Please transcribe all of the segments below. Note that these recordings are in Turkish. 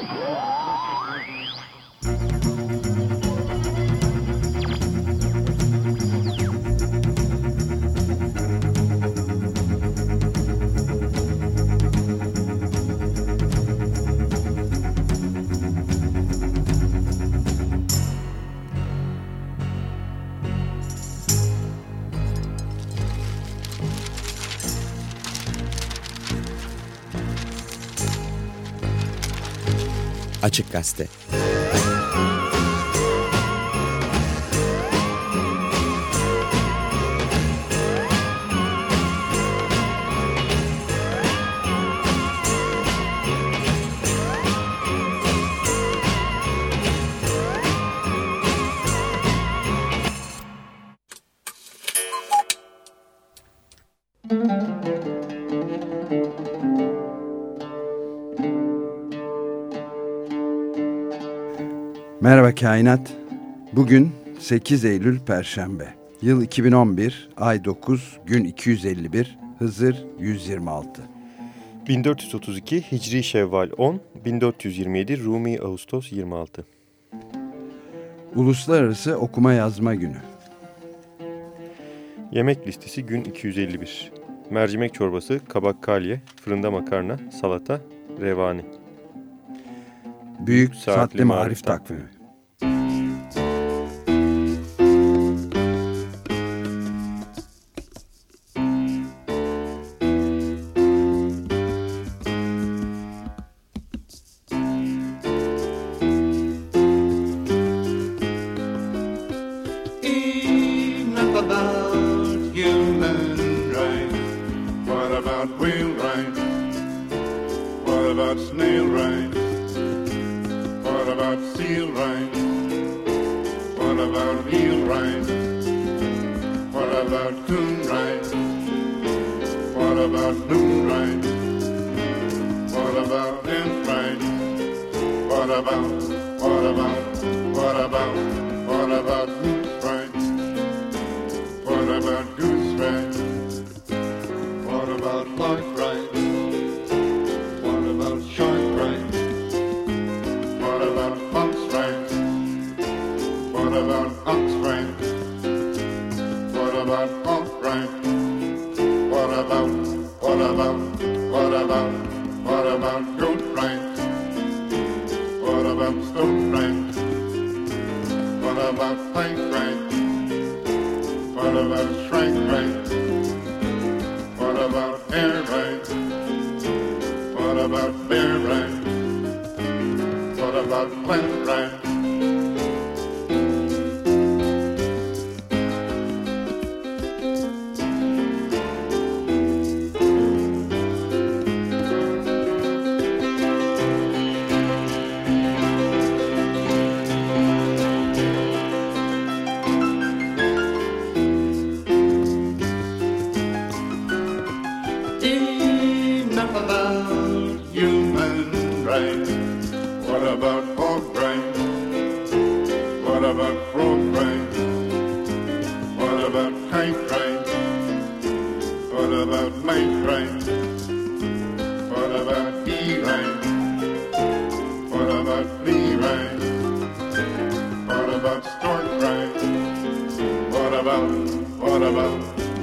Tchau! Açık Gazete. Kainat Bugün 8 Eylül Perşembe. Yıl 2011 Ay 9 Gün 251 Hızır 126 1432 Hicri Şevval 10 1427 Rumi Ağustos 26 Uluslararası Okuma Yazma Günü. Yemek listesi gün 251 Mercimek çorbası, kabak kalye, fırında makarna, salata, revani. Büyük Saatli, Saatli Marif Takvimi.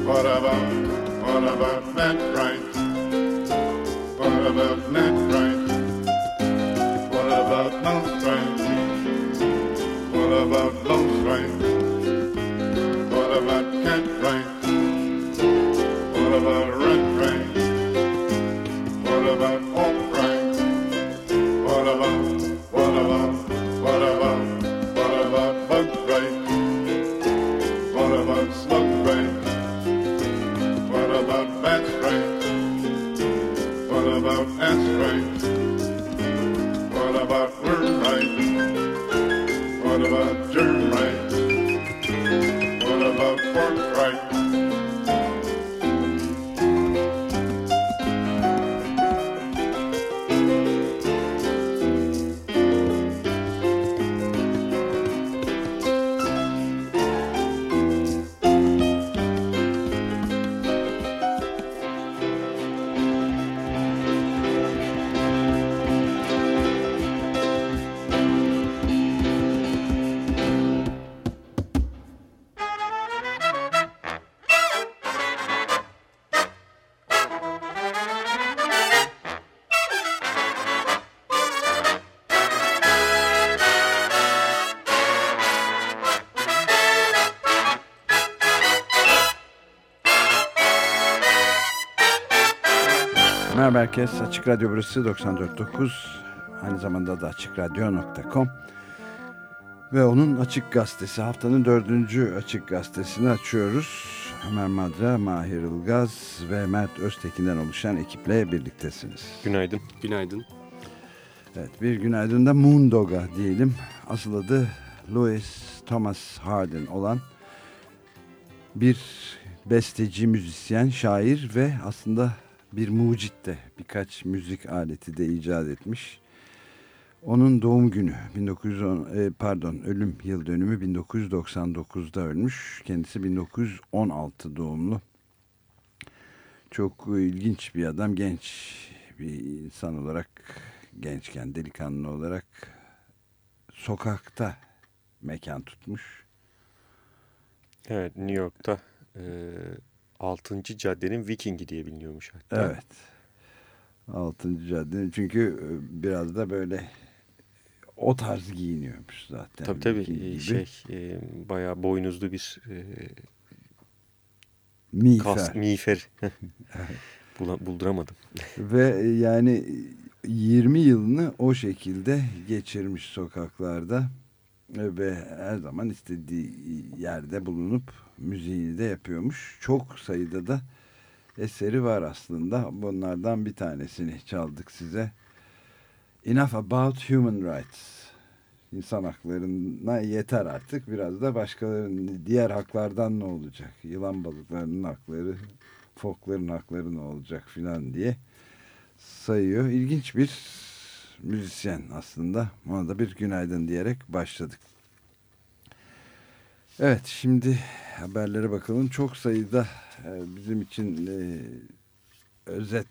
What about, what about that right? What about that right? What about Herkes. Açık Radyo burası 94.9. Aynı zamanda da açıkradyo.com. Ve onun Açık Gazetesi. Haftanın dördüncü Açık Gazetesini açıyoruz. Ömer Madra, Mahir Ilgaz ve Mert Öztekin'den oluşan ekiple birliktesiniz. Günaydın. Günaydın. Evet bir günaydın da Moondog'a diyelim. Asıl adı Louis Thomas Harden olan bir besteci, müzisyen, şair ve aslında bir mucit de birkaç müzik aleti de icat etmiş. Onun doğum günü 1910 e, pardon ölüm yıl dönümü 1999'da ölmüş. Kendisi 1916 doğumlu. Çok ilginç bir adam, genç bir insan olarak gençken delikanlı olarak sokakta mekan tutmuş. Evet New York'ta e, 6. caddenin Viking'i diye biliniyormuş hatta. Evet. 6. cadde çünkü e, biraz da böyle o tarz giyiniyormuş zaten. Tabii tabii e, gibi. şey e, bayağı boynuzlu bir e, Miğfer. kas, miğfer. Bulduramadım. Ve e, yani 20 yılını o şekilde geçirmiş sokaklarda ve her zaman istediği yerde bulunup müziğini de yapıyormuş. Çok sayıda da eseri var aslında. Bunlardan bir tanesini çaldık size. Enough About Human Rights. İnsan haklarına yeter artık. Biraz da başkalarının diğer haklardan ne olacak? Yılan balıklarının hakları, fokların hakları ne olacak filan diye sayıyor. İlginç bir müzisyen aslında. Ona da bir günaydın diyerek başladık. Evet şimdi haberlere bakalım. Çok sayıda e, bizim için e, özet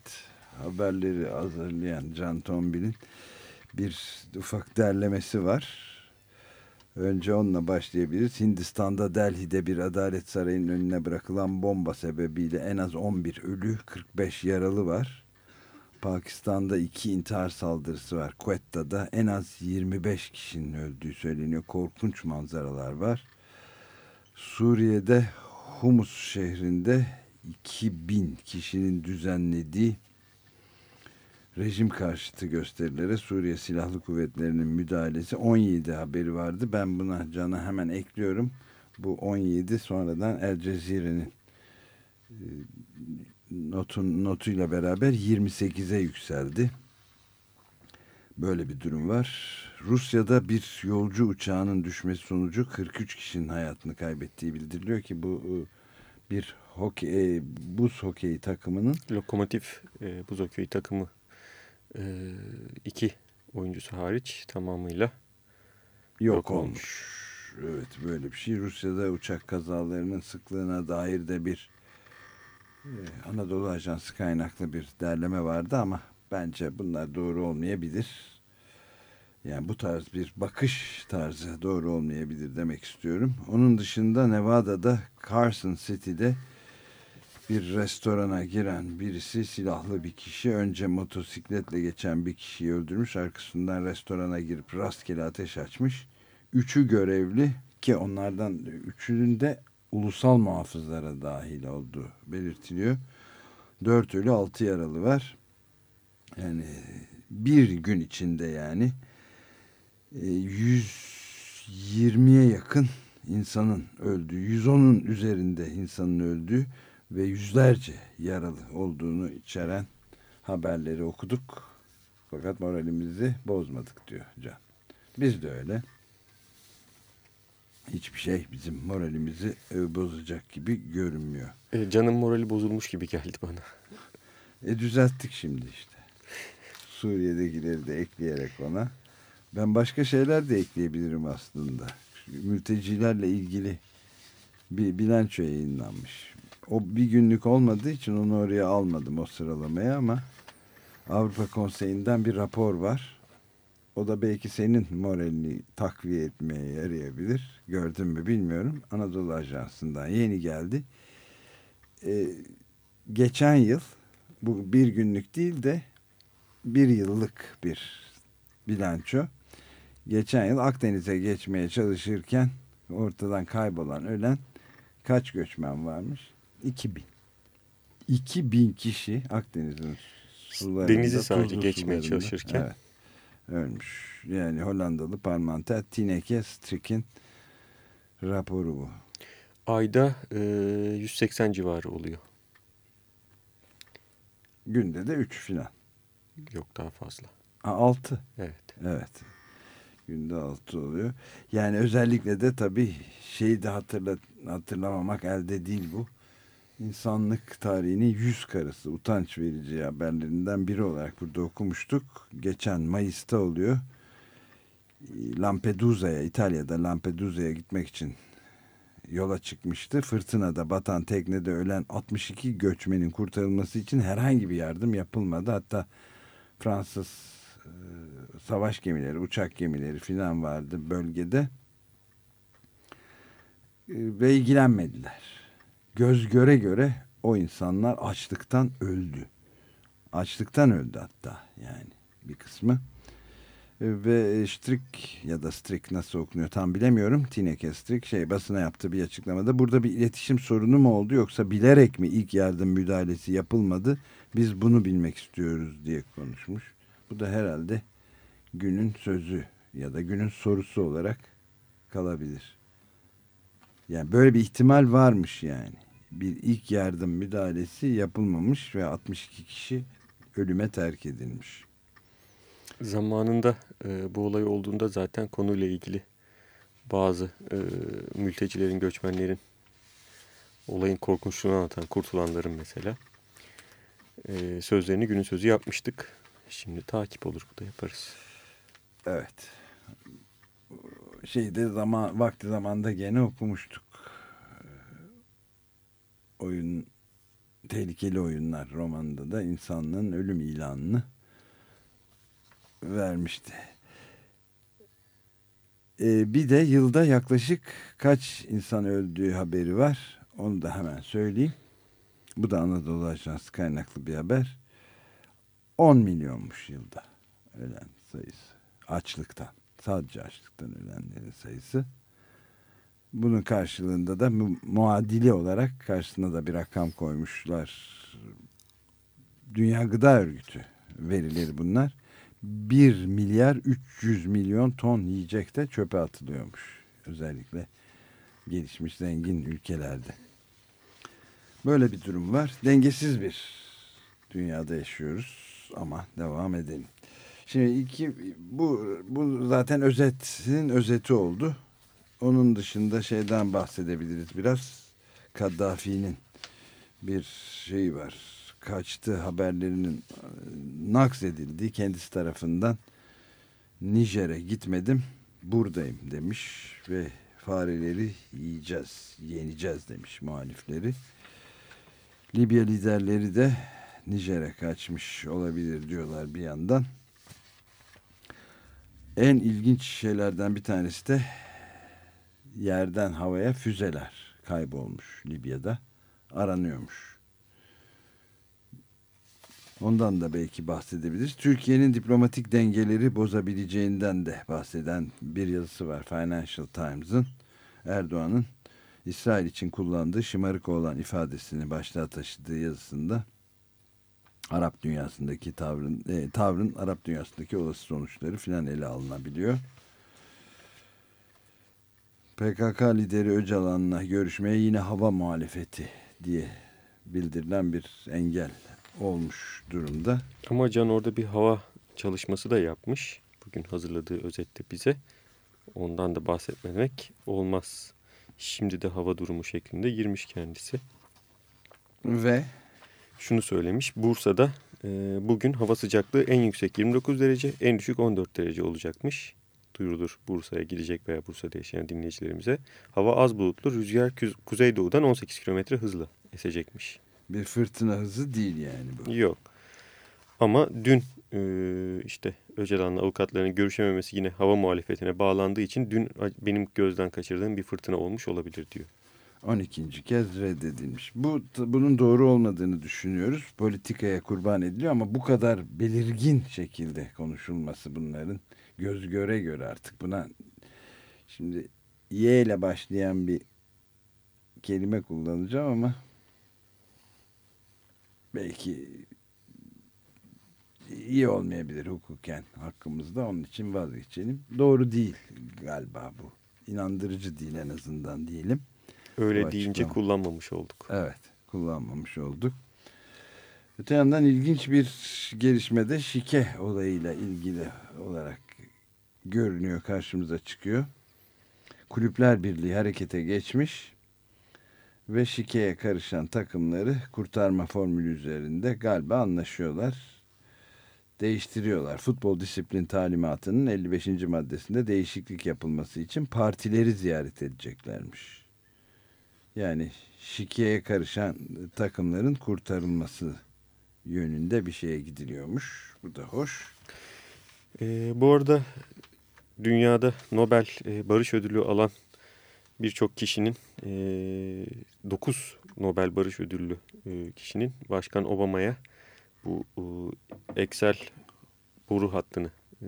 haberleri hazırlayan Can Tombil'in bir ufak derlemesi var. Önce onunla başlayabiliriz. Hindistan'da Delhi'de bir adalet sarayının önüne bırakılan bomba sebebiyle en az 11 ölü, 45 yaralı var. Pakistan'da iki intihar saldırısı var. Quetta'da en az 25 kişinin öldüğü söyleniyor. Korkunç manzaralar var. Suriye'de Humus şehrinde 2000 kişinin düzenlediği rejim karşıtı gösterilere Suriye Silahlı Kuvvetleri'nin müdahalesi 17 haberi vardı. Ben buna cana hemen ekliyorum. Bu 17 sonradan El Cezire'nin e, notun notuyla beraber 28'e yükseldi. Böyle bir durum var. Rusya'da bir yolcu uçağının düşmesi sonucu 43 kişinin hayatını kaybettiği bildiriliyor ki bu e, bir hokey, e, buz hokeyi takımının Lokomotif e, buz hokeyi takımı e, iki oyuncusu hariç tamamıyla yok, Yok olmuş. olmuş. Evet böyle bir şey. Rusya'da uçak kazalarının sıklığına dair de bir e, Anadolu Ajansı kaynaklı bir derleme vardı ama bence bunlar doğru olmayabilir. Yani bu tarz bir bakış tarzı doğru olmayabilir demek istiyorum. Onun dışında Nevada'da Carson City'de bir restorana giren birisi silahlı bir kişi önce motosikletle geçen bir kişiyi öldürmüş arkasından restorana girip rastgele ateş açmış. Üçü görevli ki onlardan üçünün de ulusal muhafızlara dahil olduğu belirtiliyor. Dört ölü altı yaralı var. Yani bir gün içinde yani 120'ye yakın insanın öldüğü, 110'un üzerinde insanın öldüğü ve yüzlerce yaralı olduğunu içeren haberleri okuduk. Fakat moralimizi bozmadık diyor Can. Biz de öyle. Hiçbir şey bizim moralimizi e, bozacak gibi görünmüyor. e, canın morali bozulmuş gibi geldi bana. E düzelttik şimdi işte. Suriye'dekileri de ekleyerek ona. Ben başka şeyler de ekleyebilirim aslında. Mültecilerle ilgili bir bilanço yayınlanmış. O bir günlük olmadığı için onu oraya almadım o sıralamaya ama Avrupa Konseyi'nden bir rapor var. O da belki senin moralini takviye etmeye yarayabilir. Gördün mü bilmiyorum. Anadolu Ajansı'ndan yeni geldi. Ee, geçen yıl bu bir günlük değil de bir yıllık bir bilanço. Geçen yıl Akdeniz'e geçmeye çalışırken ortadan kaybolan ölen kaç göçmen varmış? 2000. 2000 kişi Akdeniz'in sularında, Denizi sadece geçmeye sularında. çalışırken. Evet, ölmüş. Yani Hollandalı parlamenter Tineke Strick'in raporu bu. Ayda e, 180 civarı oluyor. Günde de 3 filan. Yok daha fazla. 6. Evet. Evet. Günde 6 oluyor. Yani özellikle de tabii şeyi de hatırla, hatırlamamak elde değil bu. İnsanlık tarihinin yüz karısı utanç verici haberlerinden biri olarak burada okumuştuk. Geçen Mayıs'ta oluyor. Lampedusa'ya, İtalya'da Lampedusa'ya gitmek için yola çıkmıştı. Fırtınada batan teknede ölen 62 göçmenin kurtarılması için herhangi bir yardım yapılmadı. Hatta Fransız savaş gemileri, uçak gemileri filan vardı bölgede. E, ve ilgilenmediler. Göz göre göre o insanlar açlıktan öldü. Açlıktan öldü hatta yani bir kısmı. E, ve Strick ya da Strick nasıl okunuyor tam bilemiyorum. Tineke Strick şey basına yaptığı bir açıklamada burada bir iletişim sorunu mu oldu yoksa bilerek mi ilk yardım müdahalesi yapılmadı? Biz bunu bilmek istiyoruz diye konuşmuş. Bu da herhalde günün sözü ya da günün sorusu olarak kalabilir. Yani böyle bir ihtimal varmış yani. Bir ilk yardım müdahalesi yapılmamış ve 62 kişi ölüme terk edilmiş. Zamanında e, bu olay olduğunda zaten konuyla ilgili bazı e, mültecilerin, göçmenlerin olayın korkunçluğunu anlatan kurtulanların mesela e, sözlerini günün sözü yapmıştık. Şimdi takip olur bu da yaparız. Evet. Şeyde zaman vakti zamanda gene okumuştuk. Ee, Oyun tehlikeli oyunlar romanında da insanlığın ölüm ilanını vermişti. Ee, bir de yılda yaklaşık kaç insan öldüğü haberi var. Onu da hemen söyleyeyim. Bu da Anadolu Ajansı kaynaklı bir haber. 10 milyonmuş yılda ölen sayısı. Açlıktan. Sadece açlıktan ölenlerin sayısı. Bunun karşılığında da mu muadili olarak karşısına da bir rakam koymuşlar. Dünya Gıda Örgütü verileri bunlar. 1 milyar 300 milyon ton yiyecek de çöpe atılıyormuş. Özellikle gelişmiş zengin ülkelerde. Böyle bir durum var. Dengesiz bir dünyada yaşıyoruz ama devam edelim. Şimdi iki bu bu zaten özetin özeti oldu. Onun dışında şeyden bahsedebiliriz biraz. Kaddafi'nin bir şeyi var. Kaçtı haberlerinin e, naks edildiği kendisi tarafından Nijer'e gitmedim buradayım demiş ve fareleri yiyeceğiz, yeneceğiz demiş muhalifleri. Libya liderleri de Nijer'e kaçmış olabilir diyorlar bir yandan. En ilginç şeylerden bir tanesi de yerden havaya füzeler kaybolmuş Libya'da. Aranıyormuş. Ondan da belki bahsedebiliriz. Türkiye'nin diplomatik dengeleri bozabileceğinden de bahseden bir yazısı var Financial Times'ın. Erdoğan'ın İsrail için kullandığı şımarık olan ifadesini başlığa taşıdığı yazısında Arap dünyasındaki tavrın, e, tavrın Arap dünyasındaki olası sonuçları filan ele alınabiliyor. PKK lideri Öcalan'la görüşmeye yine hava muhalefeti diye bildirilen bir engel olmuş durumda. Ama Can orada bir hava çalışması da yapmış. Bugün hazırladığı özette bize. Ondan da bahsetmemek olmaz. Şimdi de hava durumu şeklinde girmiş kendisi. Ve Şunu söylemiş. Bursa'da e, bugün hava sıcaklığı en yüksek 29 derece, en düşük 14 derece olacakmış. Duyurulur Bursa'ya gidecek veya Bursa'da yaşayan dinleyicilerimize. Hava az bulutlu, rüzgar kuzeydoğudan 18 kilometre hızla esecekmiş. bir fırtına hızı değil yani bu. Yok. Ama dün e, işte Öcalan'la avukatlarının görüşememesi yine hava muhalefetine bağlandığı için dün benim gözden kaçırdığım bir fırtına olmuş olabilir diyor. 12. kez reddedilmiş. Bu bunun doğru olmadığını düşünüyoruz. Politikaya kurban ediliyor ama bu kadar belirgin şekilde konuşulması bunların göz göre göre artık buna şimdi Y ile başlayan bir kelime kullanacağım ama belki iyi olmayabilir hukuken hakkımızda. Onun için vazgeçelim. Doğru değil galiba bu. İnandırıcı değil en azından diyelim. Öyle Bu deyince açıklama. kullanmamış olduk. Evet kullanmamış olduk. Öte yandan ilginç bir gelişmede şike olayıyla ilgili olarak görünüyor karşımıza çıkıyor. Kulüpler Birliği harekete geçmiş ve şikeye karışan takımları kurtarma formülü üzerinde galiba anlaşıyorlar. Değiştiriyorlar. Futbol disiplin talimatının 55. maddesinde değişiklik yapılması için partileri ziyaret edeceklermiş. Yani şikeye karışan takımların kurtarılması yönünde bir şeye gidiliyormuş. Bu da hoş. Ee, bu arada dünyada Nobel e, Barış Ödülü alan birçok kişinin e, 9 Nobel Barış Ödüllü e, kişinin Başkan Obama'ya bu e, Excel boru hattını e,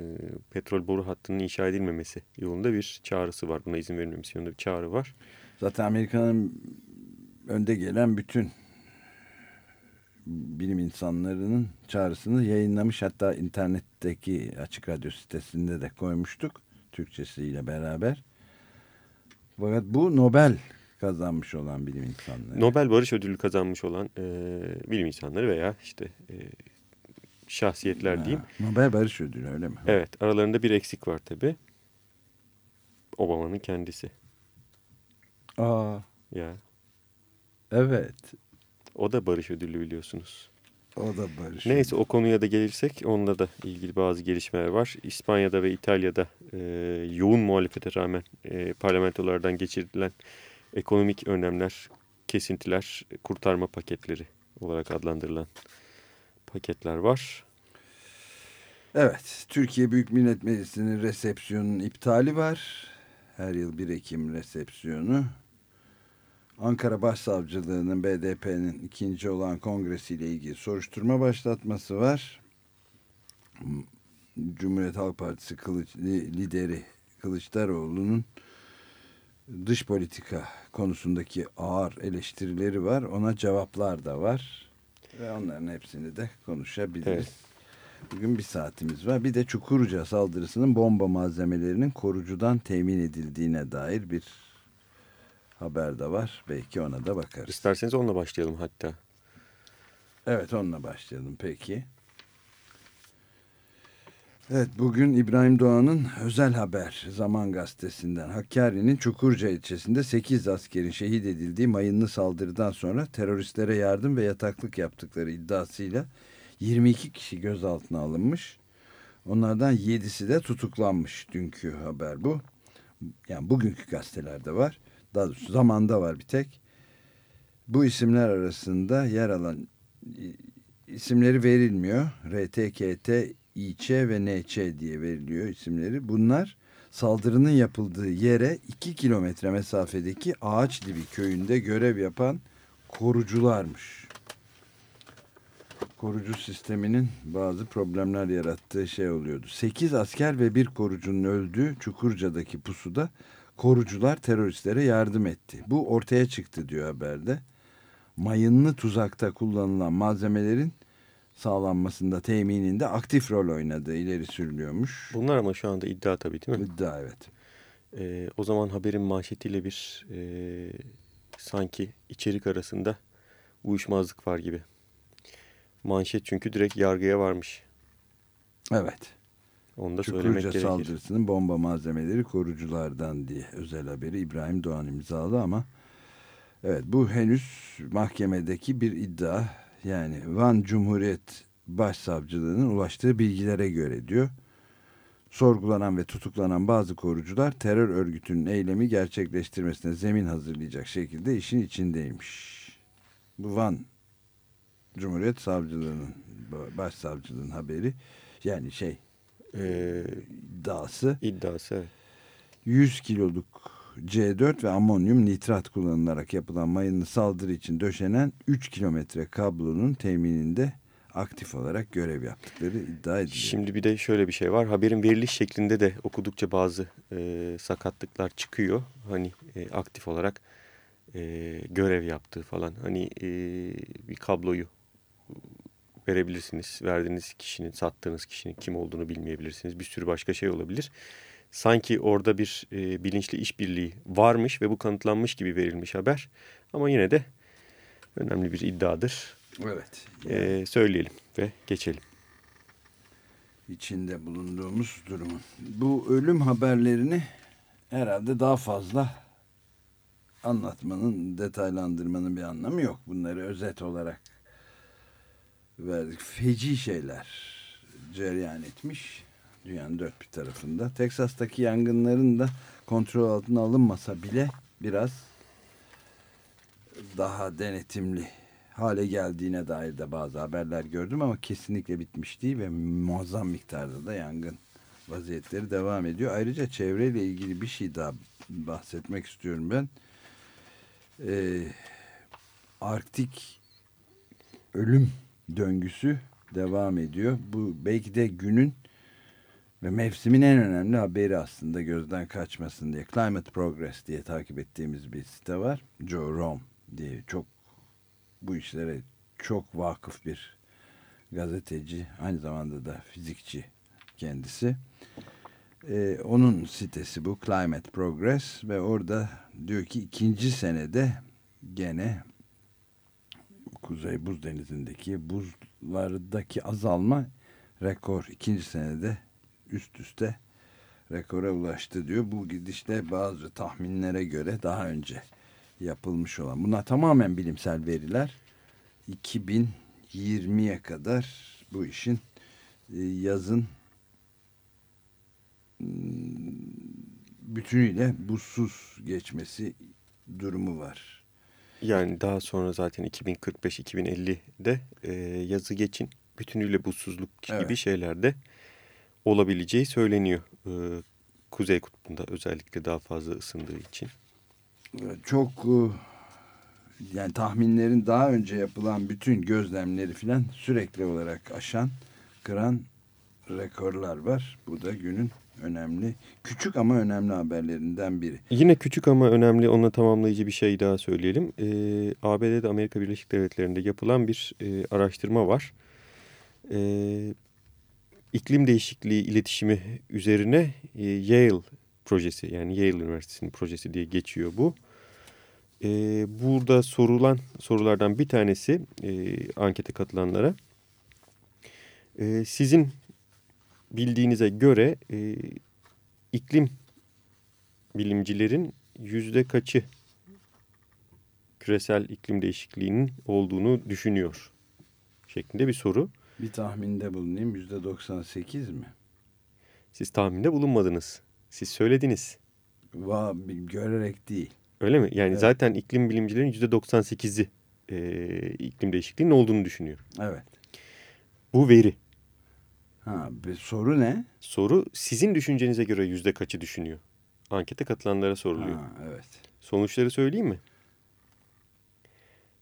petrol boru hattının inşa edilmemesi yolunda bir çağrısı var. Buna izin verilmemesi yolunda bir çağrı var. Zaten Amerika'nın önde gelen bütün bilim insanlarının çağrısını yayınlamış. Hatta internetteki açık radyo sitesinde de koymuştuk. Türkçesiyle beraber. Fakat bu Nobel kazanmış olan bilim insanları. Nobel Barış Ödülü kazanmış olan e, bilim insanları veya işte e, şahsiyetler Ha, diyeyim. Nobel Barış Ödülü öyle mi? Evet aralarında bir eksik var tabi. Obama'nın kendisi. Aa, Ya evet. o da barış ödüllü biliyorsunuz. O da Barış Neyse o konuya da gelirsek onunla da ilgili bazı gelişmeler var. İspanya'da ve İtalya'da e, yoğun muhalefete rağmen e, parlamentolardan geçirilen ekonomik önlemler, kesintiler, kurtarma paketleri olarak adlandırılan paketler var. Evet, Türkiye Büyük Millet Meclisi'nin resepsiyonunun iptali var. Her yıl 1 Ekim resepsiyonu. Ankara Başsavcılığı'nın BDP'nin ikinci olan kongresiyle ilgili soruşturma başlatması var. Cumhuriyet Halk Partisi Kılıç, li- lideri Kılıçdaroğlu'nun dış politika konusundaki ağır eleştirileri var. Ona cevaplar da var. Ve onların hepsini de konuşabiliriz. Evet. Bugün bir saatimiz var. Bir de Çukurca saldırısının bomba malzemelerinin korucudan temin edildiğine dair bir haber de var. Belki ona da bakarız. İsterseniz onunla başlayalım hatta. Evet onunla başlayalım peki. Evet bugün İbrahim Doğan'ın özel haber Zaman Gazetesi'nden Hakkari'nin Çukurca ilçesinde 8 askerin şehit edildiği mayınlı saldırıdan sonra teröristlere yardım ve yataklık yaptıkları iddiasıyla 22 kişi gözaltına alınmış. Onlardan 7'si de tutuklanmış dünkü haber bu. Yani bugünkü gazetelerde var. Daha doğrusu zamanda var bir tek. Bu isimler arasında yer alan i- isimleri verilmiyor. RTKT, İÇ ve NÇ diye veriliyor isimleri. Bunlar saldırının yapıldığı yere 2 kilometre mesafedeki Ağaçdibi köyünde görev yapan korucularmış. Korucu sisteminin bazı problemler yarattığı şey oluyordu. 8 asker ve bir korucunun öldüğü Çukurca'daki pusuda korucular teröristlere yardım etti. Bu ortaya çıktı diyor haberde. Mayınlı tuzakta kullanılan malzemelerin sağlanmasında, temininde aktif rol oynadığı ileri sürülüyormuş. Bunlar ama şu anda iddia tabii değil mi? İddia evet. Ee, o zaman haberin manşetiyle bir e, sanki içerik arasında uyuşmazlık var gibi. Manşet çünkü direkt yargıya varmış. Evet. Onu da söylemek Çukurca gerekir. saldırısının bomba malzemeleri koruculardan diye özel haberi İbrahim Doğan imzalı ama evet bu henüz mahkemedeki bir iddia. Yani Van Cumhuriyet Başsavcılığı'nın ulaştığı bilgilere göre diyor. Sorgulanan ve tutuklanan bazı korucular terör örgütünün eylemi gerçekleştirmesine zemin hazırlayacak şekilde işin içindeymiş. Bu Van Cumhuriyet Savcılığı'nın başsavcılığının haberi yani şey Ee, iddiası iddiası evet. 100 kiloluk C4 ve amonyum nitrat kullanılarak yapılan mayınlı saldırı için döşenen 3 kilometre kablonun temininde aktif olarak görev yaptıkları iddia ediliyor. Şimdi bir de şöyle bir şey var. Haberin veriliş şeklinde de okudukça bazı e, sakatlıklar çıkıyor. Hani e, aktif olarak e, görev yaptığı falan. Hani e, bir kabloyu verebilirsiniz. Verdiğiniz kişinin, sattığınız kişinin kim olduğunu bilmeyebilirsiniz. Bir sürü başka şey olabilir. Sanki orada bir e, bilinçli işbirliği varmış ve bu kanıtlanmış gibi verilmiş haber. Ama yine de önemli bir iddiadır. Evet. E, söyleyelim ve geçelim. içinde bulunduğumuz durumun. Bu ölüm haberlerini herhalde daha fazla anlatmanın, detaylandırmanın bir anlamı yok. Bunları özet olarak verdik. Feci şeyler cereyan etmiş dünyanın dört bir tarafında. Teksas'taki yangınların da kontrol altına alınmasa bile biraz daha denetimli hale geldiğine dair de bazı haberler gördüm ama kesinlikle bitmiş değil ve muazzam miktarda da yangın vaziyetleri devam ediyor. Ayrıca çevreyle ilgili bir şey daha bahsetmek istiyorum ben. Ee, Arktik ölüm döngüsü devam ediyor. Bu belki de günün ve mevsimin en önemli haberi aslında gözden kaçmasın diye. Climate Progress diye takip ettiğimiz bir site var. Joe Rom diye çok bu işlere çok vakıf bir gazeteci. Aynı zamanda da fizikçi kendisi. Ee, onun sitesi bu Climate Progress ve orada diyor ki ikinci senede gene Kuzey Buz Denizi'ndeki buzlardaki azalma rekor ikinci senede üst üste rekora ulaştı diyor. Bu gidişle bazı tahminlere göre daha önce yapılmış olan bunlar tamamen bilimsel veriler 2020'ye kadar bu işin e, yazın bütünüyle buzsuz geçmesi durumu var. Yani daha sonra zaten 2045-2050'de e, yazı geçin bütünüyle buzsuzluk Evet. gibi şeylerde olabileceği söyleniyor. E, Kuzey Kutbu'nda özellikle daha fazla ısındığı için. Çok e, yani tahminlerin daha önce yapılan bütün gözlemleri filan sürekli olarak aşan, kıran rekorlar var. Bu da günün önemli, küçük ama önemli haberlerinden biri. Yine küçük ama önemli onunla tamamlayıcı bir şey daha söyleyelim. E, ABD'de Amerika Birleşik Devletleri'nde yapılan bir e, araştırma var. E, iklim değişikliği iletişimi üzerine e, Yale projesi yani Yale Üniversitesi'nin projesi diye geçiyor bu. E, burada sorulan sorulardan bir tanesi e, ankete katılanlara e, sizin bildiğinize göre e, iklim bilimcilerin yüzde kaçı küresel iklim değişikliğinin olduğunu düşünüyor şeklinde bir soru. Bir tahminde bulunayım. Yüzde 98 mi? Siz tahminde bulunmadınız. Siz söylediniz. Va, görerek değil. Öyle mi? Yani Evet. zaten iklim bilimcilerin yüzde 98'i e, iklim değişikliğinin olduğunu düşünüyor. Evet. Bu veri. Ha, bir soru ne? Soru sizin düşüncenize göre yüzde kaçı düşünüyor? Ankete katılanlara soruluyor. Ha, evet. Sonuçları söyleyeyim mi?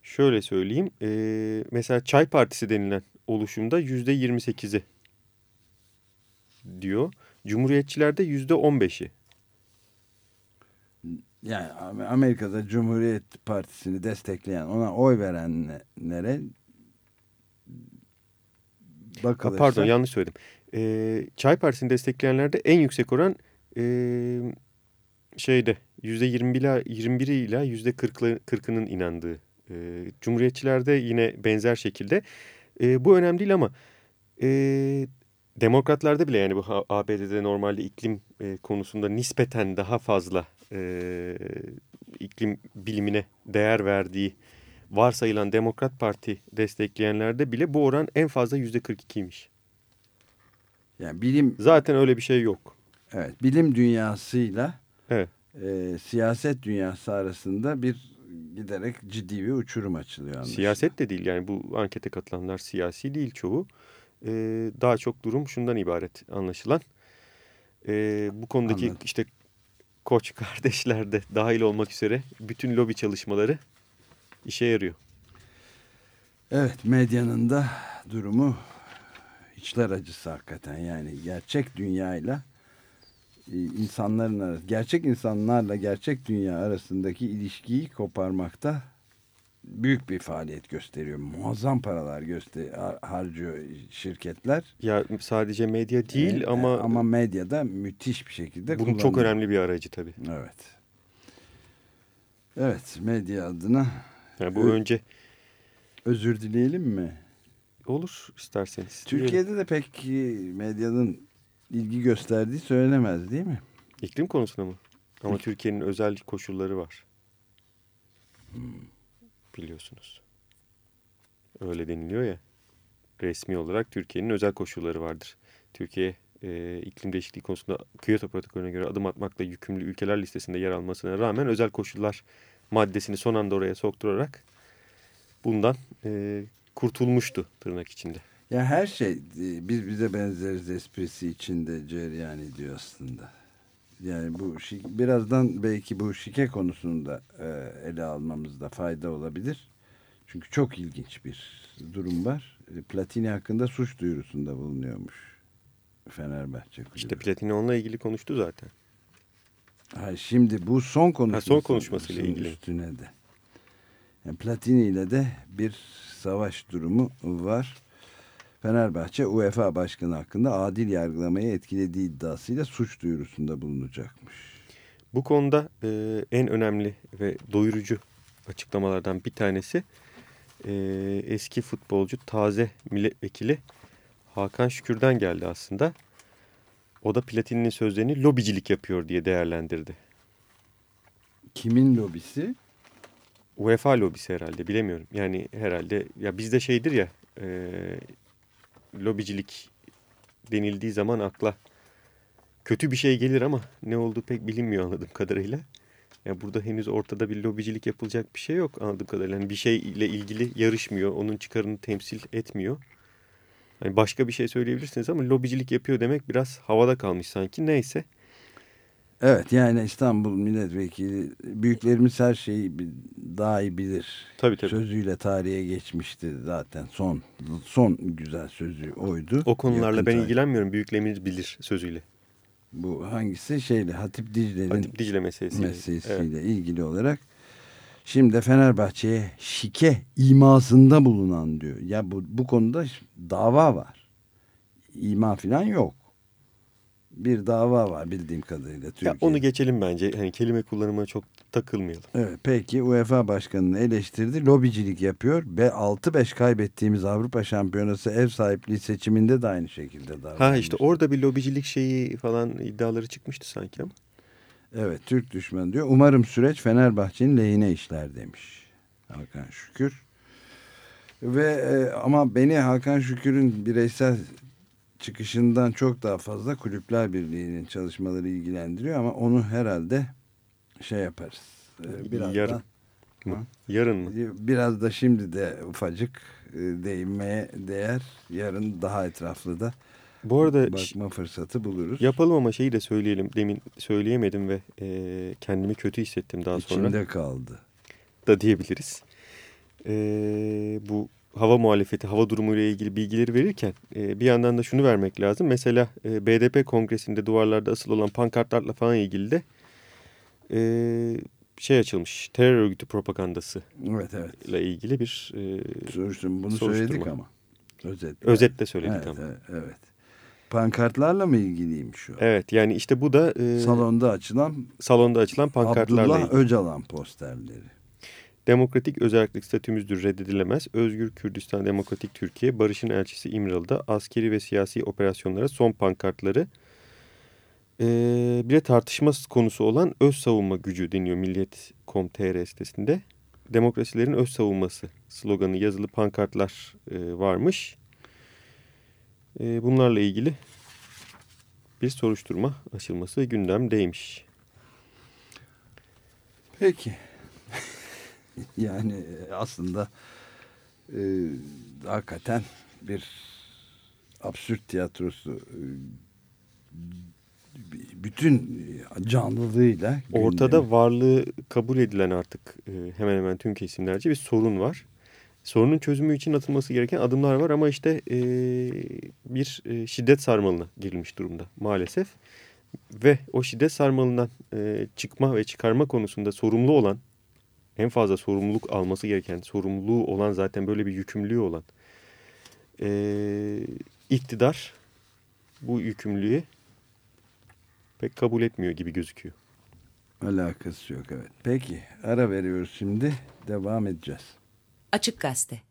Şöyle söyleyeyim. Ee, mesela Çay Partisi denilen oluşumda yüzde 28'i diyor. Cumhuriyetçilerde yüzde 15'i. Yani Amerika'da Cumhuriyet Partisi'ni destekleyen, ona oy verenlere Ha, bakılırsa... Pardon yanlış söyledim. Ee, Çay Partisi'ni destekleyenlerde en yüksek oran ee, şeyde yüzde 21 ila 21 ila yüzde 40'ının inandığı. Ee, Cumhuriyetçilerde yine benzer şekilde. Ee, bu önemli değil ama ee, demokratlarda bile yani bu ha- ABD'de normalde iklim e, konusunda nispeten daha fazla e, iklim bilimine değer verdiği varsayılan Demokrat Parti destekleyenlerde bile bu oran en fazla yüzde 42'ymiş. Yani bilim, Zaten öyle bir şey yok. evet, bilim dünyasıyla Evet. e, siyaset dünyası arasında bir giderek ciddi bir uçurum açılıyor. anlaşılan. Siyaset de değil yani bu ankete katılanlar siyasi değil çoğu. Ee, daha çok durum şundan ibaret anlaşılan. Ee, bu konudaki Anladım. işte koç kardeşler de dahil olmak üzere bütün lobi çalışmaları işe yarıyor. Evet medyanın da durumu içler acısı hakikaten yani gerçek dünyayla e, insanların arası, gerçek insanlarla gerçek dünya arasındaki ilişkiyi koparmakta büyük bir faaliyet gösteriyor. Muazzam paralar göster harcıyor şirketler. Ya sadece medya değil E, ama, ama medyada müthiş bir şekilde bunun çok önemli bir aracı tabii. Evet. Evet medya adına Yani bu Ö- önce özür dileyelim mi? olur isterseniz. Türkiye'de de pek medyanın ilgi gösterdiği söylenemez değil mi? İklim konusunda mı? Ama Türkiye'nin özel koşulları var. Biliyorsunuz. Öyle deniliyor ya. Resmi olarak Türkiye'nin özel koşulları vardır. Türkiye e, iklim değişikliği konusunda Kyoto protokolüne göre adım atmakla yükümlü ülkeler listesinde yer almasına rağmen özel koşullar maddesini son anda oraya sokturarak bundan e, kurtulmuştu tırnak içinde. Ya her şey e, biz bize benzeriz esprisi içinde cereyan ediyor aslında. Yani bu birazdan belki bu şike konusunda e, ele almamızda fayda olabilir. Çünkü çok ilginç bir durum var. E, Platini hakkında suç duyurusunda bulunuyormuş Fenerbahçe kulübü. İşte Platini onunla ilgili konuştu zaten. Hayır, şimdi bu son konuşması son konuşmasıyla ilgili. üstüne de. Yani Platini ile de bir savaş durumu var. Fenerbahçe UEFA Başkanı hakkında adil yargılamayı etkilediği iddiasıyla suç duyurusunda bulunacakmış. Bu konuda e, en önemli ve doyurucu açıklamalardan bir tanesi e, eski futbolcu taze milletvekili Hakan Şükür'den geldi aslında. O da Platini'nin sözlerini lobicilik yapıyor diye değerlendirdi. Kimin lobisi? UEFA lobisi herhalde bilemiyorum. Yani herhalde ya bizde şeydir ya e, lobicilik denildiği zaman akla kötü bir şey gelir ama ne olduğu pek bilinmiyor anladığım kadarıyla. Ya burada henüz ortada bir lobicilik yapılacak bir şey yok anladığım kadarıyla. Yani bir şeyle ilgili yarışmıyor, onun çıkarını temsil etmiyor. Hani başka bir şey söyleyebilirsiniz ama lobicilik yapıyor demek biraz havada kalmış sanki. Neyse. Evet yani İstanbul Milletvekili büyüklerimiz her şeyi daha iyi bilir. Tabii tabii. Sözüyle tarihe geçmişti zaten son son güzel sözü oydu. O konularla Yakın ben tarih. ilgilenmiyorum. Büyüklerimiz bilir sözüyle. Bu hangisi şeyle Hatip Dicle'nin Hatip Dicle meselesiyle. meselesiyle Evet. ilgili olarak şimdi de Fenerbahçe'ye şike imasında bulunan diyor. Ya bu, bu konuda dava var. İma falan yok. Bir dava var bildiğim kadarıyla Türkiye'de. Ya onu geçelim bence. Hani kelime kullanımına çok takılmayalım. Evet, peki UEFA Başkanı'nı eleştirdi. Lobicilik yapıyor ve 6-5 kaybettiğimiz Avrupa Şampiyonası ev sahipliği seçiminde de aynı şekilde davranmış. Ha işte orada bir lobicilik şeyi falan iddiaları çıkmıştı sanki ama. Evet Türk düşmanı diyor. Umarım süreç Fenerbahçe'nin lehine işler demiş Hakan Şükür. Ve e, ama beni Hakan Şükür'ün bireysel çıkışından çok daha fazla Kulüpler Birliği'nin çalışmaları ilgilendiriyor ama onu herhalde şey yaparız. E, birazdan, Yarın. Mı? Ha? Yarın mı? Biraz da şimdi de ufacık e, değinmeye değer. Yarın daha etraflı da Bu arada bakma fırsatı buluruz. yapalım ama şeyi de söyleyelim. Demin söyleyemedim ve e, kendimi kötü hissettim daha sonra İçimde kaldı. da diyebiliriz. E, bu hava muhalefeti, hava durumuyla ilgili bilgileri verirken e, bir yandan da şunu vermek lazım. Mesela e, BDP kongresinde duvarlarda asılı olan pankartlarla falan ilgili de e, şey açılmış. Terör örgütü propagandası Evet evet. ile ilgili bir e, Soruşturma. Bunu Soruşturma. söyledik ama. Özet. özetle söyledik evet, ama. evet, evet. Pankartlarla mı ilgiliymiş o? Evet yani işte bu da e, Salonda açılan salonda açılan pankartlarla Abdullah ilgili. Öcalan posterleri. Demokratik özellik statümüzdür reddedilemez. Özgür Kürdistan Demokratik Türkiye, Barış'ın elçisi İmralı'da askeri ve siyasi operasyonlara son pankartları. Bir de tartışma konusu olan öz savunma gücü deniyor Milliyet.com.tr sitesinde. Demokrasilerin öz savunması sloganı yazılı pankartlar e, varmış. E, bunlarla ilgili bir soruşturma açılması gündemdeymiş. Peki. yani e, aslında e, hakikaten bir absürt tiyatrosu e, bütün canlılığıyla Ortada varlığı kabul edilen artık e, hemen hemen tüm kesimlerce bir sorun var. Sorunun çözümü için atılması gereken adımlar var ama işte e, bir e, şiddet sarmalına girilmiş durumda maalesef. Ve o şiddet sarmalından e, çıkma ve çıkarma konusunda sorumlu olan en fazla sorumluluk alması gereken, sorumluluğu olan zaten böyle bir yükümlülüğü olan e, iktidar bu yükümlülüğü pek kabul etmiyor gibi gözüküyor. Alakası yok evet. Peki ara veriyoruz şimdi. Devam edeceğiz. Açık Gazete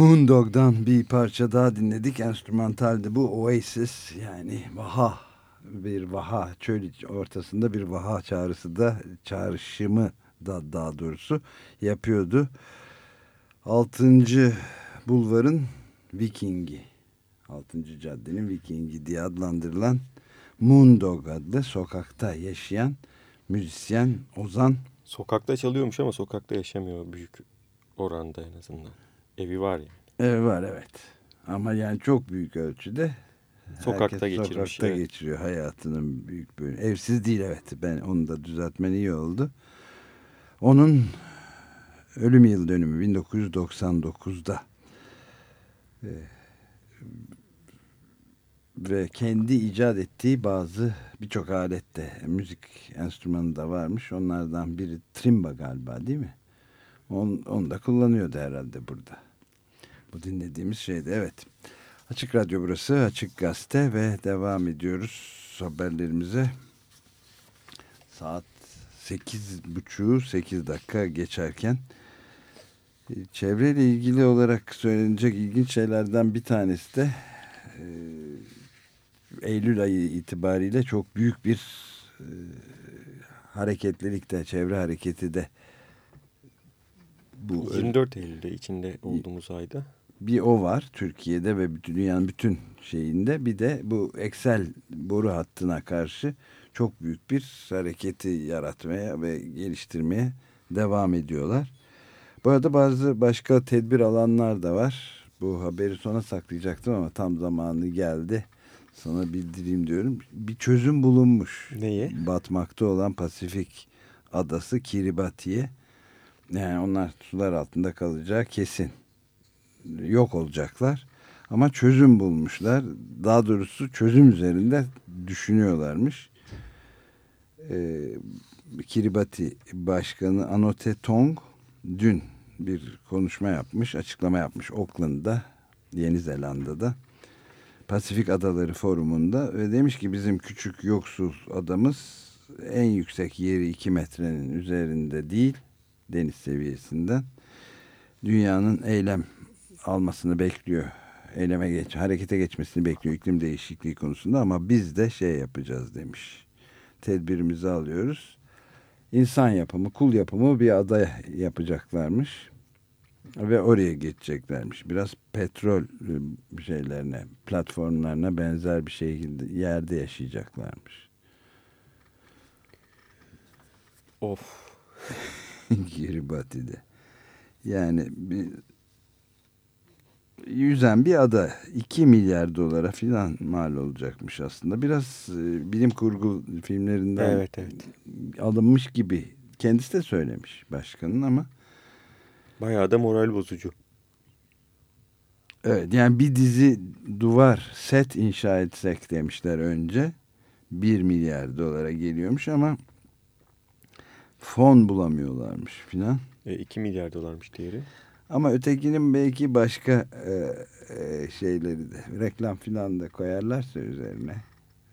Moondog'dan bir parça daha dinledik. Enstrümantaldi bu Oasis yani vaha bir vaha çöl ortasında bir vaha çağrısı da çağrışımı da daha doğrusu yapıyordu. 6. Bulvar'ın Vikingi 6. caddenin Vikingi diye adlandırılan Moondog adlı sokakta yaşayan müzisyen Ozan Sokakta çalıyormuş ama sokakta yaşamıyor büyük oranda en azından. Evi var yani. Ev var evet. Ama yani çok büyük ölçüde Sokakta geçirmiş, Sokakta evet. geçiriyor hayatının büyük bölümü. Evsiz değil evet. Ben onu da düzeltmen iyi oldu. Onun ölüm yıl dönümü 1999'da. Ee, ve kendi icat ettiği bazı birçok alette müzik enstrümanı da varmış. Onlardan biri trimba galiba değil mi? Onu, onu da kullanıyordu herhalde burada. Bu dinlediğimiz şeydi evet. Açık Radyo burası Açık Gazete ve devam ediyoruz haberlerimize. Saat 8.30 8 dakika geçerken e, çevreyle ilgili olarak söylenecek ilginç şeylerden bir tanesi de e, Eylül ayı itibariyle çok büyük bir e, hareketlilikte, çevre hareketi de bu 24 Eylül'de içinde olduğumuz ayda. Bir o var Türkiye'de ve bütün dünyanın bütün şeyinde bir de bu Excel boru hattına karşı çok büyük bir hareketi yaratmaya ve geliştirmeye devam ediyorlar. Bu arada bazı başka tedbir alanlar da var. Bu haberi sona saklayacaktım ama tam zamanı geldi. Sana bildireyim diyorum. Bir çözüm bulunmuş. Neye? Batmakta olan Pasifik adası Kiribati'ye. Yani onlar sular altında kalacağı kesin. Yok olacaklar. Ama çözüm bulmuşlar. Daha doğrusu çözüm üzerinde düşünüyorlarmış. Ee, Kiribati Başkanı Anote Tong dün bir konuşma yapmış, açıklama yapmış Auckland'da, Yeni Zelanda'da. Pasifik Adaları Forumu'nda ve demiş ki bizim küçük yoksul adamız en yüksek yeri 2 metrenin üzerinde değil deniz seviyesinden dünyanın eylem almasını bekliyor. Eyleme geç, harekete geçmesini bekliyor iklim değişikliği konusunda ama biz de şey yapacağız demiş. Tedbirimizi alıyoruz. İnsan yapımı, kul yapımı bir ada yapacaklarmış ve oraya geçeceklermiş. Biraz petrol e, şeylerine, platformlarına benzer bir şekilde yerde yaşayacaklarmış. Of. Kiribati'de. Yani bir, yüzen bir ada 2 milyar dolara filan mal olacakmış aslında. Biraz e, bilim kurgu filmlerinden Evet, evet. alınmış gibi. Kendisi de söylemiş başkanın ama Bayağı da moral bozucu. Evet yani bir dizi duvar set inşa etsek demişler önce. 1 milyar dolara geliyormuş ama fon bulamıyorlarmış filan. E, 2 milyar dolarmış diğeri. Ama ötekinin belki başka e, e, şeyleri de reklam filan da koyarlarsa üzerine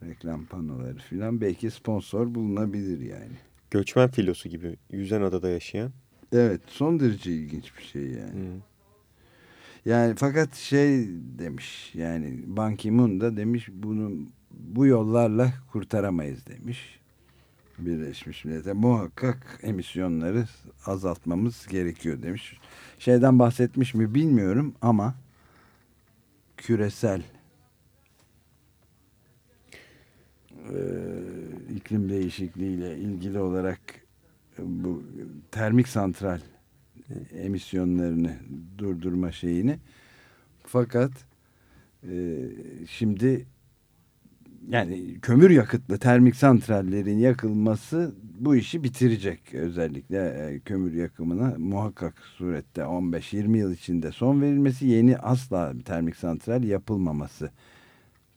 reklam panoları filan belki sponsor bulunabilir yani. Göçmen filosu gibi yüzen adada yaşayan. Evet son derece ilginç bir şey yani. Hı. Yani fakat şey demiş yani Ban Ki-moon da demiş bunu bu yollarla kurtaramayız demiş. Birleşmiş Milletler muhakkak emisyonları azaltmamız gerekiyor demiş. Şeyden bahsetmiş mi bilmiyorum ama küresel e, iklim değişikliğiyle ilgili olarak bu termik santral emisyonlarını durdurma şeyini fakat e, şimdi yani kömür yakıtlı termik santrallerin yakılması bu işi bitirecek özellikle e, kömür yakımına muhakkak surette 15-20 yıl içinde son verilmesi yeni asla termik santral yapılmaması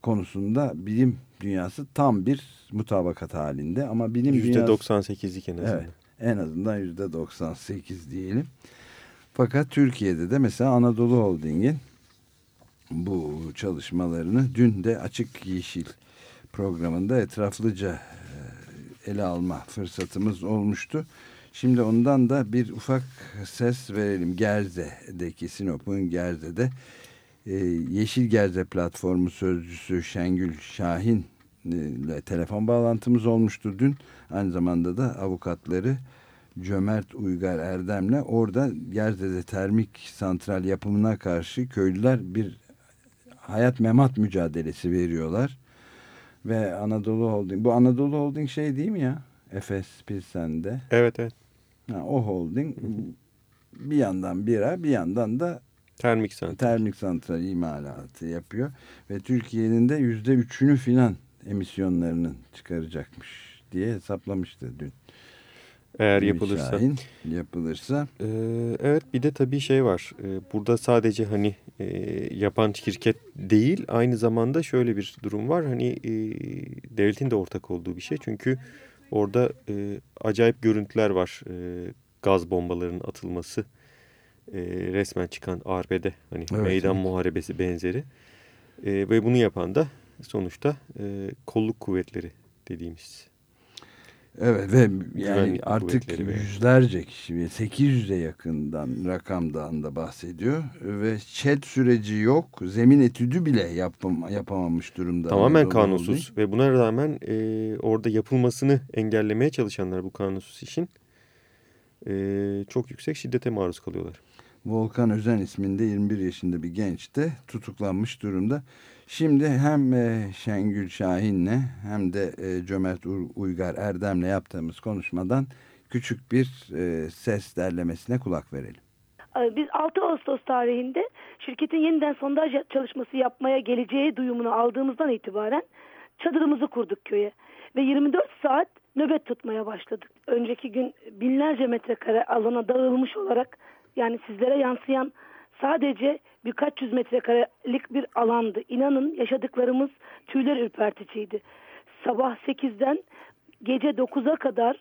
konusunda bilim dünyası tam bir mutabakat halinde ama bilim dünyası %98'lik en azından. Evet. En azından yüzde 98 diyelim. Fakat Türkiye'de de mesela Anadolu Holding'in bu çalışmalarını dün de Açık Yeşil programında etraflıca e, ele alma fırsatımız olmuştu. Şimdi ondan da bir ufak ses verelim. Gerze'deki Sinop'un Gerze'de e, Yeşil Gerze platformu sözcüsü Şengül Şahin e, ile telefon bağlantımız olmuştu dün. Aynı zamanda da avukatları Cömert Uygar Erdem'le orada Gerze'de termik santral yapımına karşı köylüler bir hayat memat mücadelesi veriyorlar. Ve Anadolu Holding, bu Anadolu Holding şey değil mi ya? Efes Pilsen'de. Evet evet. Ha, o holding bir yandan bira bir yandan da Termik santral. termik santral imalatı yapıyor. Ve Türkiye'nin de yüzde üçünü filan emisyonlarının çıkaracakmış diye hesaplamıştı dün. Eğer yapılırsa. Şahin. yapılırsa Ee, evet bir de tabii şey var. Ee, burada sadece hani e, yapan şirket değil aynı zamanda şöyle bir durum var. Hani e, devletin de ortak olduğu bir şey. Çünkü orada e, acayip görüntüler var. E, gaz bombalarının atılması. E, resmen çıkan arbede hani Evet, meydan evet. muharebesi benzeri. E, ve bunu yapan da sonuçta e, kolluk kuvvetleri dediğimiz. Evet ve yani Güvenlik artık yüzlerce kişi 800'e yakından rakamdan da bahsediyor ve chat süreci yok. Zemin etüdü bile yapam yapamamış durumda. Tamamen kanunsuz ve buna rağmen e, orada yapılmasını engellemeye çalışanlar bu kanunsuz işin e, çok yüksek şiddete maruz kalıyorlar. Volkan Özen isminde 21 yaşında bir genç de tutuklanmış durumda. Şimdi hem e, Şengül Şahin'le hem de e, Cömert Uygar Erdem'le yaptığımız konuşmadan küçük bir e, ses derlemesine kulak verelim. Ee, Biz 6 Ağustos tarihinde şirketin yeniden sondaj çalışması yapmaya geleceği duyumunu aldığımızdan itibaren çadırımızı kurduk köye. Ve 24 saat nöbet tutmaya başladık. Önceki gün binlerce metrekare alana dağılmış olarak yani sizlere yansıyan sadece birkaç yüz metrekarelik bir alandı. İnanın yaşadıklarımız tüyler ürperticiydi. Sabah 8'den gece 9'a kadar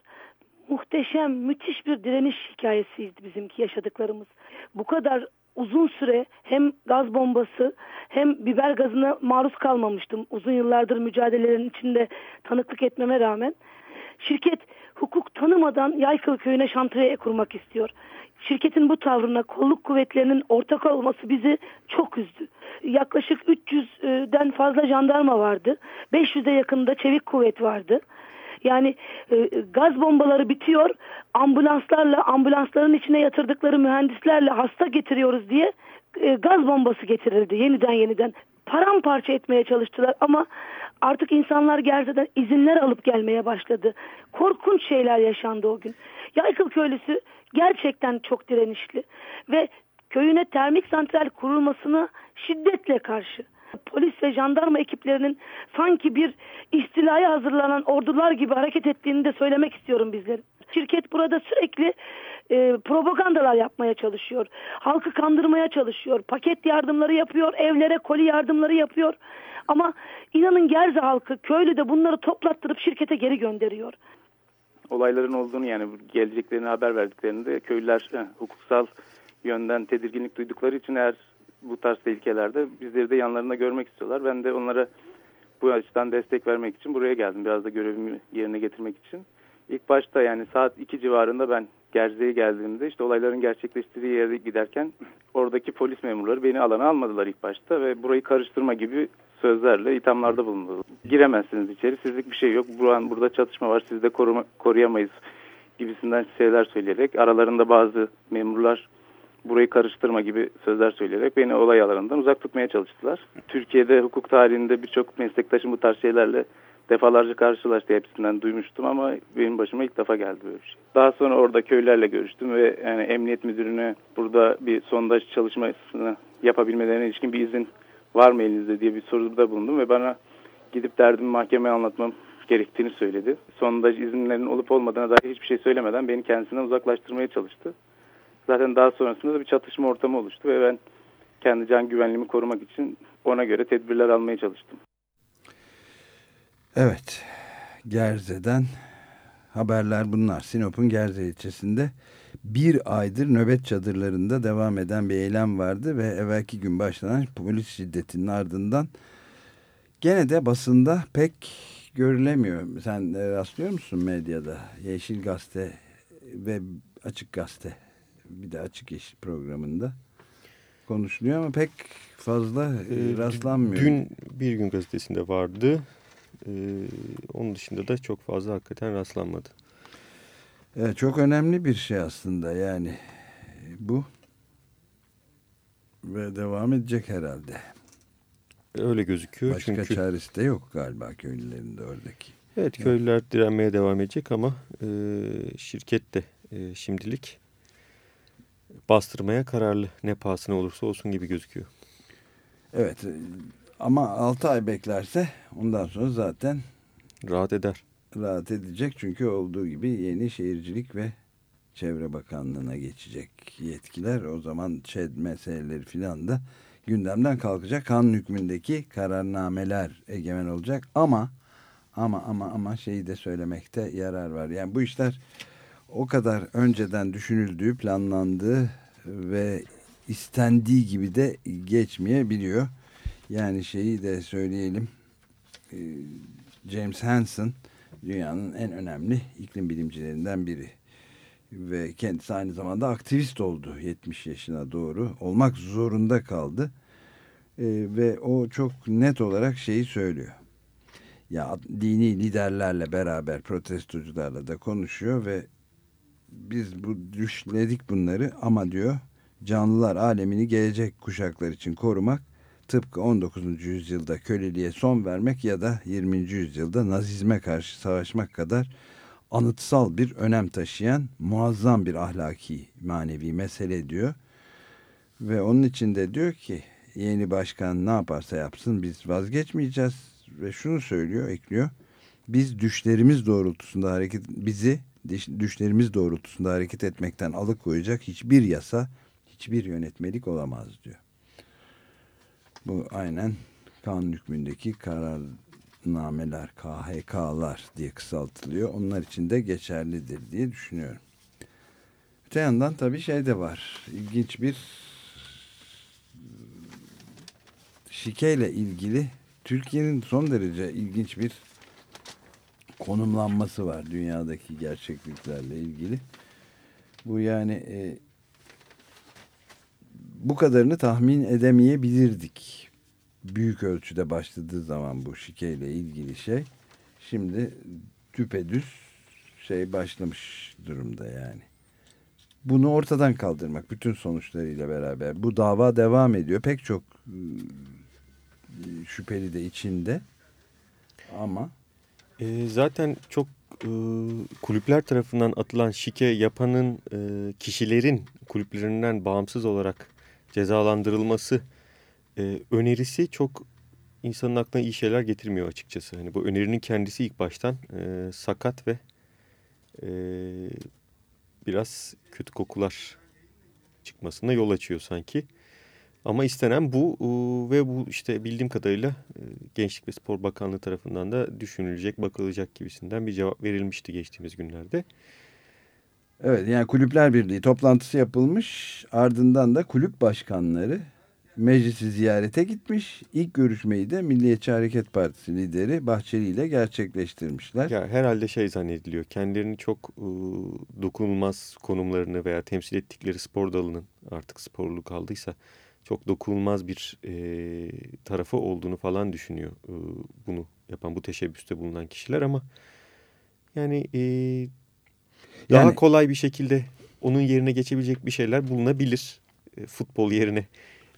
muhteşem, müthiş bir direniş hikayesiydi bizimki yaşadıklarımız. Bu kadar uzun süre hem gaz bombası hem biber gazına maruz kalmamıştım. Uzun yıllardır mücadelelerin içinde tanıklık etmeme rağmen. Şirket hukuk tanımadan Yaykıl köyüne şantiye kurmak istiyor. Şirketin bu tavrına kolluk kuvvetlerinin ortak olması bizi çok üzdü. Yaklaşık 300'den fazla jandarma vardı. 500'e yakında çevik kuvvet vardı. Yani e, gaz bombaları bitiyor, ambulanslarla, ambulansların içine yatırdıkları mühendislerle hasta getiriyoruz diye e, gaz bombası getirildi yeniden yeniden. Paramparça etmeye çalıştılar ama artık insanlar gerçekten izinler alıp gelmeye başladı. Korkunç şeyler yaşandı o gün. Yaykıl köylüsü gerçekten çok direnişli ve köyüne termik santral kurulmasına şiddetle karşı polis ve jandarma ekiplerinin sanki bir istilaya hazırlanan ordular gibi hareket ettiğini de söylemek istiyorum bizlerin. Şirket burada sürekli e, propagandalar yapmaya çalışıyor. Halkı kandırmaya çalışıyor. Paket yardımları yapıyor. Evlere koli yardımları yapıyor. Ama inanın Gerze halkı köylü de bunları toplattırıp şirkete geri gönderiyor. olayların olduğunu yani geleceklerini haber verdiklerinde köylüler eh, hukuksal yönden tedirginlik duydukları için eğer bu tarz tehlikelerde bizleri de yanlarında görmek istiyorlar. Ben de onlara bu açıdan destek vermek için buraya geldim. Biraz da görevimi yerine getirmek için. İlk başta yani saat 2 civarında ben Gerze'ye geldiğimde işte olayların gerçekleştiği yere giderken oradaki polis memurları beni alana almadılar ilk başta ve burayı karıştırma gibi sözlerle ithamlarda bulundu. Giremezsiniz içeri sizlik bir şey yok. Buran, burada çatışma var sizi de koruma, koruyamayız gibisinden şeyler söyleyerek aralarında bazı memurlar burayı karıştırma gibi sözler söyleyerek beni olay alanından uzak tutmaya çalıştılar. Türkiye'de hukuk tarihinde birçok meslektaşım bu tarz şeylerle defalarca karşılaştı. Hepsinden duymuştum ama benim başıma ilk defa geldi böyle bir şey. Daha sonra orada köylerle görüştüm ve yani emniyet müdürüne burada bir sondaj çalışmasını yapabilmelerine ilişkin bir izin var mı elinizde diye bir soruda bulundum ve bana gidip derdimi mahkemeye anlatmam gerektiğini söyledi. Sondaj izinlerinin olup olmadığına dair hiçbir şey söylemeden beni kendisinden uzaklaştırmaya çalıştı. Zaten daha sonrasında da bir çatışma ortamı oluştu ve ben kendi can güvenliğimi korumak için ona göre tedbirler almaya çalıştım. Evet, Gerze'den haberler bunlar. Sinop'un Gerze ilçesinde bir aydır nöbet çadırlarında devam eden bir eylem vardı ve evvelki gün başlanan polis şiddetinin ardından gene de basında pek görülemiyor. Sen e, rastlıyor musun medyada? Yeşil Gazete ve Açık Gazete bir de Açık Yeşil programında konuşuluyor ama pek fazla e, Ee, rastlanmıyor. Dün Bir Gün gazetesinde vardı. Ee, onun dışında da çok fazla hakikaten rastlanmadı. Evet, çok önemli bir şey aslında yani bu ve devam edecek herhalde. Öyle gözüküyor Başka çünkü. çaresi de yok galiba köylülerin de oradaki. Evet köylüler direnmeye devam edecek ama e, şirket de e, şimdilik bastırmaya kararlı ne pahasına olursa olsun gibi gözüküyor. Evet e, ama 6 ay beklerse ondan sonra zaten Rahat eder. Rahat edecek. Çünkü olduğu gibi yeni şehircilik ve çevre bakanlığına geçecek yetkiler. O zaman ÇED meseleleri filan da gündemden kalkacak. Kanun hükmündeki kararnameler egemen olacak ama ama ama ama şeyi de söylemekte yarar var. Yani bu işler o kadar önceden düşünüldüğü, planlandığı ve istendiği gibi de geçmeyebiliyor. Yani şeyi de söyleyelim. Ee, James Hansen dünyanın en önemli iklim bilimcilerinden biri. Ve kendisi aynı zamanda aktivist oldu 70 yaşına doğru. Olmak zorunda kaldı. Ee, ve o çok net olarak şeyi söylüyor. Ya dini liderlerle beraber protestocularla da konuşuyor ve biz bu düşledik bunları ama diyor canlılar alemini gelecek kuşaklar için korumak tıpkı 19. yüzyılda köleliğe son vermek ya da 20. yüzyılda nazizme karşı savaşmak kadar anıtsal bir önem taşıyan muazzam bir ahlaki manevi mesele diyor. Ve onun için de diyor ki yeni başkan ne yaparsa yapsın biz vazgeçmeyeceğiz ve şunu söylüyor ekliyor. Biz düşlerimiz doğrultusunda hareket bizi düşlerimiz doğrultusunda hareket etmekten alıkoyacak hiçbir yasa, hiçbir yönetmelik olamaz diyor. Bu aynen kanun hükmündeki kararnameler, KHK'lar diye kısaltılıyor. Onlar için de geçerlidir diye düşünüyorum. Öte yandan tabii şey de var. İlginç bir şikeyle ilgili Türkiye'nin son derece ilginç bir konumlanması var dünyadaki gerçekliklerle ilgili. Bu yani e, bu kadarını tahmin edemeyebilirdik. Büyük ölçüde başladığı zaman bu şikeyle ilgili şey. Şimdi düpedüz şey başlamış durumda yani. Bunu ortadan kaldırmak bütün sonuçlarıyla beraber. Bu dava devam ediyor. Pek çok şüpheli de içinde. Ama e, zaten çok e, kulüpler tarafından atılan şike yapanın e, kişilerin kulüplerinden bağımsız olarak cezalandırılması e, önerisi çok insanın aklına iyi şeyler getirmiyor açıkçası. Hani bu önerinin kendisi ilk baştan e, sakat ve e, biraz kötü kokular çıkmasına yol açıyor sanki. Ama istenen bu ve bu işte bildiğim kadarıyla Gençlik ve Spor Bakanlığı tarafından da düşünülecek, bakılacak gibisinden bir cevap verilmişti geçtiğimiz günlerde. Evet yani Kulüpler Birliği toplantısı yapılmış ardından da kulüp başkanları meclisi ziyarete gitmiş. İlk görüşmeyi de Milliyetçi Hareket Partisi lideri Bahçeli ile gerçekleştirmişler. Ya herhalde şey zannediliyor. Kendilerini çok e, dokunulmaz konumlarını veya temsil ettikleri spor dalının artık sporlu kaldıysa çok dokunulmaz bir e, tarafı olduğunu falan düşünüyor e, bunu yapan bu teşebbüste bulunan kişiler ama yani e, daha yani, kolay bir şekilde onun yerine geçebilecek bir şeyler bulunabilir. E, futbol yerine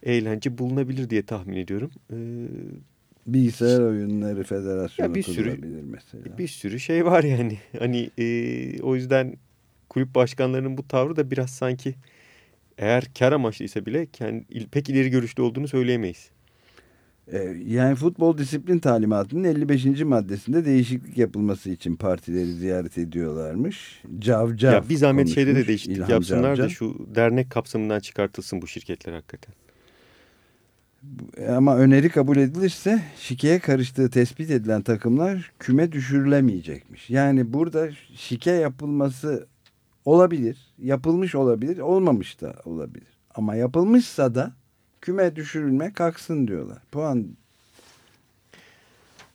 eğlence bulunabilir diye tahmin ediyorum. E, Bilgisayar oyunları federasyonu bir sürü, mesela. Bir sürü şey var yani. Hani e, o yüzden kulüp başkanlarının bu tavrı da biraz sanki eğer kar amaçlıysa bile kendi, pek ileri görüşlü olduğunu söyleyemeyiz. Ee, yani futbol disiplin talimatının 55. maddesinde değişiklik yapılması için partileri ziyaret ediyorlarmış. Cavcav ya bir zahmet şeyde de değişiklik İlhan yapsınlar Cavcav. da şu dernek kapsamından çıkartılsın bu şirketler hakikaten. Ama öneri kabul edilirse şikeye karıştığı tespit edilen takımlar küme düşürülemeyecekmiş. Yani burada şike yapılması olabilir, yapılmış olabilir, olmamış da olabilir. Ama yapılmışsa da küme düşürülme kalksın diyorlar. Puan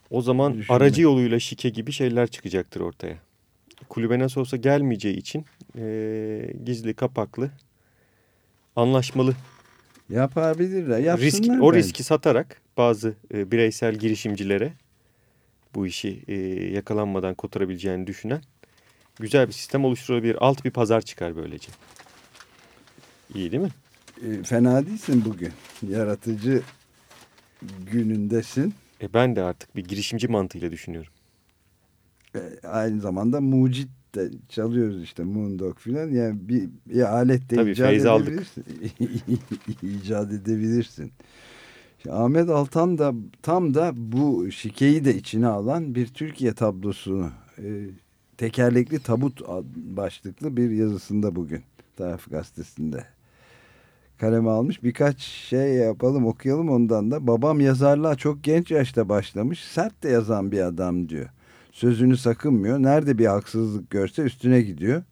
o zaman düşürme. aracı yoluyla şike gibi şeyler çıkacaktır ortaya. Kulübe nasıl olsa gelmeyeceği için e, gizli kapaklı anlaşmalı yapabilirler. Yapsınlar Risk, o riski satarak bazı e, bireysel girişimcilere bu işi e, yakalanmadan kotarabileceğini düşünen güzel bir sistem oluşturabilir. Alt bir pazar çıkar böylece. İyi değil mi? E, fena değilsin bugün. Yaratıcı günündesin. E ben de artık bir girişimci mantığıyla düşünüyorum. E, aynı zamanda mucit de çalıyoruz işte Moondog filan. Yani bir, bir alet de Tabii, icat edebilirsin. icat edebilirsin. Şimdi Ahmet Altan da tam da bu şikeyi de içine alan bir Türkiye tablosunu e, tekerlekli tabut başlıklı bir yazısında bugün Taraf Gazetesi'nde kaleme almış. Birkaç şey yapalım okuyalım ondan da. Babam yazarlığa çok genç yaşta başlamış. Sert de yazan bir adam diyor. Sözünü sakınmıyor. Nerede bir haksızlık görse üstüne gidiyor.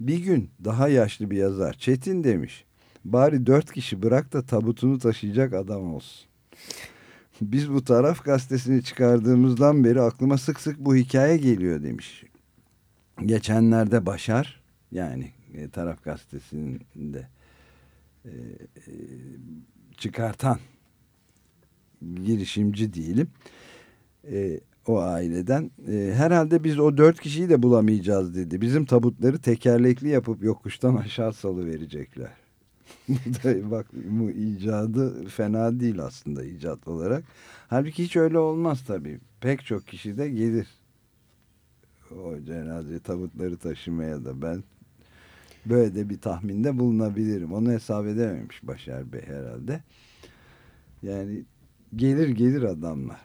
Bir gün daha yaşlı bir yazar Çetin demiş. Bari dört kişi bırak da tabutunu taşıyacak adam olsun. Biz bu taraf gazetesini çıkardığımızdan beri aklıma sık sık bu hikaye geliyor demiş. Geçenlerde Başar yani e, taraf gazetesinin de e, e, çıkartan girişimci diyelim e, o aileden e, herhalde biz o dört kişiyi de bulamayacağız dedi. Bizim tabutları tekerlekli yapıp yokuştan aşağı salı verecekler. Bak bu icadı fena değil aslında icat olarak. Halbuki hiç öyle olmaz tabii. Pek çok kişi de gelir o cenaze tabutları taşımaya da ben böyle de bir tahminde bulunabilirim. Onu hesap edememiş Başar Bey herhalde. Yani gelir gelir adamlar.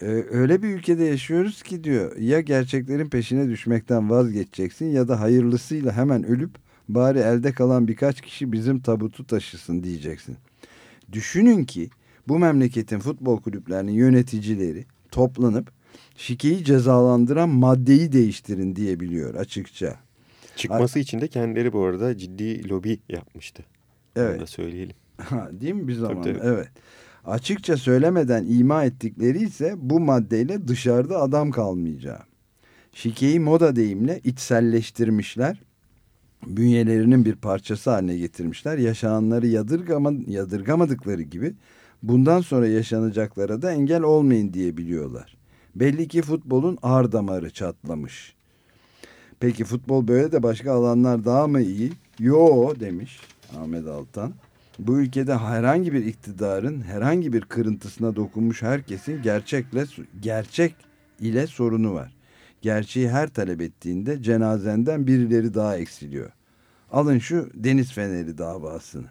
Ee, öyle bir ülkede yaşıyoruz ki diyor ya gerçeklerin peşine düşmekten vazgeçeceksin ya da hayırlısıyla hemen ölüp bari elde kalan birkaç kişi bizim tabutu taşısın diyeceksin. Düşünün ki bu memleketin futbol kulüplerinin yöneticileri toplanıp şikeyi cezalandıran maddeyi değiştirin diyebiliyor açıkça. Çıkması için de kendileri bu arada ciddi lobi yapmıştı. Evet. Onu da söyleyelim. Değil mi bir zaman? Tabii, tabii. Evet. Açıkça söylemeden ima ettikleri ise bu maddeyle dışarıda adam kalmayacağı. Şikeyi moda deyimle içselleştirmişler. Bünyelerinin bir parçası haline getirmişler. Yaşananları yadırgama, yadırgamadıkları gibi bundan sonra yaşanacaklara da engel olmayın diye biliyorlar. Belli ki futbolun ağır damarı çatlamış. Peki futbol böyle de başka alanlar daha mı iyi? Yo demiş Ahmet Altan. Bu ülkede herhangi bir iktidarın herhangi bir kırıntısına dokunmuş herkesin gerçekle gerçek ile sorunu var. Gerçeği her talep ettiğinde cenazenden birileri daha eksiliyor. Alın şu deniz feneri davasını.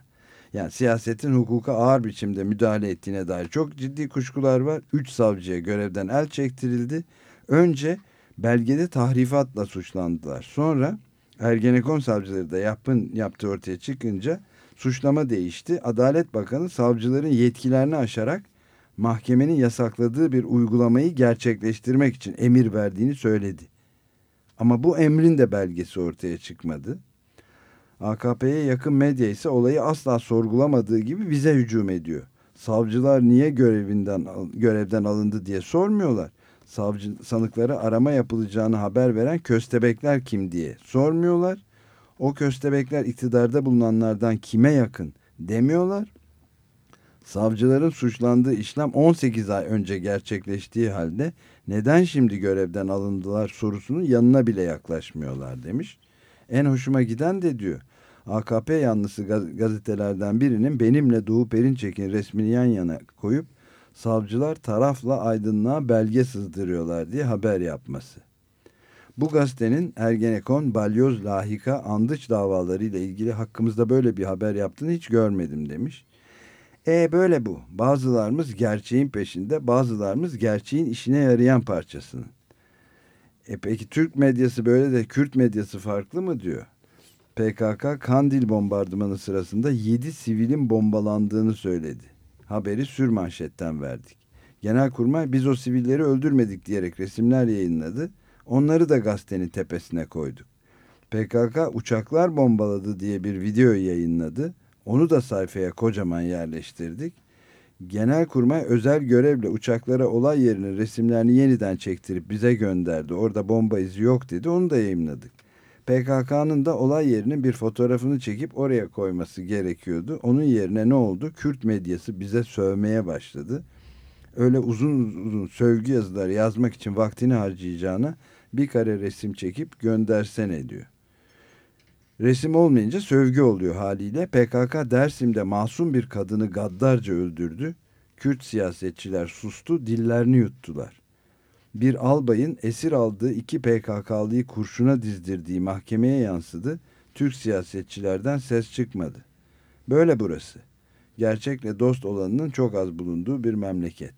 Yani siyasetin hukuka ağır biçimde müdahale ettiğine dair çok ciddi kuşkular var. Üç savcıya görevden el çektirildi. Önce belgede tahrifatla suçlandılar. Sonra Ergenekon savcıları da yapın yaptığı ortaya çıkınca suçlama değişti. Adalet Bakanı savcıların yetkilerini aşarak mahkemenin yasakladığı bir uygulamayı gerçekleştirmek için emir verdiğini söyledi. Ama bu emrin de belgesi ortaya çıkmadı. AKP'ye yakın medya ise olayı asla sorgulamadığı gibi bize hücum ediyor. Savcılar niye görevinden görevden alındı diye sormuyorlar. Savcı sanıkları arama yapılacağını haber veren köstebekler kim diye sormuyorlar. O köstebekler iktidarda bulunanlardan kime yakın demiyorlar. Savcıların suçlandığı işlem 18 ay önce gerçekleştiği halde neden şimdi görevden alındılar sorusunun yanına bile yaklaşmıyorlar demiş. En hoşuma giden de diyor. AKP yanlısı gazetelerden birinin benimle Doğu Perinçek'in resmini yan yana koyup savcılar tarafla aydınlığa belge sızdırıyorlar diye haber yapması. Bu gazetenin Ergenekon, Balyoz, Lahika, Andıç davaları ile ilgili hakkımızda böyle bir haber yaptığını hiç görmedim demiş. E böyle bu. Bazılarımız gerçeğin peşinde, bazılarımız gerçeğin işine yarayan parçasının. E peki Türk medyası böyle de Kürt medyası farklı mı diyor. PKK Kandil bombardımanı sırasında 7 sivilin bombalandığını söyledi. Haberi sür manşetten verdik. Genelkurmay biz o sivilleri öldürmedik diyerek resimler yayınladı. Onları da gazetenin tepesine koyduk. PKK uçaklar bombaladı diye bir video yayınladı. Onu da sayfaya kocaman yerleştirdik. Genelkurmay özel görevle uçaklara olay yerinin resimlerini yeniden çektirip bize gönderdi. Orada bomba izi yok dedi. Onu da yayınladık. PKK'nın da olay yerinin bir fotoğrafını çekip oraya koyması gerekiyordu. Onun yerine ne oldu? Kürt medyası bize sövmeye başladı. Öyle uzun uzun sövgü yazıları yazmak için vaktini harcayacağına bir kare resim çekip göndersene diyor. Resim olmayınca sövgü oluyor haliyle. PKK Dersim'de masum bir kadını gaddarca öldürdü. Kürt siyasetçiler sustu, dillerini yuttular. Bir albayın esir aldığı iki PKK'lıyı kurşuna dizdirdiği mahkemeye yansıdı. Türk siyasetçilerden ses çıkmadı. Böyle burası. Gerçekle dost olanının çok az bulunduğu bir memleket.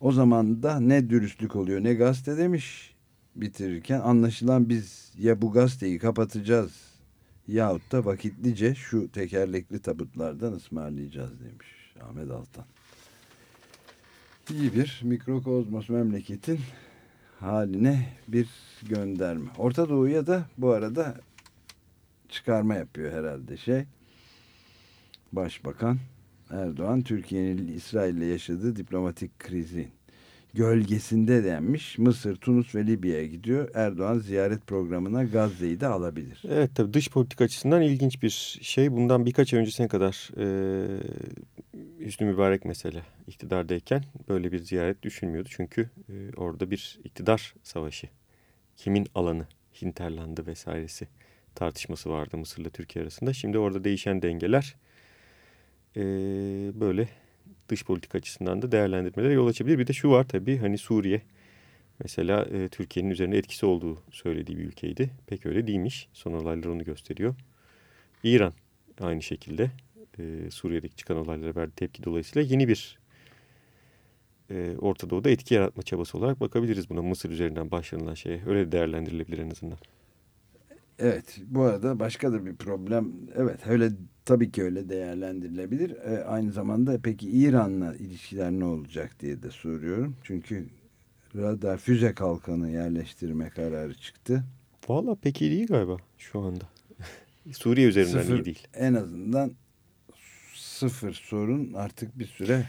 O zaman da ne dürüstlük oluyor ne gazete demiş bitirirken anlaşılan biz ya bu gazeteyi kapatacağız yahut da vakitlice şu tekerlekli tabutlardan ısmarlayacağız demiş Ahmet Altan. İyi bir mikrokozmos memleketin haline bir gönderme. Orta Doğu'ya da bu arada çıkarma yapıyor herhalde şey. Başbakan Erdoğan Türkiye'nin İsrail ile yaşadığı diplomatik krizin gölgesinde denmiş. Mısır, Tunus ve Libya'ya gidiyor. Erdoğan ziyaret programına Gazze'yi de alabilir. Evet tabii dış politik açısından ilginç bir şey. Bundan birkaç ay öncesine kadar e, Hüsnü Mübarek mesela iktidardayken böyle bir ziyaret düşünmüyordu. Çünkü e, orada bir iktidar savaşı. Kimin alanı, Hinterlandı vesairesi tartışması vardı Mısır'la Türkiye arasında. Şimdi orada değişen dengeler e, böyle dış politik açısından da değerlendirmelere yol açabilir. Bir de şu var tabii hani Suriye mesela e, Türkiye'nin üzerine etkisi olduğu söylediği bir ülkeydi. Pek öyle değilmiş. Son olaylar onu gösteriyor. İran aynı şekilde e, Suriye'deki çıkan olaylara verdiği tepki dolayısıyla yeni bir e, Orta Doğu'da etki yaratma çabası olarak bakabiliriz buna. Mısır üzerinden başlanılan şeye. Öyle değerlendirilebilir en azından. Evet bu arada başka da bir problem evet öyle tabii ki öyle değerlendirilebilir. E, aynı zamanda peki İran'la ilişkiler ne olacak diye de soruyorum. Çünkü radar füze kalkanı yerleştirme kararı çıktı. Valla pek iyi değil galiba şu anda. Suriye üzerinden sıfır, iyi değil. En azından sıfır sorun artık bir süre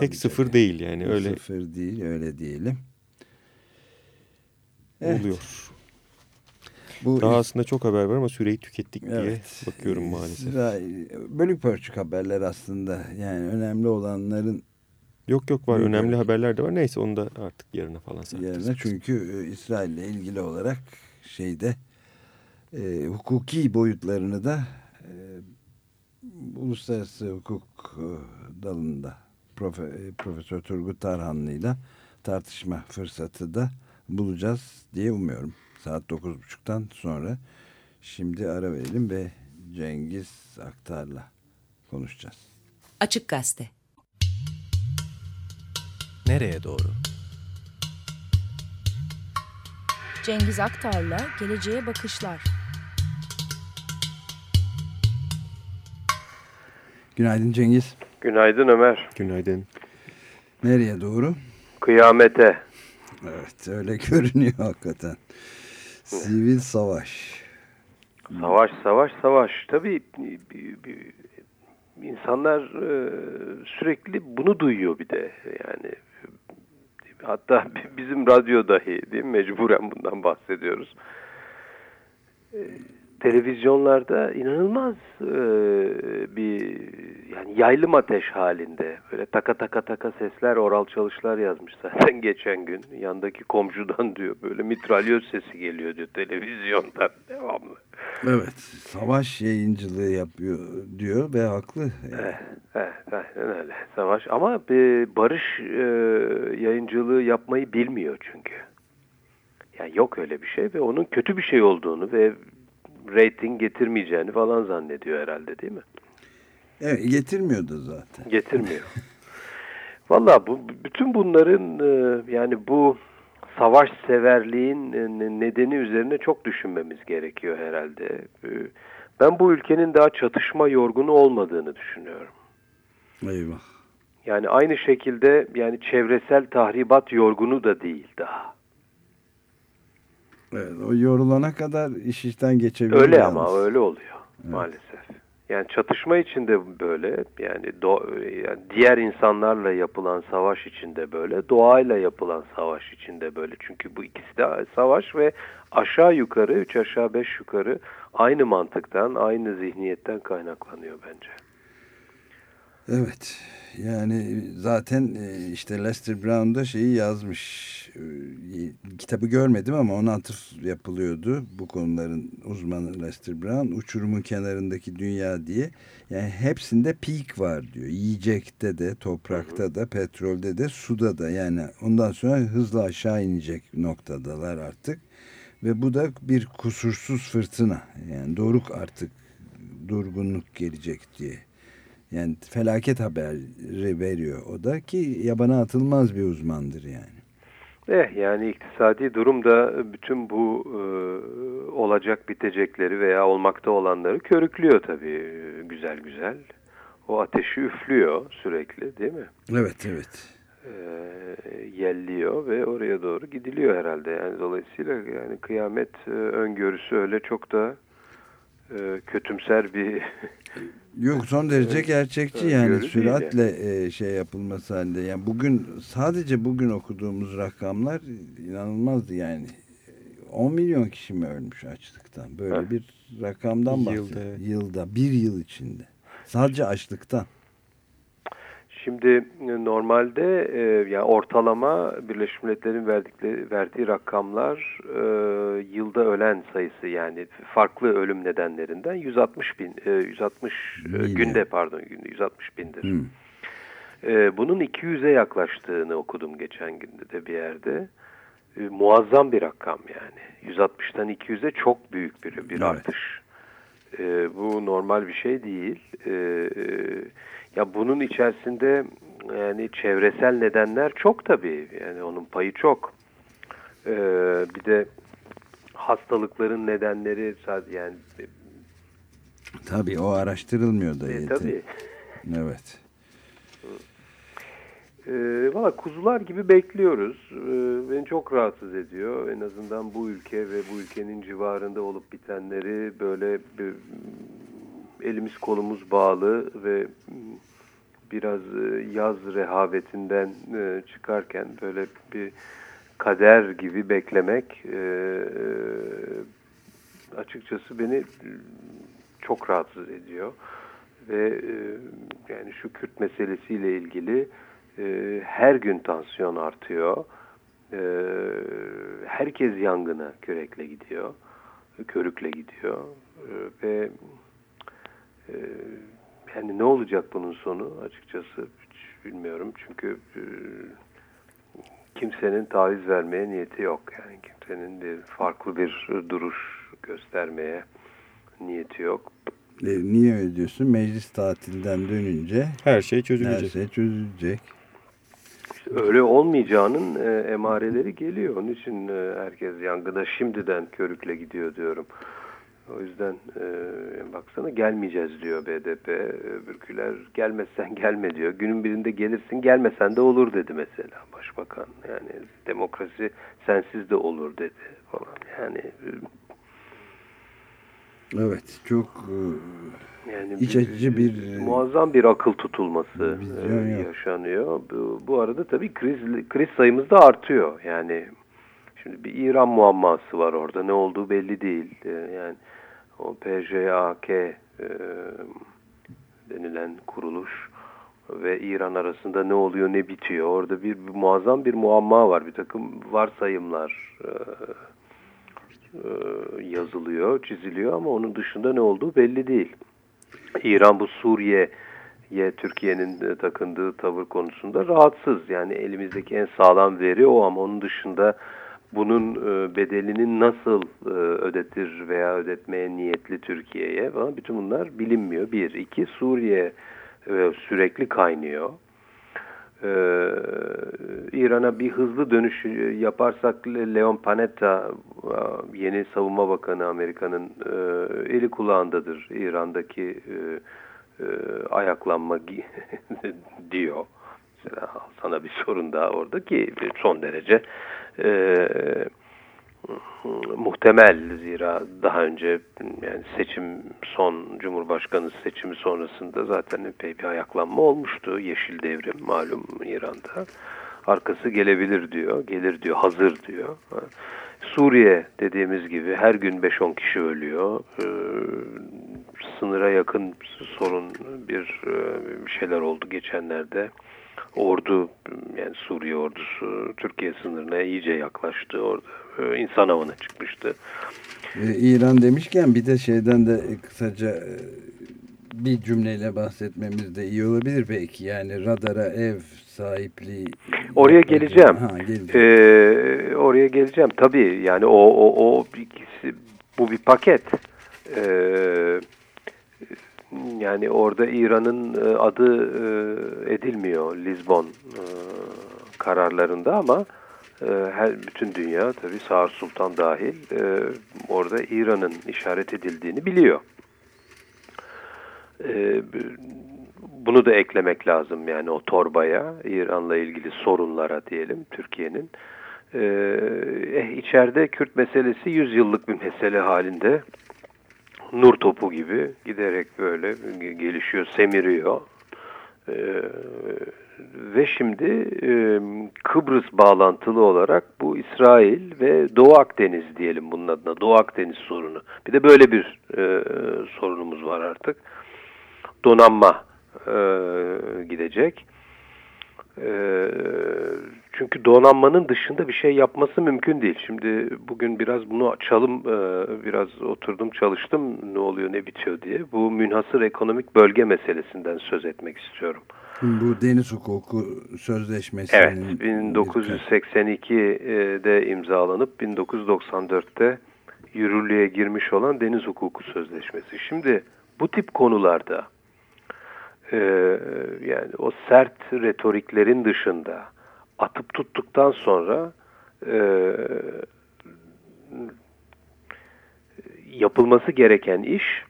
Pek sıfır değil yani öyle. Sıfır değil öyle diyelim. Evet. Oluyor. Bu Daha aslında çok haber var ama süreyi tükettik evet. diye bakıyorum maalesef. Bölük pörçük haberler aslında yani önemli olanların Yok yok var önemli haberler de var. Neyse onu da artık yarına falan saklayacağız. Yarına çünkü e, İsrail ile ilgili olarak şeyde e, hukuki boyutlarını da e, uluslararası hukuk e, dalında Profe, e, Profesör Turgut Tarhanlı ile tartışma fırsatı da bulacağız diye umuyorum saat 9.30'dan sonra. Şimdi ara verelim ve Cengiz Aktar'la konuşacağız. Açık Gazete Nereye doğru? Cengiz Aktar'la Geleceğe Bakışlar Günaydın Cengiz. Günaydın Ömer. Günaydın. Nereye doğru? Kıyamete. Evet öyle görünüyor hakikaten. Sivil savaş. Savaş, savaş, savaş. Tabii insanlar e, sürekli bunu duyuyor bir de. Yani hatta bizim radyo dahi değil mi? Mecburen bundan bahsediyoruz. Televizyonlarda inanılmaz e, bir yani yaylım ateş halinde böyle taka taka taka sesler oral çalışlar yazmış zaten geçen gün yandaki komşudan diyor böyle mitralyöz sesi geliyor diyor televizyondan devamlı. Evet savaş yayıncılığı yapıyor diyor ve haklı. Yani. Eh, eh, eh, öyle savaş ama e, barış e, yayıncılığı yapmayı bilmiyor çünkü. Yani yok öyle bir şey ve onun kötü bir şey olduğunu ve rating getirmeyeceğini falan zannediyor herhalde değil mi? Evet getirmiyordu zaten. Getirmiyor. Valla bu bütün bunların e, yani bu savaş severliğin e, nedeni üzerine çok düşünmemiz gerekiyor herhalde. E, ben bu ülkenin daha çatışma yorgunu olmadığını düşünüyorum. Eyvah. Yani aynı şekilde yani çevresel tahribat yorgunu da değil daha. Evet, o yorulana kadar iş işten geçebiliyor. Öyle yalnız. ama öyle oluyor evet. maalesef. Yani çatışma içinde böyle yani, do, yani diğer insanlarla yapılan savaş içinde böyle doğayla yapılan savaş içinde böyle çünkü bu ikisi de savaş ve aşağı yukarı üç aşağı beş yukarı aynı mantıktan aynı zihniyetten kaynaklanıyor bence. Evet yani zaten e, işte Lester Brown da şeyi yazmış. E, kitabı görmedim ama ona atıf yapılıyordu. Bu konuların uzmanı Lester Brown uçurumun kenarındaki dünya diye. Yani hepsinde peak var diyor. Yiyecekte de toprakta da petrolde de suda da. Yani ondan sonra hızla aşağı inecek noktadalar artık. Ve bu da bir kusursuz fırtına. Yani doruk artık durgunluk gelecek diye yani felaket haberi veriyor o da ki yabana atılmaz bir uzmandır yani. Eh yani iktisadi durum da bütün bu e, olacak bitecekleri veya olmakta olanları körüklüyor tabii güzel güzel. O ateşi üflüyor sürekli değil mi? Evet evet. E, yelliyor ve oraya doğru gidiliyor herhalde. Yani dolayısıyla yani kıyamet e, öngörüsü öyle çok da e, kötümser bir Yok son derece gerçekçi yani süratle yani. E, şey yapılması halinde. Yani bugün sadece bugün okuduğumuz rakamlar inanılmazdı yani. 10 milyon kişi mi ölmüş açlıktan? Böyle ha. bir rakamdan bahsediyor. Yılda, Yılda, bir yıl içinde. Sadece açlıktan. Şimdi e, normalde e, yani ortalama Birleşmiş Milletler'in verdikleri verdiği rakamlar e, yılda ölen sayısı yani farklı ölüm nedenlerinden 160 bin e, 160 e, günde pardon günde 160 bindir. Hmm. E, bunun 200'e yaklaştığını okudum geçen günde de bir yerde. e, muazzam bir rakam yani. 160'tan 200'e çok büyük bir, bir Evet. artış. E, bu normal bir şey değil. E, e, ya bunun içerisinde yani çevresel nedenler çok tabii. Yani onun payı çok. E, bir de hastalıkların nedenleri sadece yani Tabii o araştırılmıyor da e, tabii. Evet. E, Valla kuzular gibi bekliyoruz. E, beni çok rahatsız ediyor. En azından bu ülke ve bu ülkenin civarında olup bitenleri böyle bir, elimiz kolumuz bağlı ve biraz e, yaz rehavetinden e, çıkarken böyle bir kader gibi beklemek e, açıkçası beni çok rahatsız ediyor. Ve yani şu Kürt meselesiyle ilgili her gün tansiyon artıyor. Herkes yangına kürekle gidiyor. Körükle gidiyor. Ve yani ne olacak bunun sonu açıkçası hiç bilmiyorum. Çünkü e, kimsenin taviz vermeye niyeti yok. Yani kimsenin bir farklı bir duruş göstermeye niyeti yok. E, niye öyle diyorsun? Meclis tatilden dönünce Her şey her çözülecek. şey çözülecek. İşte öyle olmayacağının e, emareleri geliyor. Onun için e, herkes yangına şimdiden körükle gidiyor diyorum. O yüzden e, baksana gelmeyeceğiz diyor BDP. Öbürküler gelmezsen gelme diyor. Günün birinde gelirsin gelmesen de olur dedi mesela başbakan. Yani demokrasi sensiz de olur dedi falan. Yani e, Evet çok e, Yani İç açıcı bir, e, muazzam bir akıl tutulması e, yok. yaşanıyor. Bu, bu arada tabii kriz kriz sayımız da artıyor. Yani şimdi bir İran muamması var orada. Ne olduğu belli değil. E, Yani o PJAK e, denilen kuruluş ve İran arasında ne oluyor ne bitiyor. Orada bir, muazzam bir muamma var. Bir takım varsayımlar e, e, yazılıyor, çiziliyor ama onun dışında ne olduğu belli değil. İran bu Suriye'ye Türkiye'nin takındığı tavır konusunda rahatsız. Yani elimizdeki en sağlam veri o ama onun dışında bunun e, bedelinin nasıl e, ödetir veya ödetmeye niyetli Türkiye'ye falan bütün bunlar bilinmiyor. Bir. iki Suriye e, sürekli kaynıyor. Ee, İran'a bir hızlı dönüş yaparsak Leon Panetta yeni savunma bakanı Amerika'nın e, eli kulağındadır İran'daki e, e, ayaklanma diyor. Mesela sana bir sorun daha orada ki son derece e, muhtemel zira daha önce yani seçim son Cumhurbaşkanı seçimi sonrasında zaten epey bir ayaklanma olmuştu. Yeşil devrim malum İran'da. Arkası gelebilir diyor. Gelir diyor. Hazır diyor. Suriye dediğimiz gibi her gün 5-10 kişi ölüyor. Ee, sınıra yakın sorun bir, bir şeyler oldu geçenlerde. Ordu yani Suriye ordusu Türkiye sınırına iyice yaklaştı orada. insan avına çıkmıştı. Ee, İran demişken bir de şeyden de kısaca e, bir cümleyle bahsetmemiz de iyi olabilir belki. Yani radara ev sahipliği. Oraya geleceğim. Ha, geleceğim. Ee, oraya geleceğim. Tabii yani o o o ikisi bu bir paket. Ee, yani orada İran'ın adı e, edilmiyor Lizbon e, kararlarında ama e, her bütün dünya tabii Sağır Sultan dahil e, orada İran'ın işaret edildiğini biliyor. E, bunu da eklemek lazım yani o torbaya İran'la ilgili sorunlara diyelim Türkiye'nin. Ee, içeride Kürt meselesi 100 yıllık bir mesele halinde nur topu gibi giderek böyle gelişiyor, semiriyor. Ee, ve şimdi e, Kıbrıs bağlantılı olarak bu İsrail ve Doğu Akdeniz diyelim bunun adına Doğu Akdeniz sorunu. Bir de böyle bir e, sorunumuz var artık. Donanma e, gidecek. E, çünkü donanmanın dışında bir şey yapması mümkün değil. Şimdi bugün biraz bunu açalım, e, biraz oturdum çalıştım ne oluyor ne bitiyor diye. Bu münhasır ekonomik bölge meselesinden söz etmek istiyorum. Bu deniz hukuku sözleşmesinin... Evet, 1982'de imzalanıp 1994'te yürürlüğe girmiş olan deniz hukuku sözleşmesi. Şimdi bu tip konularda e, yani o sert retoriklerin dışında atıp tuttuktan sonra e, yapılması gereken iş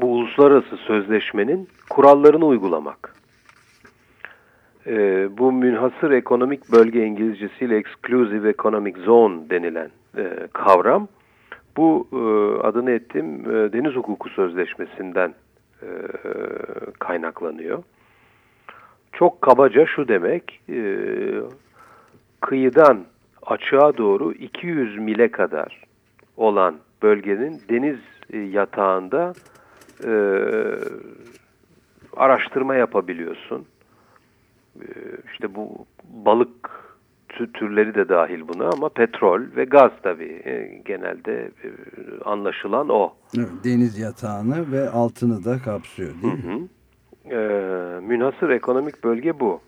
bu uluslararası sözleşmenin kurallarını uygulamak. E, bu münhasır ekonomik bölge İngilizcesiyle Exclusive Economic Zone denilen e, kavram bu e, adını ettiğim e, Deniz Hukuku Sözleşmesi'nden e, kaynaklanıyor. Çok kabaca şu demek, e, kıyıdan açığa doğru 200 mile kadar olan bölgenin deniz e, yatağında e, araştırma yapabiliyorsun. E, işte bu balık türleri de dahil buna ama petrol ve gaz tabii e, genelde e, anlaşılan o. Evet, deniz yatağını ve altını da kapsıyor değil mi? Hı hı. E, münhasır ekonomik bölge bu.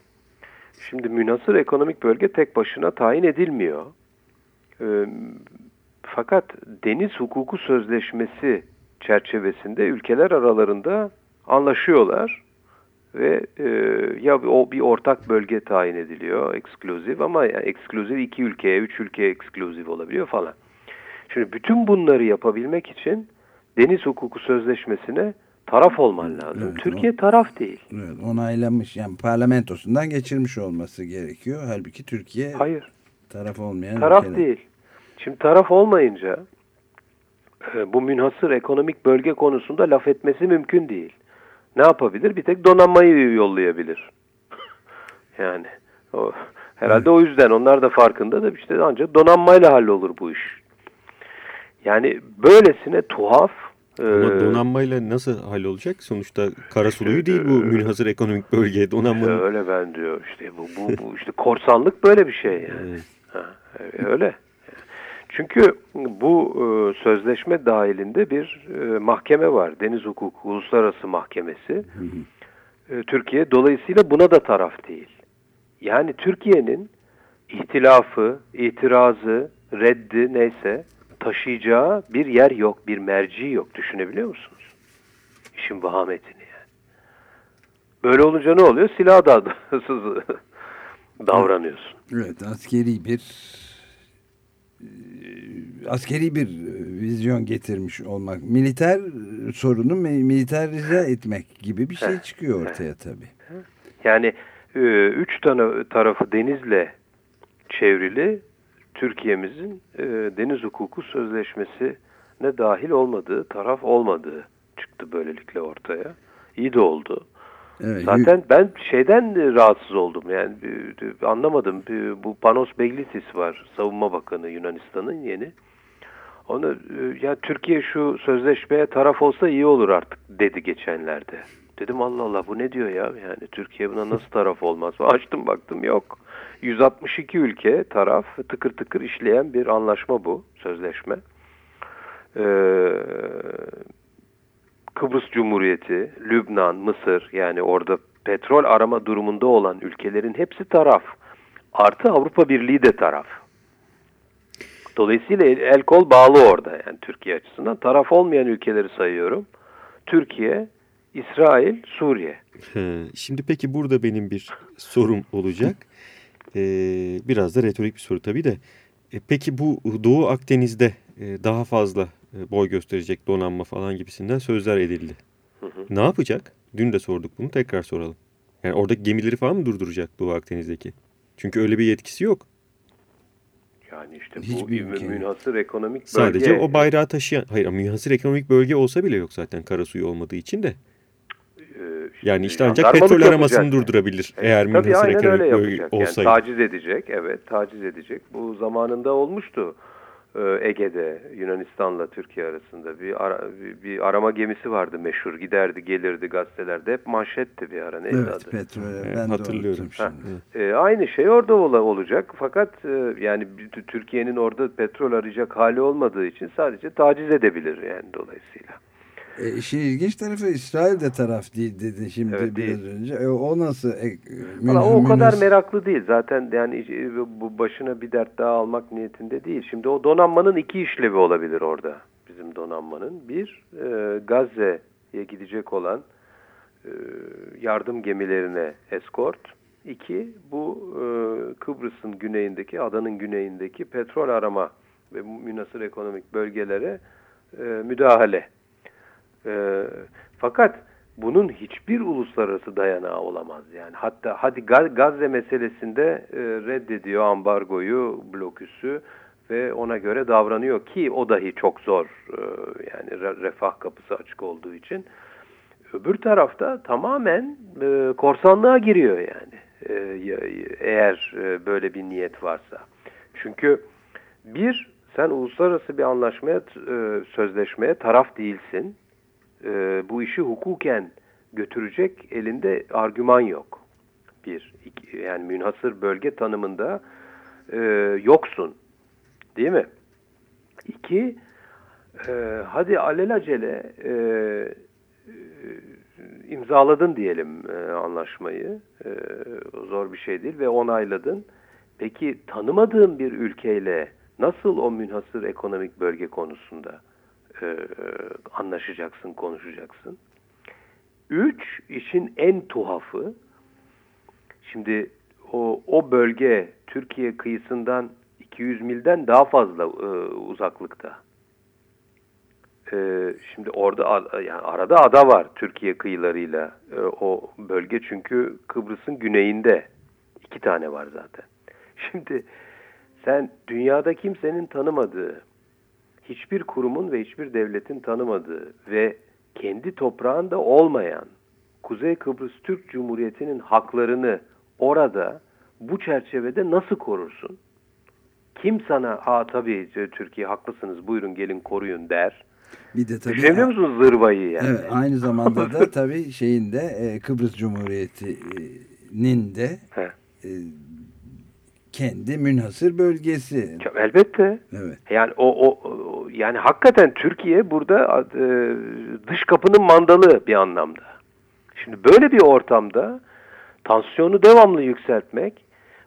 Şimdi münhasır ekonomik bölge tek başına tayin edilmiyor. E, fakat deniz hukuku sözleşmesi çerçevesinde ülkeler aralarında anlaşıyorlar ve e, ya o bir ortak bölge tayin ediliyor ekskluzif ama yani ekskluzif iki ülkeye, üç ülkeye ekskluzif olabiliyor falan. Şimdi bütün bunları yapabilmek için deniz hukuku sözleşmesine taraf olman lazım. Evet, Türkiye o, taraf değil. Evet, onaylamış yani parlamentosundan geçirmiş olması gerekiyor. Halbuki Türkiye Hayır. taraf olmayan Taraf ülkeler. değil. Şimdi taraf olmayınca e, bu münhasır ekonomik bölge konusunda laf etmesi mümkün değil ne yapabilir? Bir tek donanmayı yollayabilir. yani o, herhalde o yüzden onlar da farkında da işte ancak donanmayla hallolur bu iş. Yani böylesine tuhaf. Ama e, donanmayla nasıl hallolacak? Sonuçta karasuluyu değil bu münhasır ekonomik bölge. Donanmanın... Öyle ben diyor. işte bu, bu, bu işte korsanlık böyle bir şey yani. Evet. Ha, öyle. Çünkü bu e, sözleşme dahilinde bir e, mahkeme var. Deniz Hukuku Uluslararası Mahkemesi. E, Türkiye dolayısıyla buna da taraf değil. Yani Türkiye'nin ihtilafı, itirazı, reddi neyse taşıyacağı bir yer yok, bir merci yok. Düşünebiliyor musunuz? İşin vahametini yani. Böyle olunca ne oluyor? Silah da davranıyorsun. Evet, askeri bir askeri bir vizyon getirmiş olmak, militer sorunu militarize etmek gibi bir şey çıkıyor ortaya tabii. Yani e, üç tane tarafı denizle çevrili Türkiye'mizin e, deniz hukuku sözleşmesine dahil olmadığı, taraf olmadığı çıktı böylelikle ortaya. İyi de oldu. Evet, Zaten ben şeyden rahatsız oldum yani anlamadım. Bu Panos Beglitis var savunma bakanı Yunanistan'ın yeni. Onu ya Türkiye şu sözleşmeye taraf olsa iyi olur artık dedi geçenlerde. Dedim Allah Allah bu ne diyor ya yani Türkiye buna nasıl taraf olmaz? Açtım baktım yok. 162 ülke taraf tıkır tıkır işleyen bir anlaşma bu sözleşme. Ee, Kıbrıs Cumhuriyeti, Lübnan, Mısır yani orada petrol arama durumunda olan ülkelerin hepsi taraf. Artı Avrupa Birliği de taraf. Dolayısıyla el kol bağlı orada yani Türkiye açısından. Taraf olmayan ülkeleri sayıyorum. Türkiye, İsrail, Suriye. Şimdi peki burada benim bir sorum olacak. Ee, biraz da retorik bir soru tabii de. E, peki bu Doğu Akdeniz'de e, daha fazla e, boy gösterecek donanma falan gibisinden sözler edildi. Hı hı. Ne yapacak? Dün de sorduk bunu tekrar soralım. Yani oradaki gemileri falan mı durduracak Doğu Akdeniz'deki? Çünkü öyle bir yetkisi yok. Yani işte bu mü münhasır ekonomik bölge. Sadece o bayrağı taşıyan, hayır münhasır ekonomik bölge olsa bile yok zaten karasuyu olmadığı için de. Yani işte ancak petrol aramasını durdurabilir evet, eğer münhasır ekonomik olsaydı. Yani taciz edecek, evet taciz edecek. Bu zamanında olmuştu. Ee, Ege'de Yunanistan'la Türkiye arasında bir, ara, bir, arama gemisi vardı meşhur. Giderdi gelirdi gazetelerde. Hep manşetti bir ara. Neydi evet, adı? Petrol. Evet, ben hatırlıyorum. şimdi. E, aynı şey orada ol, olacak. Fakat e, yani Türkiye'nin orada petrol arayacak hali olmadığı için sadece taciz edebilir yani dolayısıyla. E, işin ilginç tarafı İsrail de taraf değil dedi şimdi Evet, biraz değil. önce. E, o nasıl? E, Valla o münhas- kadar meraklı değil. Zaten yani bu başına bir dert daha almak niyetinde değil. Şimdi o donanmanın iki işlevi olabilir orada. Bizim donanmanın. Bir, e, Gazze'ye gidecek olan e, yardım gemilerine eskort. İki, bu e, Kıbrıs'ın güneyindeki, adanın güneyindeki petrol arama ve münasır ekonomik bölgelere e, müdahale. E, fakat bunun hiçbir uluslararası dayanağı olamaz yani. Hatta hadi Ga- Gazze meselesinde e, reddediyor ambargoyu, bloküsü ve ona göre davranıyor ki o dahi çok zor e, yani re- refah kapısı açık olduğu için. Öbür tarafta tamamen e, korsanlığa giriyor yani e, eğer e, böyle bir niyet varsa. Çünkü bir sen uluslararası bir anlaşmaya, e, sözleşmeye taraf değilsin e, bu işi hukuken götürecek elinde argüman yok. Bir, iki, yani münhasır bölge tanımında e, yoksun. Değil mi? İki, e, hadi alelacele e, e, imzaladın diyelim e, anlaşmayı. E, zor bir şey değil ve onayladın. Peki tanımadığın bir ülkeyle nasıl o münhasır ekonomik bölge konusunda e, anlaşacaksın, konuşacaksın? Üç, işin en tuhafı, şimdi o, o bölge Türkiye kıyısından 200 milden daha fazla e, uzaklıkta. E, şimdi orada yani arada ada var Türkiye kıyılarıyla e, o bölge çünkü Kıbrıs'ın güneyinde iki tane var zaten. Şimdi sen dünyada kimsenin tanımadığı, hiçbir kurumun ve hiçbir devletin tanımadığı ve kendi toprağında olmayan Kuzey Kıbrıs Türk Cumhuriyeti'nin haklarını orada bu çerçevede nasıl korursun? Kim sana aa tabii Türkiye haklısınız buyurun gelin koruyun der. Bir de tabii Düşünebiliyor musunuz zırvayı yani? Evet, aynı zamanda da tabii şeyin de e, Kıbrıs Cumhuriyeti'nin de. Kendi münhasır bölgesi. Elbette. Evet. Yani o, o, yani hakikaten Türkiye burada e, dış kapının mandalı bir anlamda. Şimdi böyle bir ortamda tansiyonu devamlı yükseltmek,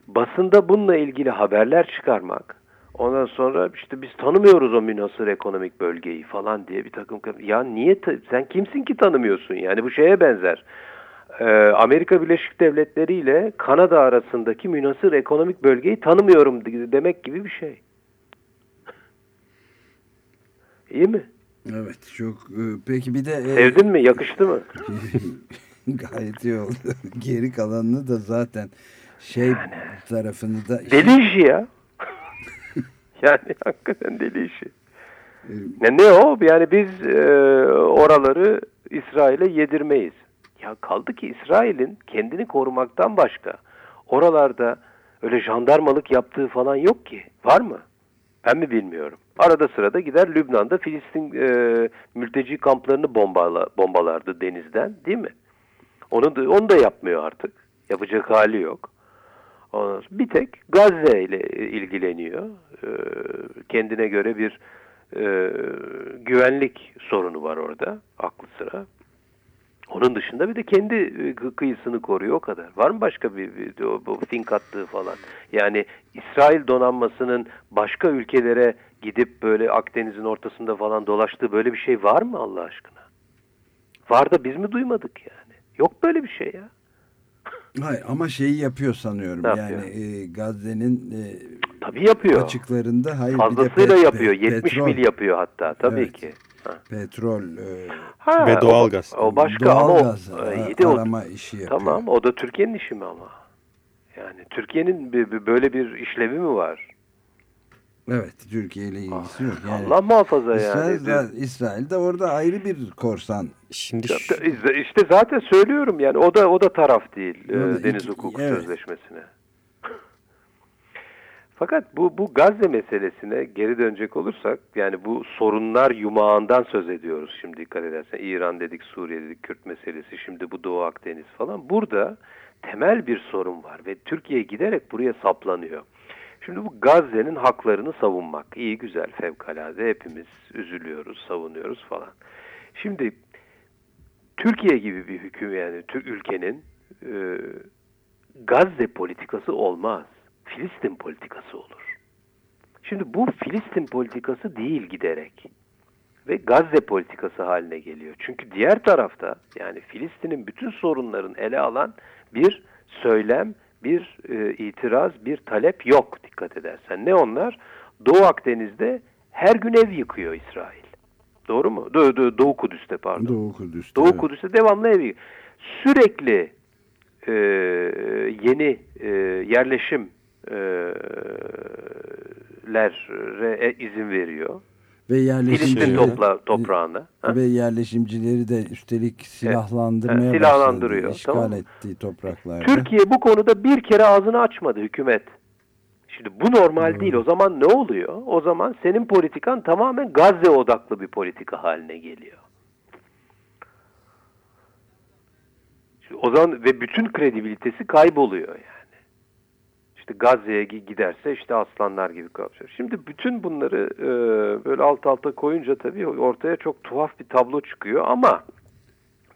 basında bununla ilgili haberler çıkarmak, ondan sonra işte biz tanımıyoruz o münhasır ekonomik bölgeyi falan diye bir takım ya niye sen kimsin ki tanımıyorsun yani bu şeye benzer. Ee, Amerika Birleşik Devletleri ile Kanada arasındaki münhasır ekonomik bölgeyi tanımıyorum demek gibi bir şey. İyi mi? Evet çok e, peki bir de e, Sevdin mi? Yakıştı mı? gayet iyi oldu. Geri kalanını da zaten şey tarafını da Deli işi ya. yani hakikaten deli işi. E, Ne, ne o? Yani biz e, oraları İsrail'e yedirmeyiz. Ya kaldı ki İsrail'in kendini korumaktan başka oralarda öyle jandarmalık yaptığı falan yok ki. Var mı? Ben mi bilmiyorum. Arada sırada gider Lübnan'da Filistin e, mülteci kamplarını bombala, bombalardı denizden değil mi? Onu da, onu da yapmıyor artık. Yapacak hali yok. Ondan bir tek Gazze ile ilgileniyor. Ee, kendine göre bir e, güvenlik sorunu var orada aklı sıra. Onun dışında bir de kendi e, kı- kıyısını koruyor o kadar. Var mı başka bir, bir bu fink attığı falan? Yani İsrail donanmasının başka ülkelere gidip böyle Akdeniz'in ortasında falan dolaştığı böyle bir şey var mı Allah aşkına? Var da biz mi duymadık yani? Yok böyle bir şey ya. hayır, ama şeyi yapıyor sanıyorum. Ne yani yapıyor? e, Gazze'nin e, Tabii yapıyor. açıklarında hayır Fazlasıyla bir de pet- yapıyor. pet- 70 petrol, mil yapıyor hatta tabii Evet. ki. Petrol e, Ha, Ve o- doğalgaz. O, başka ama o, doğalgaz e, yedi o- arama işi yapıyor. Tamam o da Türkiye'nin işi mi ama? Yani Türkiye'nin bir- bir- böyle bir işlevi mi var? Evet Türkiye ile ilgisi yok. Yani Allah muhafaza yani. İsrail, de, İsrail de orada ayrı bir korsan. Şimdi İşte zaten söylüyorum yani o da o da taraf değil e, O da Deniz iki- Hukuku evet. Sözleşmesi'ne. Fakat bu bu Gazze meselesine geri dönecek olursak yani bu sorunlar yumağından söz ediyoruz şimdi dikkat edersen. İran dedik, Suriye dedik, Kürt meselesi, şimdi bu Doğu Akdeniz falan. Burada temel bir sorun var ve Türkiye giderek buraya saplanıyor. Şimdi bu Gazze'nin haklarını savunmak iyi güzel fevkalade hepimiz üzülüyoruz, savunuyoruz falan. Şimdi Türkiye gibi bir hüküm yani Türk ülkenin e, Gazze politikası olmaz. Filistin politikası olur. Şimdi bu Filistin politikası değil giderek ve Gazze politikası haline geliyor. Çünkü diğer tarafta yani Filistin'in bütün sorunların ele alan bir söylem, bir e, itiraz, bir talep yok dikkat edersen. Ne onlar? Doğu Akdeniz'de her gün ev yıkıyor İsrail. Doğru mu? Doğu, Doğu, Doğu Kudüs'te pardon. Doğu Kudüs'te. Doğu evet. Kudüs'te devamlı ev yıkıyor. Sürekli e, yeni e, yerleşim e, lere izin veriyor. Ve yerleşimcileri, topla, toprağına. ha? ve yerleşimcileri de üstelik silahlandırmaya Evet, silahlandırıyor, başladı. İşgal tamam ettiği topraklarda. Türkiye bu konuda bir kere ağzını açmadı hükümet. Şimdi bu normal değil. O zaman ne oluyor? O zaman senin politikan tamamen Gazze odaklı bir politika haline geliyor. Şimdi o zaman ve bütün kredibilitesi kayboluyor yani. İşte Gazze'ye gi- giderse işte aslanlar gibi kalıyor. Şimdi bütün bunları e, böyle alt alta koyunca tabii ortaya çok tuhaf bir tablo çıkıyor ama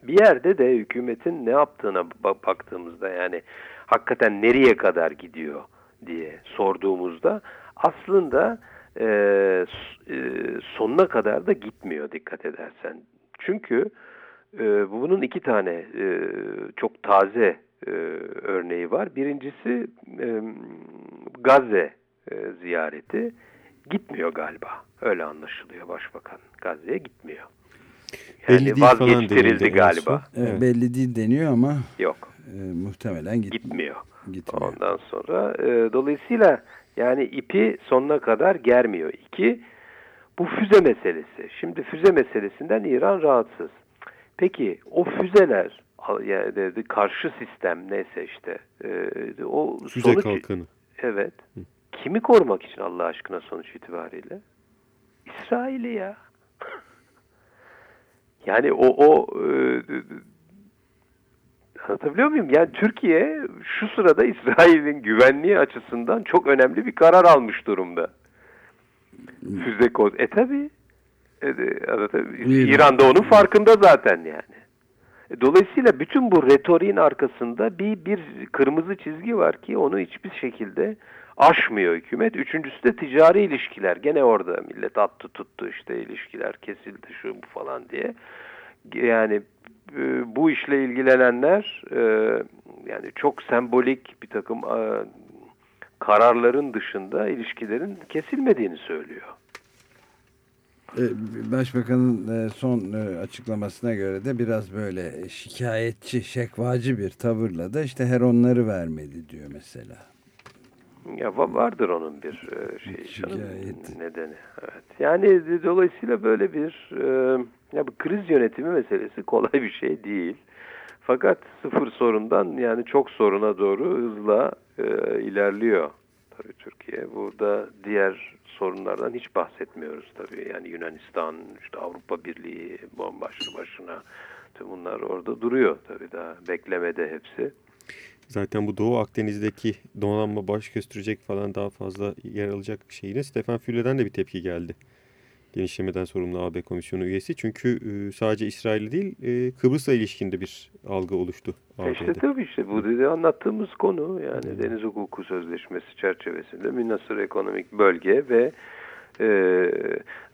bir yerde de hükümetin ne yaptığına ba- baktığımızda yani hakikaten nereye kadar gidiyor diye sorduğumuzda aslında e, e, sonuna kadar da gitmiyor dikkat edersen. Çünkü e, bunun iki tane e, çok taze e, örneği var. Birincisi e, Gazze e, ziyareti gitmiyor galiba. Öyle anlaşılıyor başbakan. Gazze'ye gitmiyor. Belli Yani değil falan vazgeçtirildi galiba. Evet, Evet. Belli değil deniyor ama Yok e, muhtemelen git, gitmiyor. gitmiyor. Ondan sonra e, dolayısıyla yani ipi sonuna kadar germiyor. İki, bu füze meselesi. Şimdi füze meselesinden İran rahatsız. Peki o füzeler yani karşı sistem neyse işte e, o Füze sonuç kalkanı. evet kimi korumak için Allah aşkına sonuç itibariyle İsrail'i ya. Yani o o e, Anlatabiliyor muyum? Yani Türkiye şu sırada İsrail'in güvenliği açısından çok önemli bir karar almış durumda. Füze koz. E tabi. E, de- anlatabiliyor- İran. İran da onun farkında zaten yani. Dolayısıyla bütün bu retoriğin arkasında bir bir kırmızı çizgi var ki onu hiçbir şekilde aşmıyor hükümet. Üçüncüsü de ticari ilişkiler. Gene orada millet attı tuttu işte ilişkiler kesildi şu bu falan diye. Yani e, bu işle ilgilenenler e, yani çok sembolik bir takım e, kararların dışında ilişkilerin kesilmediğini söylüyor. E, Başbakanın e, son e, açıklamasına göre de biraz böyle şikayetçi, şekvacı bir tavırla da işte her onları vermedi diyor mesela. Ya va- vardır onun bir şey Şikayet. nedeni. Evet. Yani dolayısıyla böyle bir ya bu kriz yönetimi meselesi kolay bir şey değil. Fakat sıfır sorundan yani çok soruna doğru hızla e, ilerliyor tabii Türkiye. Burada diğer sorunlardan hiç bahsetmiyoruz tabii. Yani Yunanistan, işte Avrupa Birliği başlı başına tüm bunlar orada duruyor tabii daha beklemede hepsi. Zaten bu Doğu Akdeniz'deki donanma baş gösterecek falan daha fazla yer alacak şeyine Stefan Fülle'den de bir tepki geldi. Genişlemeden sorumlu AB komisyonu üyesi. Çünkü e, sadece İsrail değil e, Kıbrıs'la ilişkinde bir algı oluştu İşte AB'de. tabii işte bu dedi anlattığımız konu yani Deniz Hukuku Sözleşmesi çerçevesinde Münasır Ekonomik Bölge ve e,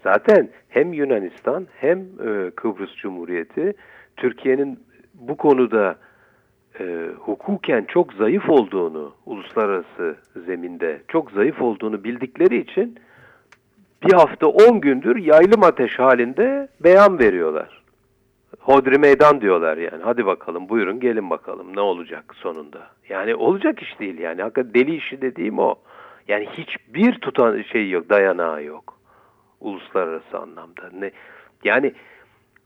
zaten hem Yunanistan hem e, Kıbrıs Cumhuriyeti Türkiye'nin bu konuda e, hukuken çok zayıf olduğunu uluslararası zeminde çok zayıf olduğunu bildikleri için bir hafta 10 gündür yaylım ateş halinde beyan veriyorlar. Hodri meydan diyorlar yani. Hadi bakalım buyurun gelin bakalım ne olacak sonunda. Yani olacak iş değil yani. Hakikaten deli işi dediğim o. Yani hiçbir tutan şey yok, dayanağı yok. Uluslararası anlamda. Ne? Yani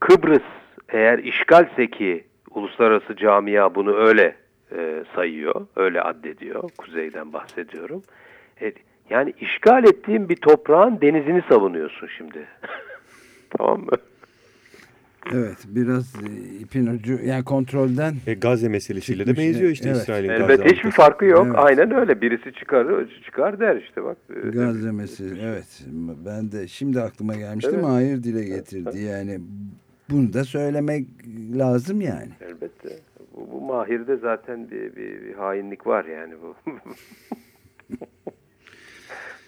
Kıbrıs eğer işgalse ki uluslararası camia bunu öyle e, sayıyor, öyle addediyor. Kuzeyden bahsediyorum. E, yani işgal ettiğin bir toprağın denizini savunuyorsun şimdi. tamam mı? Evet biraz e, ipin ucu yani kontrolden E, Gazze meselesiyle de benziyor işte evet. İsrail'in Elbette Gazze hiçbir farkı yok. Evet. Aynen öyle. Birisi çıkar, çıkar der işte bak. Gazze meselesi evet ben de şimdi aklıma gelmişti Evet. ama hayır dile getirdi yani Bunu da söylemek lazım yani. Elbette. Bu, bu Mahir'de zaten bir, bir, bir hainlik var yani bu.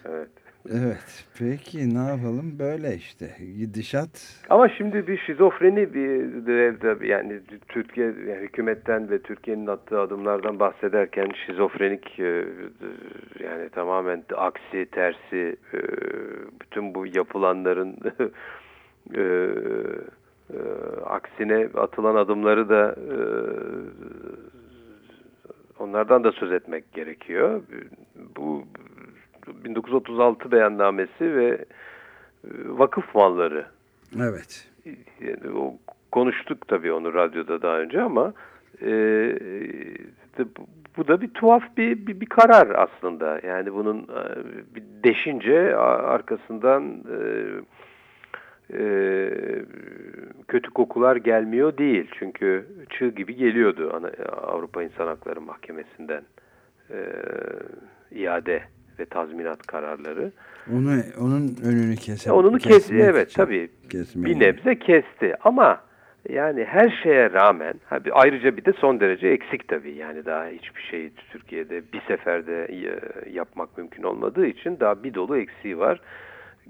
evet. Evet. Peki ne yapalım? Böyle işte. Gidişat. Ama şimdi bir şizofreni bir de, de, yani Türkiye yani hükümetten ve Türkiye'nin attığı adımlardan bahsederken şizofrenik e, yani tamamen aksi tersi e, bütün bu yapılanların e, aksine atılan adımları da onlardan da söz etmek gerekiyor. Bu 1936 beyannamesi ve e, vakıf malları. Evet. Yani o, konuştuk tabii onu radyoda daha önce ama e, de, bu da bir tuhaf bir, bir, bir karar aslında. Yani bunun e, bir deşince arkasından e, e, kötü kokular gelmiyor değil. Çünkü çığ gibi geliyordu Avrupa İnsan Hakları Mahkemesi'nden e, iade ve tazminat kararları. Onu onun önünü keser. Onu kesti evet tabii. Bir nebze kesti ama yani her şeye rağmen ayrıca bir de son derece eksik tabii. Yani daha hiçbir şeyi Türkiye'de bir seferde e, yapmak mümkün olmadığı için daha bir dolu eksiği var.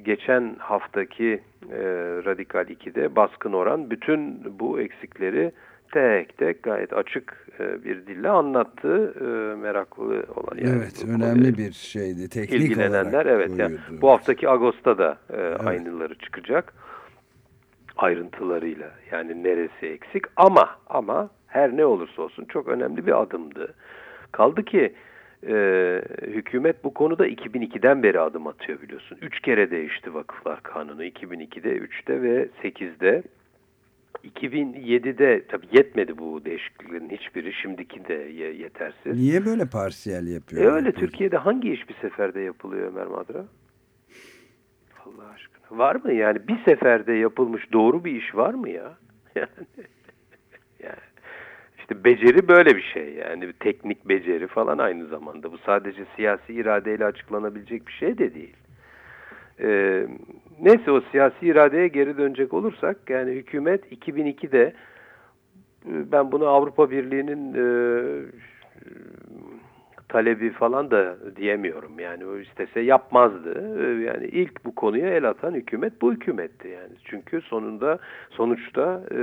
Geçen haftaki e, Radikal 2'de baskın oran bütün bu eksikleri tek tek gayet açık e, bir dille anlattı e, meraklı olan yani evet önemli bir şeydi teknik ilgilenenler evet yani bu haftaki Ağustos'ta da e, evet. aynıları çıkacak ayrıntılarıyla yani neresi eksik ama ama her ne olursa olsun çok önemli bir adımdı kaldı ki e, hükümet bu konuda 2002'den beri adım atıyor biliyorsun. Üç kere değişti vakıflar kanunu. 2002'de, 3'te ve 8'de. 2007'de tabii yetmedi bu değişikliklerin hiçbiri. Şimdiki de yetersiz. Niye böyle parsiyel yapıyor? E öyle Türkiye'de hangi iş bir seferde yapılıyor Ömer Madra? Allah aşkına. Var mı yani bir seferde yapılmış doğru bir iş var mı ya? Yani, yani işte beceri böyle bir şey yani bir teknik beceri falan aynı zamanda. Bu sadece siyasi iradeyle açıklanabilecek bir şey de değil. Ee, neyse o siyasi iradeye geri dönecek olursak yani hükümet 2002'de e, ben bunu Avrupa Birliği'nin e, talebi falan da diyemiyorum. Yani o istese yapmazdı. E, yani ilk bu konuya el atan hükümet bu hükümetti yani. Çünkü sonunda sonuçta e,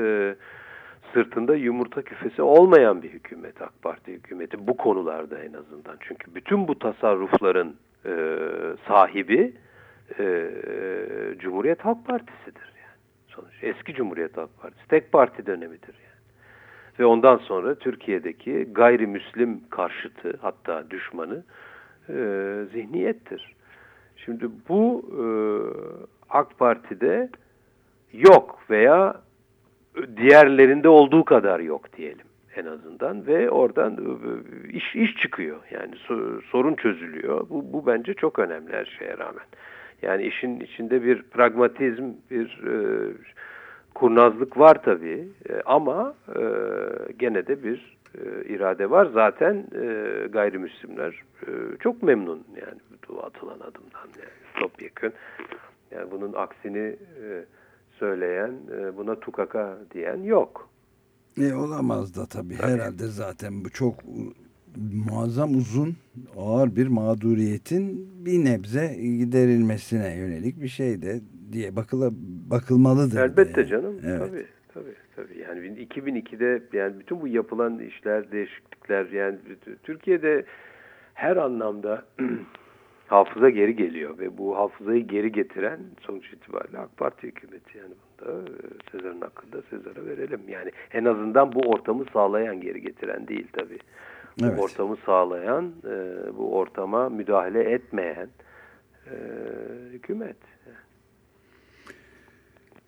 sırtında yumurta küfesi olmayan bir hükümet AK Parti hükümeti bu konularda en azından. Çünkü bütün bu tasarrufların e, sahibi e, Cumhuriyet Halk Partisi'dir yani. Sonuç eski Cumhuriyet Halk Partisi tek parti dönemidir yani. Ve ondan sonra Türkiye'deki gayrimüslim karşıtı hatta düşmanı e, zihniyettir. Şimdi bu e, AK Parti'de yok veya diğerlerinde olduğu kadar yok diyelim en azından ve oradan e, iş iş çıkıyor yani sorun çözülüyor. Bu bu bence çok önemli her şeye rağmen. Yani işin içinde bir pragmatizm, bir e, kurnazlık var tabii e, ama e, gene de bir e, irade var. Zaten e, gayrimüslimler e, çok memnun yani bu atılan adımdan yani topyekun. Yani bunun aksini e, söyleyen, e, buna tukaka diyen yok. E, olamaz da tabii. tabii. Herhalde zaten bu çok muazzam uzun ağır bir mağduriyetin bir nebze giderilmesine yönelik bir şey de diye bakıla, bakılmalıdır. Elbette yani. canım. Evet. Tabii, tabii, tabii. Yani 2002'de yani bütün bu yapılan işler, değişiklikler yani Türkiye'de her anlamda hafıza geri geliyor ve bu hafızayı geri getiren sonuç itibariyle AK Parti hükümeti yani bunda e, Sezar'ın hakkında Sezar'a verelim. Yani en azından bu ortamı sağlayan geri getiren değil tabii evet. bu ortamı sağlayan, e, bu ortama müdahale etmeyen e, hükümet.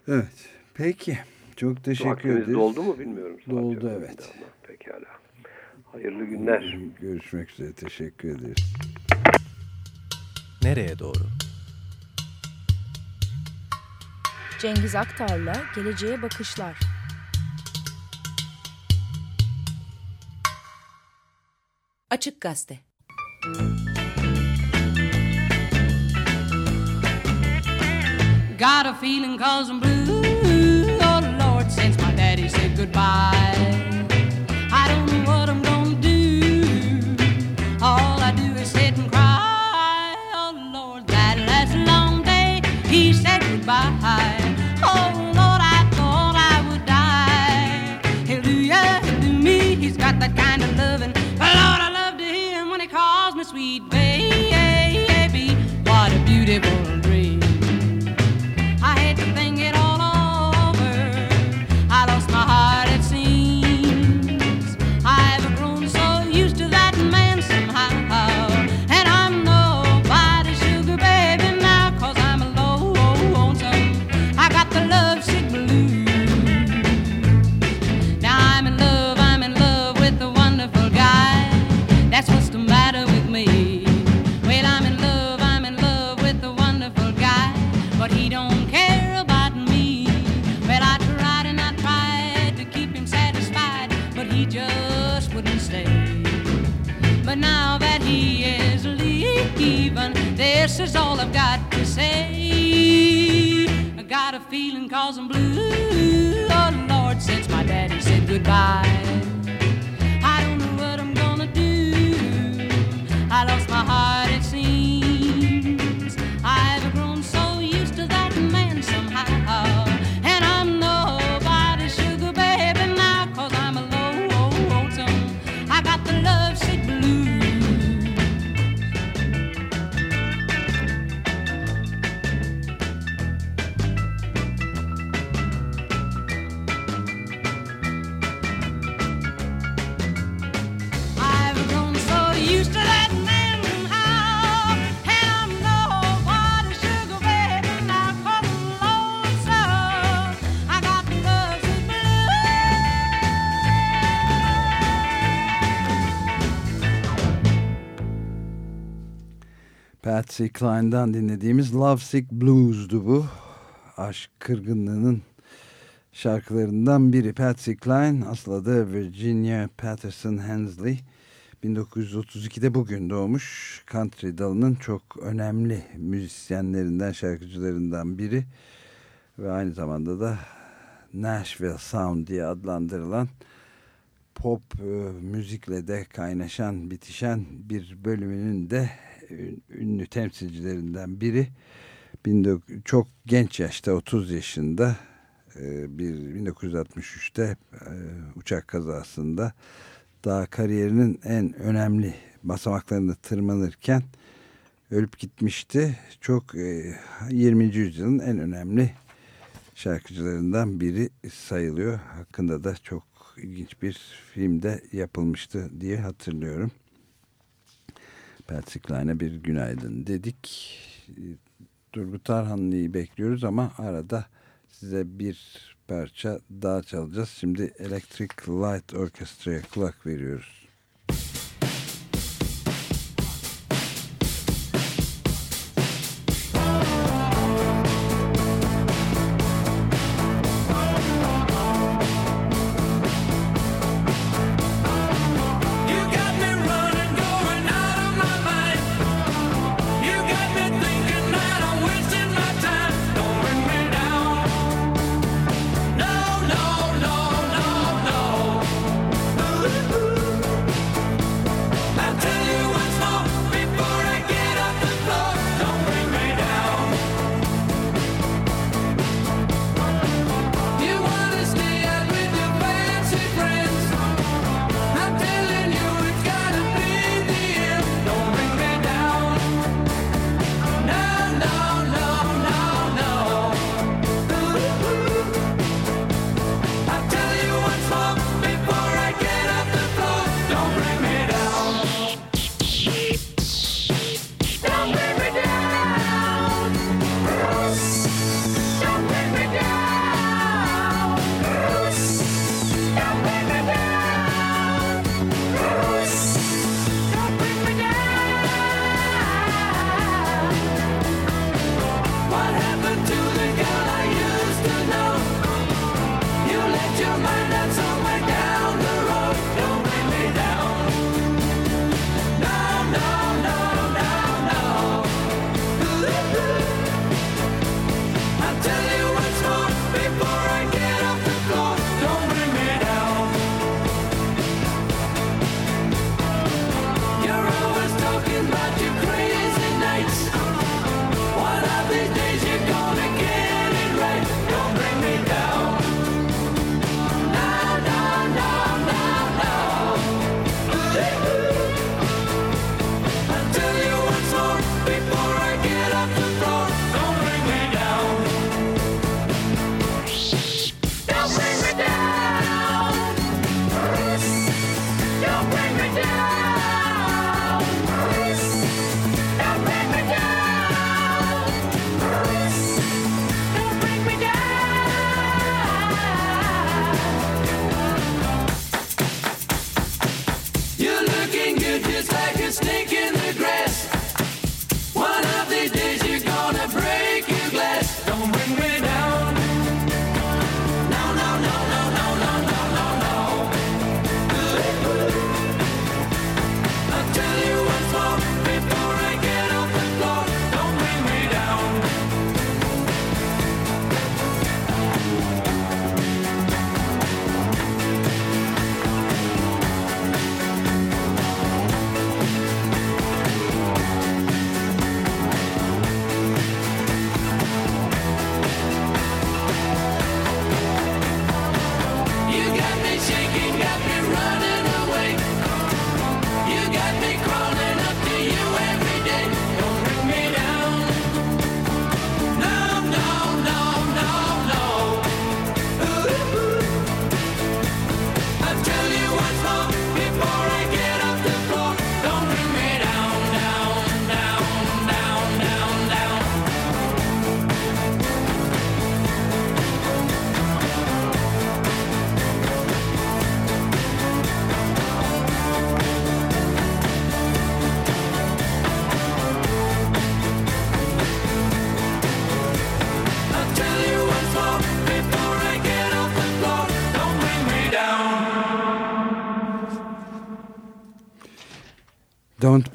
Evet. Peki. Çok teşekkür ederiz. doldu mu bilmiyorum. Doldu evet. Ama pekala. Hayırlı günler. Görüşmek üzere. Teşekkür ederiz. Nereye doğru? Cengiz Aktar'la Geleceğe Bakışlar. Açık Gazete. Got a feeling cause I'm blue. Oh Lord since my daddy said goodbye. de. Patsy Cline'dan dinlediğimiz Lovesick Blues'du bu. Aşk kırgınlığının şarkılarından biri Patsy Cline. Asıl adı Virginia Patterson Hensley. 1932'de bugün doğmuş. Country dalının çok önemli müzisyenlerinden, şarkıcılarından biri. Ve aynı zamanda da Nashville Sound diye adlandırılan pop e, müzikle de kaynaşan, bitişen bir bölümünün de ünlü temsilcilerinden biri çok genç yaşta 30 yaşında e, bir 1963'te e, uçak kazasında daha kariyerinin en önemli basamaklarını tırmanırken ölüp gitmişti. Çok e, 20. yüzyılın en önemli şarkıcılarından biri sayılıyor. Hakkında da çok ilginç bir filmde yapılmıştı diye hatırlıyorum. Patsy bir günaydın dedik. Ee, Turgut Tarhanlı'yı bekliyoruz ama arada size bir parça daha çalacağız. Şimdi Electric Light Orchestra'ya kulak veriyoruz.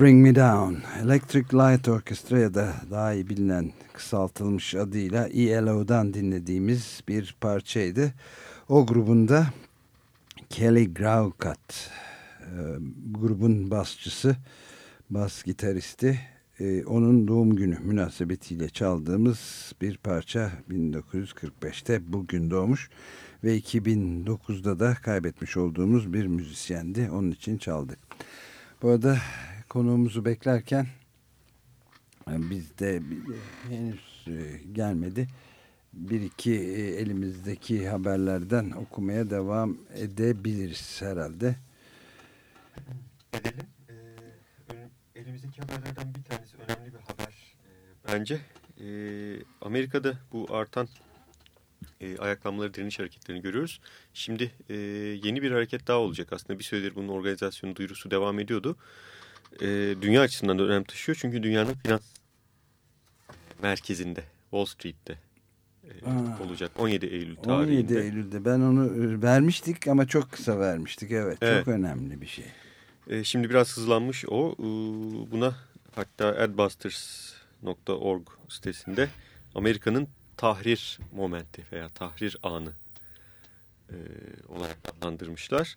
Bring Me Down. Electric Light Orchestra ya da daha iyi bilinen kısaltılmış adıyla ELO'dan dinlediğimiz bir parçaydı. O grubunda Kelly Graukat e, grubun basçısı, bas gitaristi. E, onun doğum günü münasebetiyle çaldığımız bir parça 1945'te bugün doğmuş ve 2009'da da kaybetmiş olduğumuz bir müzisyendi. Onun için çaldık. Bu arada konuğumuzu beklerken e, bizde bir- henüz e, gelmedi. Bir iki e, elimizdeki haberlerden okumaya devam edebiliriz herhalde. Edelim. Ön- elimizdeki haberlerden bir tanesi önemli bir haber e, bence. E, Amerika'da bu artan e, ayaklanmaları direniş hareketlerini görüyoruz. Şimdi e, yeni bir hareket daha olacak. Aslında bir süredir bunun organizasyonu duyurusu devam ediyordu. E, dünya açısından da önem taşıyor. Çünkü dünyanın finans merkezinde, Wall Street'te e, Aa. olacak. 17 Eylül tarihinde. 17 Eylül'de ben onu e, vermiştik ama çok kısa vermiştik. Evet, Evet. çok önemli bir şey. E, şimdi biraz hızlanmış o. E, buna hatta adbusters.org sitesinde Amerika'nın tahrir momenti veya tahrir anı e, olarak adlandırmışlar.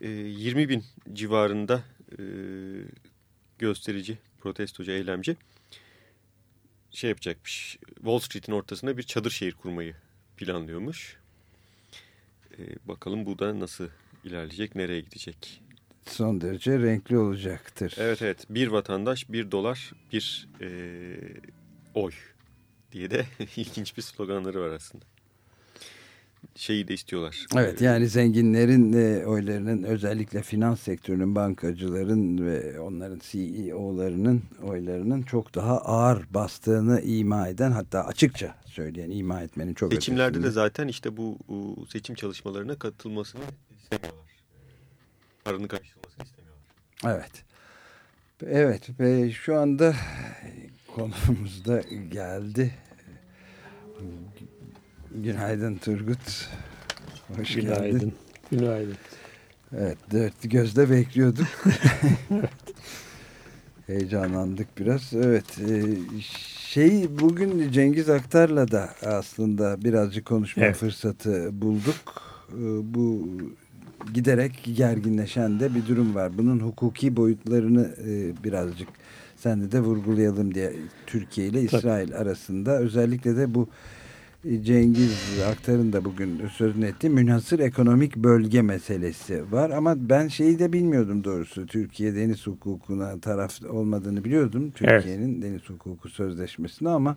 E, 20 bin civarında e, gösterici, protestocu, eylemci şey yapacakmış. Wall Street'in ortasında bir çadır şehir kurmayı planlıyormuş. E, bakalım bu da nasıl ilerleyecek, nereye gidecek? Son derece renkli olacaktır. Evet evet bir vatandaş bir dolar bir e, oy diye de ilginç bir sloganları var aslında. Şeyi de istiyorlar. Evet E, yani zenginlerin e, oylarının özellikle finans sektörünün, bankacıların ve onların CEO'larının oylarının çok daha ağır bastığını ima eden hatta açıkça söyleyen ima etmenin çok Seçimlerde de ötesinde. zaten işte bu seçim çalışmalarına katılmasını istemiyorlar. Paranın karşılamasını istemiyorlar. Evet. Evet ve şu anda konumuz da geldi. Günaydın Turgut. Hoş geldin. Günaydın. Günaydın. Evet dört gözle bekliyorduk. Heyecanlandık biraz. Evet e, şey bugün Cengiz Aktar'la da aslında birazcık konuşma Evet. fırsatı bulduk. E, Bu giderek gerginleşen de bir durum var. Bunun hukuki boyutlarını e, birazcık sen de vurgulayalım diye Türkiye ile İsrail arasında özellikle de bu Cengiz Aktar'ın da bugün sözünü ettiği münhasır ekonomik bölge meselesi var. Ama ben şeyi de bilmiyordum doğrusu. Türkiye deniz hukukuna taraf olmadığını biliyordum. Türkiye'nin deniz hukuku sözleşmesine ama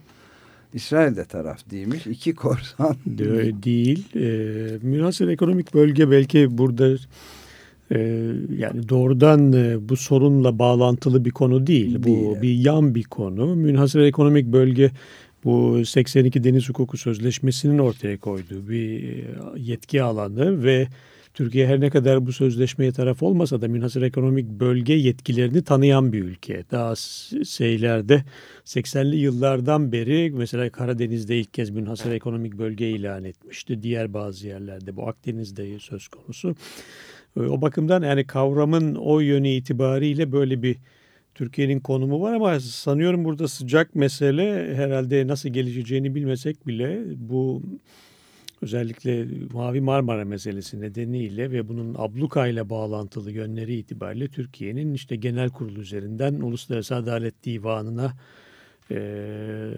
İsrail de taraf değilmiş. İki korsan. De- değil. E, münhasır ekonomik bölge belki burada e, yani doğrudan e, bu sorunla bağlantılı bir konu değil. Değil, Bu evet. bir yan bir konu. Münhasır ekonomik bölge bu 82 Deniz Hukuku Sözleşmesi'nin ortaya koyduğu bir e, yetki alanı ve Türkiye her ne kadar bu sözleşmeye taraf olmasa da münhasır ekonomik bölge yetkilerini tanıyan bir ülke. Daha şeylerde 80'li yıllardan beri mesela Karadeniz'de ilk kez münhasır ekonomik bölge ilan etmişti. Diğer bazı yerlerde bu Akdeniz'de söz konusu. E, O bakımdan yani kavramın o yönü itibariyle böyle bir Türkiye'nin konumu var ama sanıyorum burada sıcak mesele herhalde nasıl gelişeceğini bilmesek bile bu özellikle Mavi Marmara meselesi nedeniyle ve bunun abluka ile bağlantılı yönleri itibariyle Türkiye'nin işte genel kurul üzerinden Uluslararası Adalet Divanı'na e,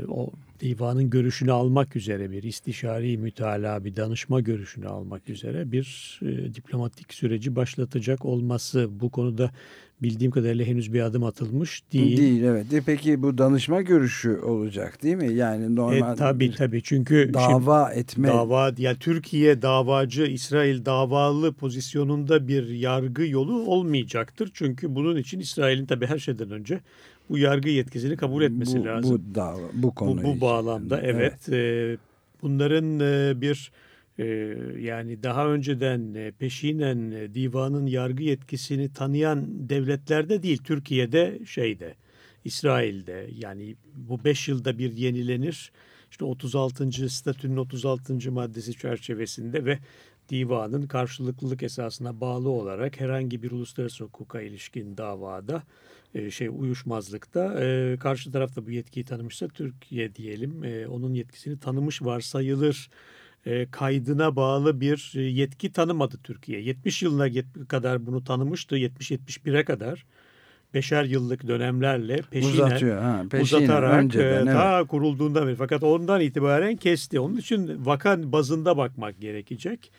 o divanın görüşünü almak üzere bir istişari mütalaa, bir danışma görüşünü almak üzere bir e, diplomatik süreci başlatacak olması bu konuda bildiğim kadarıyla henüz bir adım atılmış değil. Değil evet. E peki bu danışma görüşü olacak değil mi? Yani normal E, tabii tabii çünkü dava şimdi- etme dava yani Türkiye davacı İsrail davalı pozisyonunda bir yargı yolu olmayacaktır. Çünkü bunun için İsrail'in tabii her şeyden önce bu yargı yetkisini kabul etmesi bu, lazım. bu dava bu Bu, konu bu için. bağlamda evet, e, bunların e, bir e, yani daha önceden e, peşinen e, divanın yargı yetkisini tanıyan devletlerde değil Türkiye'de şeyde İsrail'de yani bu 5 yılda bir yenilenir. İşte 36. statünün 36. maddesi çerçevesinde ve divanın karşılıklılık esasına bağlı olarak herhangi bir uluslararası hukuka ilişkin davada e, şey uyuşmazlıkta. E, karşı tarafta bu yetkiyi tanımışsa Türkiye diyelim e, onun yetkisini tanımış varsayılır e, kaydına bağlı bir e, yetki tanımadı Türkiye. 70 yılına kadar bunu tanımıştı 70-71'e kadar. Beşer yıllık dönemlerle peşinen Uzatıyor, ha, peşinen, uzatarak önceden, e, evet. ta kurulduğundan beri. Fakat ondan itibaren kesti. Onun için vaka bazında bakmak gerekecek.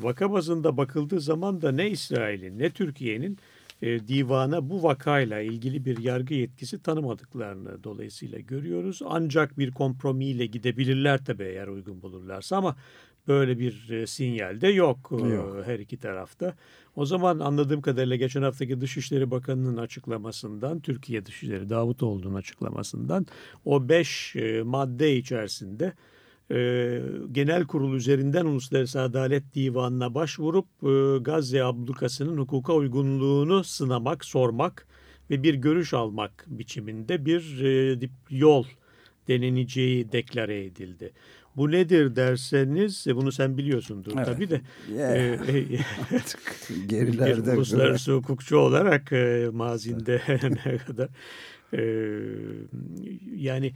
Vaka bazında bakıldığı zaman da ne İsrail'in ne Türkiye'nin e, divana bu vakayla ilgili bir yargı yetkisi tanımadıklarını dolayısıyla görüyoruz. Ancak bir kompromiyle gidebilirler tabii eğer uygun bulurlarsa ama böyle bir e, sinyal de yok, e, Yok. her iki tarafta. O zaman anladığım kadarıyla geçen haftaki Dışişleri Bakanı'nın açıklamasından, Türkiye Dışişleri Davutoğlu'nun açıklamasından o beş e, madde içerisinde e, genel kurul üzerinden Uluslararası Adalet Divanı'na başvurup e, Gazze ablukasının hukuka uygunluğunu sınamak, sormak ve bir görüş almak biçiminde bir e, yol deneneceği deklare edildi. Bu nedir derseniz e, bunu sen biliyorsundur Evet. tabii de. Yeah. e, e, Gerilerde uluslararası hukukçu olarak e, mazinde ne kadar e, yani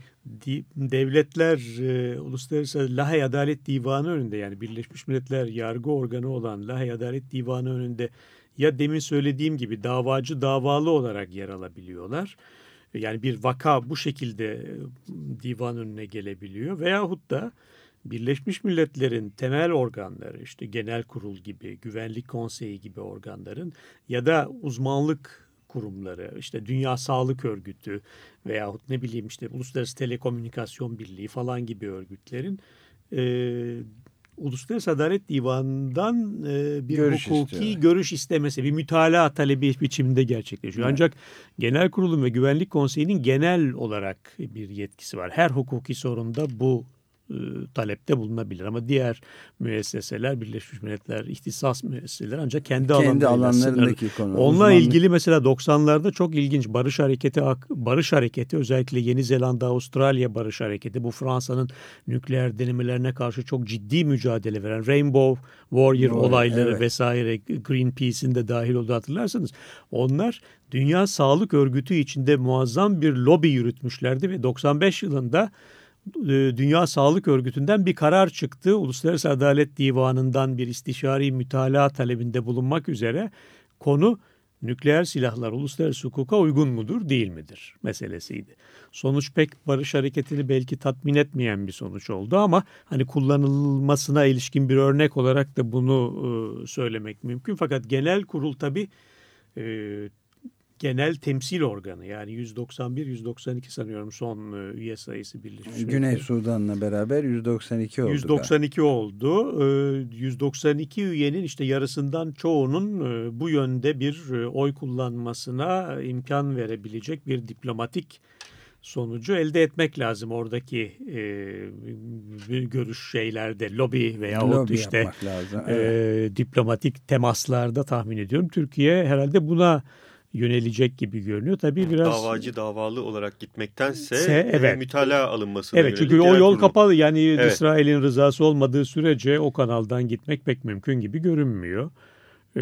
devletler e, Uluslararası Lahey Adalet Divanı önünde yani Birleşmiş Milletler yargı organı olan Lahey Adalet Divanı önünde ya demin söylediğim gibi davacı davalı olarak yer alabiliyorlar. Yani bir vaka bu şekilde e, divan önüne gelebiliyor veyahut da Birleşmiş Milletler'in temel organları işte genel kurul gibi, güvenlik konseyi gibi organların ya da uzmanlık kurumları işte Dünya Sağlık Örgütü veyahut ne bileyim işte Uluslararası Telekomünikasyon Birliği falan gibi örgütlerin e, Uluslararası Adalet Divanı'ndan e, bir Görüş hukuki istiyorlar. görüş istemesi, bir mütalaa talebi biçiminde gerçekleşiyor. Evet. Ancak Genel Kurulun ve Güvenlik Konseyi'nin genel olarak bir yetkisi var. Her hukuki sorunda bu e, talepte bulunabilir ama diğer müesseseler Birleşmiş Milletler ihtisas müesseseler ancak kendi, Kendi alanlarındaki konu. Onunla uzmanlık- ilgili mesela 90'larda çok ilginç Barış Hareketi Barış Hareketi özellikle Yeni Zelanda Avustralya Barış Hareketi bu Fransa'nın nükleer denemelerine karşı çok ciddi mücadele veren Rainbow Warrior Doğru, olayları evet. vesaire Greenpeace'in de dahil olduğu hatırlarsanız onlar Dünya Sağlık Örgütü içinde muazzam bir lobi yürütmüşlerdi ve 95 yılında Dünya Sağlık Örgütü'nden bir karar çıktı. Uluslararası Adalet Divanı'ndan bir istişari mütalaa talebinde bulunmak üzere konu nükleer silahlar uluslararası hukuka uygun mudur değil midir meselesiydi. Sonuç pek barış hareketini belki tatmin etmeyen bir sonuç oldu ama hani kullanılmasına ilişkin bir örnek olarak da bunu e, söylemek mümkün. Fakat genel kurul tabii e, genel temsil organı yani 191-192 sanıyorum son e, üye sayısı Birleşmiş Güney. Sudan'la beraber 192 oldu. 192 oldu. Ee, 192 üyenin işte yarısından çoğunun e, bu yönde bir e, oy kullanmasına imkan verebilecek bir diplomatik sonucu elde etmek lazım oradaki e, görüş şeylerde lobi veya Lobi işte e, diplomatik temaslarda tahmin ediyorum. Türkiye herhalde buna yönelecek gibi görünüyor. Tabii biraz Davacı davalı olarak gitmektense Se- e, evet. mütalaa alınmasına Evet çünkü o yol kurulu. kapalı yani Evet. İsrail'in rızası olmadığı sürece o kanaldan gitmek pek mümkün gibi görünmüyor. Ee,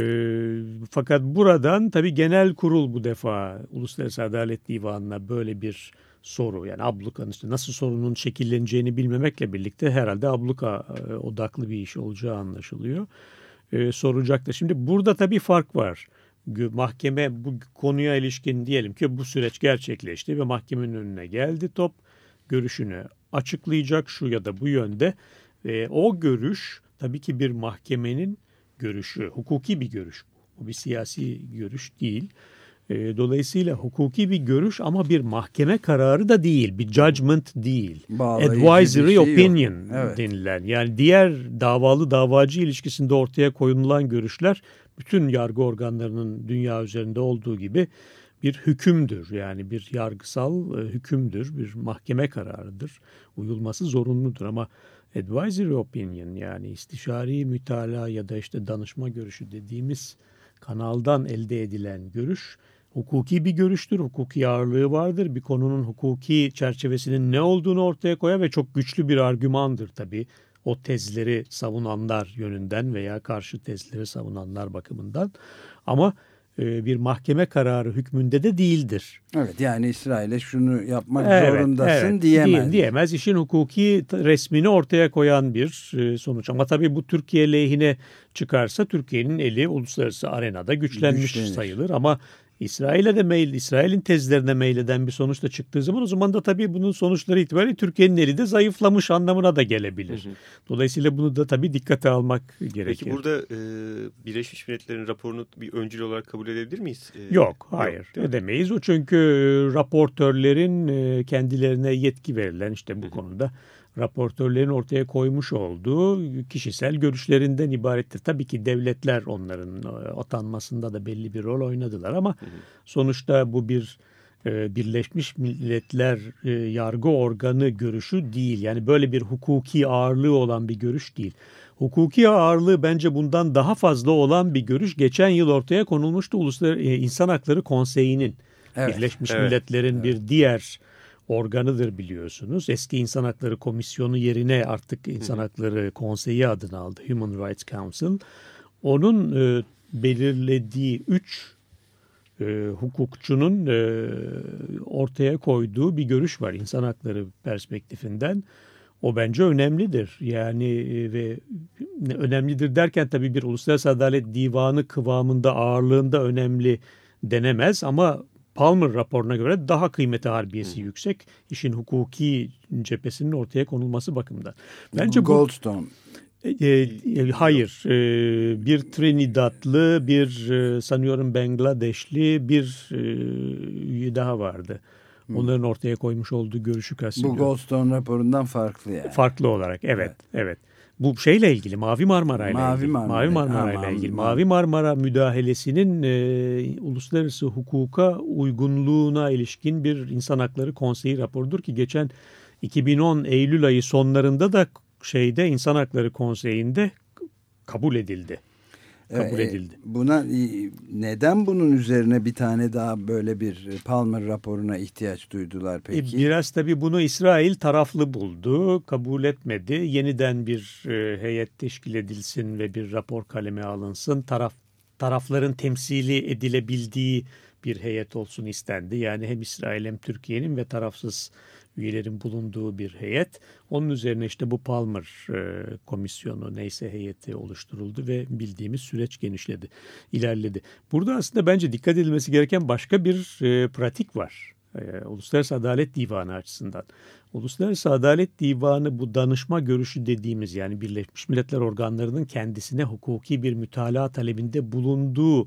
fakat buradan tabii genel kurul bu defa Uluslararası Adalet Divanı'na böyle bir soru yani ablukanın işte nasıl sorunun şekilleneceğini bilmemekle birlikte herhalde abluka e, odaklı bir iş olacağı anlaşılıyor. Ee, soracak da şimdi burada tabii fark var. Mahkeme bu konuya ilişkin diyelim ki bu süreç gerçekleşti ve mahkemenin önüne geldi top görüşünü açıklayacak şu ya da bu yönde. Ve o görüş tabii ki bir mahkemenin görüşü, hukuki bir görüş. Bu bir siyasi görüş değil. E, Dolayısıyla hukuki bir görüş ama bir mahkeme kararı da değil, bir judgment değil. Bağlayıcı Advisory şey yok. opinion Evet. denilen. Yani diğer davalı davacı ilişkisinde ortaya koyulan görüşler bütün yargı organlarının dünya üzerinde olduğu gibi bir hükümdür. Yani bir yargısal e, hükümdür, bir mahkeme kararıdır. Uyulması zorunludur ama advisory opinion yani istişari mütalaa ya da işte danışma görüşü dediğimiz kanaldan elde edilen görüş hukuki bir görüştür. Hukuki ağırlığı vardır. Bir konunun hukuki çerçevesinin ne olduğunu ortaya koyar ve çok güçlü bir argümandır tabii. O tezleri savunanlar yönünden veya karşı tezleri savunanlar bakımından. Ama e, bir mahkeme kararı hükmünde de değildir. Evet yani İsrail'e şunu yapmak Evet, zorundasın evet. diyemez. Diyemez. İşin hukuki resmini ortaya koyan bir e, sonuç. Ama tabii bu Türkiye lehine çıkarsa Türkiye'nin eli uluslararası arenada güçlenmiş Güçlenir. sayılır. Ama İsrail'e de meyil, İsrail'in tezlerine meyleden bir sonuç da çıktığı zaman o zaman da tabii bunun sonuçları itibariyle Türkiye'nin eli de zayıflamış anlamına da gelebilir. Dolayısıyla bunu da tabii dikkate almak gerekir. Peki burada e, Birleşmiş Milletler'in raporunu bir öncül olarak kabul edebilir miyiz? E, Yok, hayır mi? edemeyiz. O çünkü raportörlerin e, kendilerine yetki verilen işte bu konuda raportörlerin ortaya koymuş olduğu kişisel görüşlerinden ibarettir. Tabii ki devletler onların e, atanmasında da belli bir rol oynadılar ama sonuçta bu bir e, Birleşmiş Milletler e, yargı organı görüşü değil. Yani böyle bir hukuki ağırlığı olan bir görüş değil. Hukuki ağırlığı bence bundan daha fazla olan bir görüş geçen yıl ortaya konulmuştu Uluslararası İnsan Hakları Konseyi'nin. Evet, Birleşmiş evet, Milletler'in bir diğer organıdır biliyorsunuz. Eski İnsan Hakları Komisyonu yerine artık İnsan Hakları Konseyi adını aldı. Human Rights Council. Onun e, belirlediği üç e, hukukçunun e, ortaya koyduğu bir görüş var insan hakları perspektifinden. O bence önemlidir. Yani e, ve ne- önemlidir derken tabii bir Uluslararası Adalet Divanı kıvamında ağırlığında önemli denemez ama Palmer raporuna göre daha kıymeti harbiyesi yüksek işin hukuki cephesinin ortaya konulması bakımından. Bence bu Goldstone. e, e, hayır. E, bir Trinidadlı, bir e, sanıyorum Bangladeşli bir e, daha vardı. Onların ortaya koymuş olduğu görüşü Bu kastediyorum. Goldstone raporundan farklı yani. Farklı olarak evet, evet. Bu şeyle ilgili Mavi Marmara ile Mavi ilgili. Marmara. Mavi Marmara ile ilgili. Mavi Marmara müdahalesinin e, uluslararası hukuka uygunluğuna ilişkin bir insan hakları konseyi raporudur ki geçen 2010 Eylül ayı sonlarında da şeyde insan hakları konseyinde kabul edildi. Kabul Ee, edildi. Buna e, neden bunun üzerine bir tane daha böyle bir Palmer raporuna ihtiyaç duydular E, peki? Biraz tabii bunu İsrail taraflı buldu, kabul etmedi. Yeniden bir e, heyet teşkil edilsin ve bir rapor kaleme alınsın. Taraf tarafların temsili edilebildiği bir heyet olsun istendi. Yani hem İsrail hem Türkiye'nin ve tarafsız üyelerin bulunduğu bir heyet. Onun üzerine işte bu Palmer e, komisyonu neyse heyeti oluşturuldu ve bildiğimiz süreç genişledi, ilerledi. Burada aslında bence dikkat edilmesi gereken başka bir e, pratik var. E, Uluslararası Adalet Divanı açısından. Uluslararası Adalet Divanı bu danışma görüşü dediğimiz yani Birleşmiş Milletler organlarının kendisine hukuki bir mütalaa talebinde bulunduğu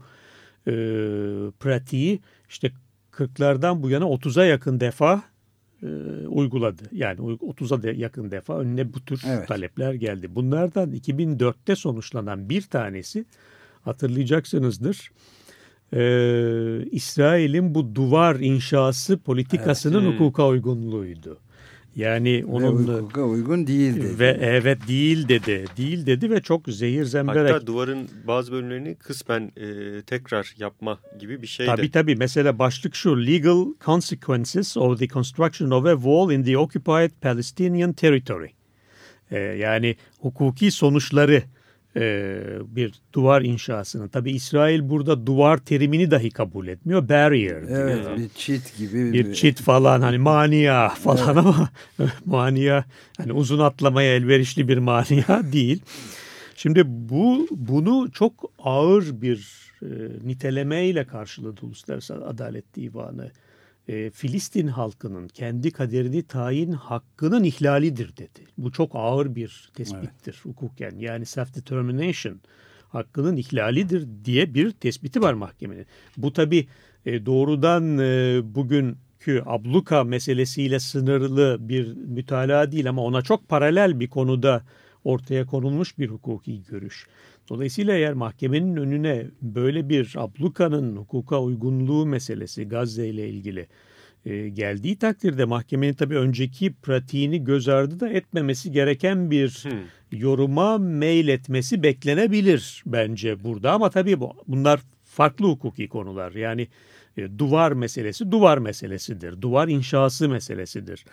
e, pratiği işte 40'lardan bu yana 30'a yakın defa uyguladı. Yani 30'a de yakın defa önüne bu tür Evet. talepler geldi. Bunlardan 2004'te sonuçlanan bir tanesi hatırlayacaksınızdır. Ee, İsrail'in bu duvar inşası politikasının Evet. hukuka uygunluğuydu. Yani Ve onun hukuka uygun değil dedi. ve evet değil dedi. Değil dedi ve çok zehir zemberek. Hatta duvarın bazı bölümlerini kısmen e, tekrar yapma gibi bir şey de. Tabii tabii. Mesela başlık şu. Legal consequences of the construction of a wall in the occupied Palestinian territory. Ee, yani hukuki sonuçları e, bir duvar inşasının. Tabii İsrail burada duvar terimini dahi kabul etmiyor. Barrier. diyor. Evet bir çit gibi. bir çit falan hani mania falan ama mania hani uzun atlamaya elverişli bir mania değil. Şimdi bu bunu çok ağır bir e, nitelemeyle karşıladı Uluslararası Adalet Divanı. E, Filistin halkının kendi kaderini tayin hakkının ihlalidir dedi. Bu çok ağır bir tespittir hukuken. Yani self determination hakkının ihlalidir diye bir tespiti var mahkemenin. Bu tabi doğrudan e, bugünkü abluka meselesiyle sınırlı bir mütalaa değil ama ona çok paralel bir konuda ortaya konulmuş bir hukuki görüş. Dolayısıyla eğer mahkemenin önüne böyle bir ablukanın hukuka uygunluğu meselesi Gazze ile ilgili e, geldiği takdirde mahkemenin tabii önceki pratiğini göz ardı da etmemesi gereken bir yoruma meyletmesi beklenebilir bence burada ama tabii bu, bunlar farklı hukuki konular. Yani e, duvar meselesi duvar meselesidir. Duvar inşası meselesidir.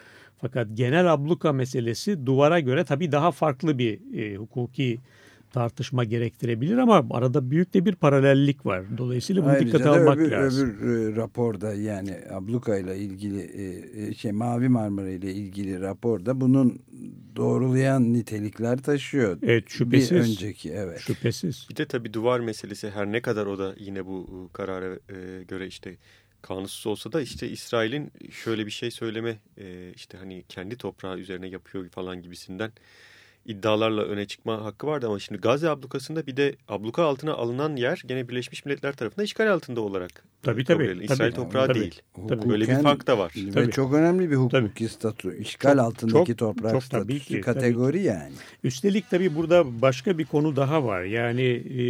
Fakat genel abluka meselesi duvara göre tabii daha farklı bir e, hukuki tartışma gerektirebilir ama arada büyük de bir paralellik var. Dolayısıyla bunu Ayrıca dikkate almak öbür, lazım. öbür e, raporda yani abluka ile ilgili e, e, şey Mavi Marmara ile ilgili raporda bunun doğrulayan nitelikler taşıyor. Evet şüphesiz. Bir önceki evet. Şüphesiz. Bir de tabii duvar meselesi her ne kadar o da yine bu e, karara e, göre işte kanunsuz olsa da işte İsrail'in şöyle bir şey söyleme e, işte hani kendi toprağı üzerine yapıyor falan gibisinden iddialarla öne çıkma hakkı vardı ama şimdi Gazze ablukasında bir de abluka altına alınan yer gene Birleşmiş Milletler tarafından işgal altında olarak Tabii, kabul tabii, tabii. İsrail toprağı Tabii, değil. tabii. Böyle bir fark da var. Ve Tabii. çok önemli bir hukuki statü. İşgal Çok- altındaki çok- toprak çok tabii statüsü ki, kategori yani. Üstelik tabii burada başka bir konu daha var. Yani e,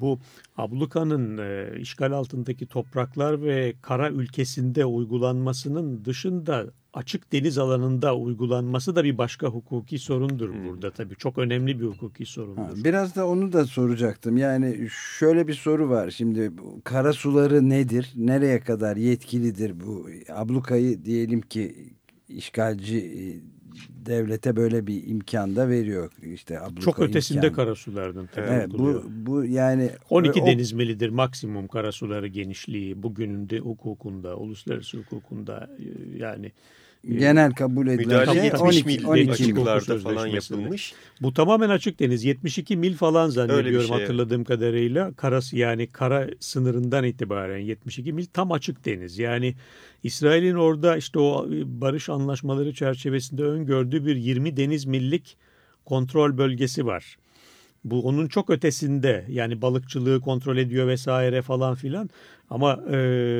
bu ablukanın e, işgal altındaki topraklar ve kara ülkesinde uygulanmasının dışında açık deniz alanında uygulanması da bir başka hukuki sorundur burada tabii. Çok önemli bir hukuki sorundur. Ha, biraz da onu da soracaktım. Yani şöyle bir soru var. Şimdi kara suları nedir? Nereye kadar yetkilidir bu? Ablukayı diyelim ki işgalci e, devlete böyle bir imkan da veriyor. İşte abluka Çok ötesinde imkanı. karasulardan tabii Evet, bu, bu yani 12 o- deniz milidir maksimum karasuları genişliği bugünün de hukukunda, uluslararası hukukunda e, yani e, genel kabul edilen şey 70 12, mil 12 mil. açıklarda Hukuk falan yapılmış. Bu tamamen açık deniz. 72 mil falan zannediyorum şey, evet. hatırladığım kadarıyla. Karası yani kara sınırından itibaren 72 mil tam açık deniz. Yani İsrail'in orada işte o barış anlaşmaları çerçevesinde öngördüğü bir 20 deniz millik kontrol bölgesi var. Bu onun çok ötesinde yani balıkçılığı kontrol ediyor vesaire falan filan. Ama e,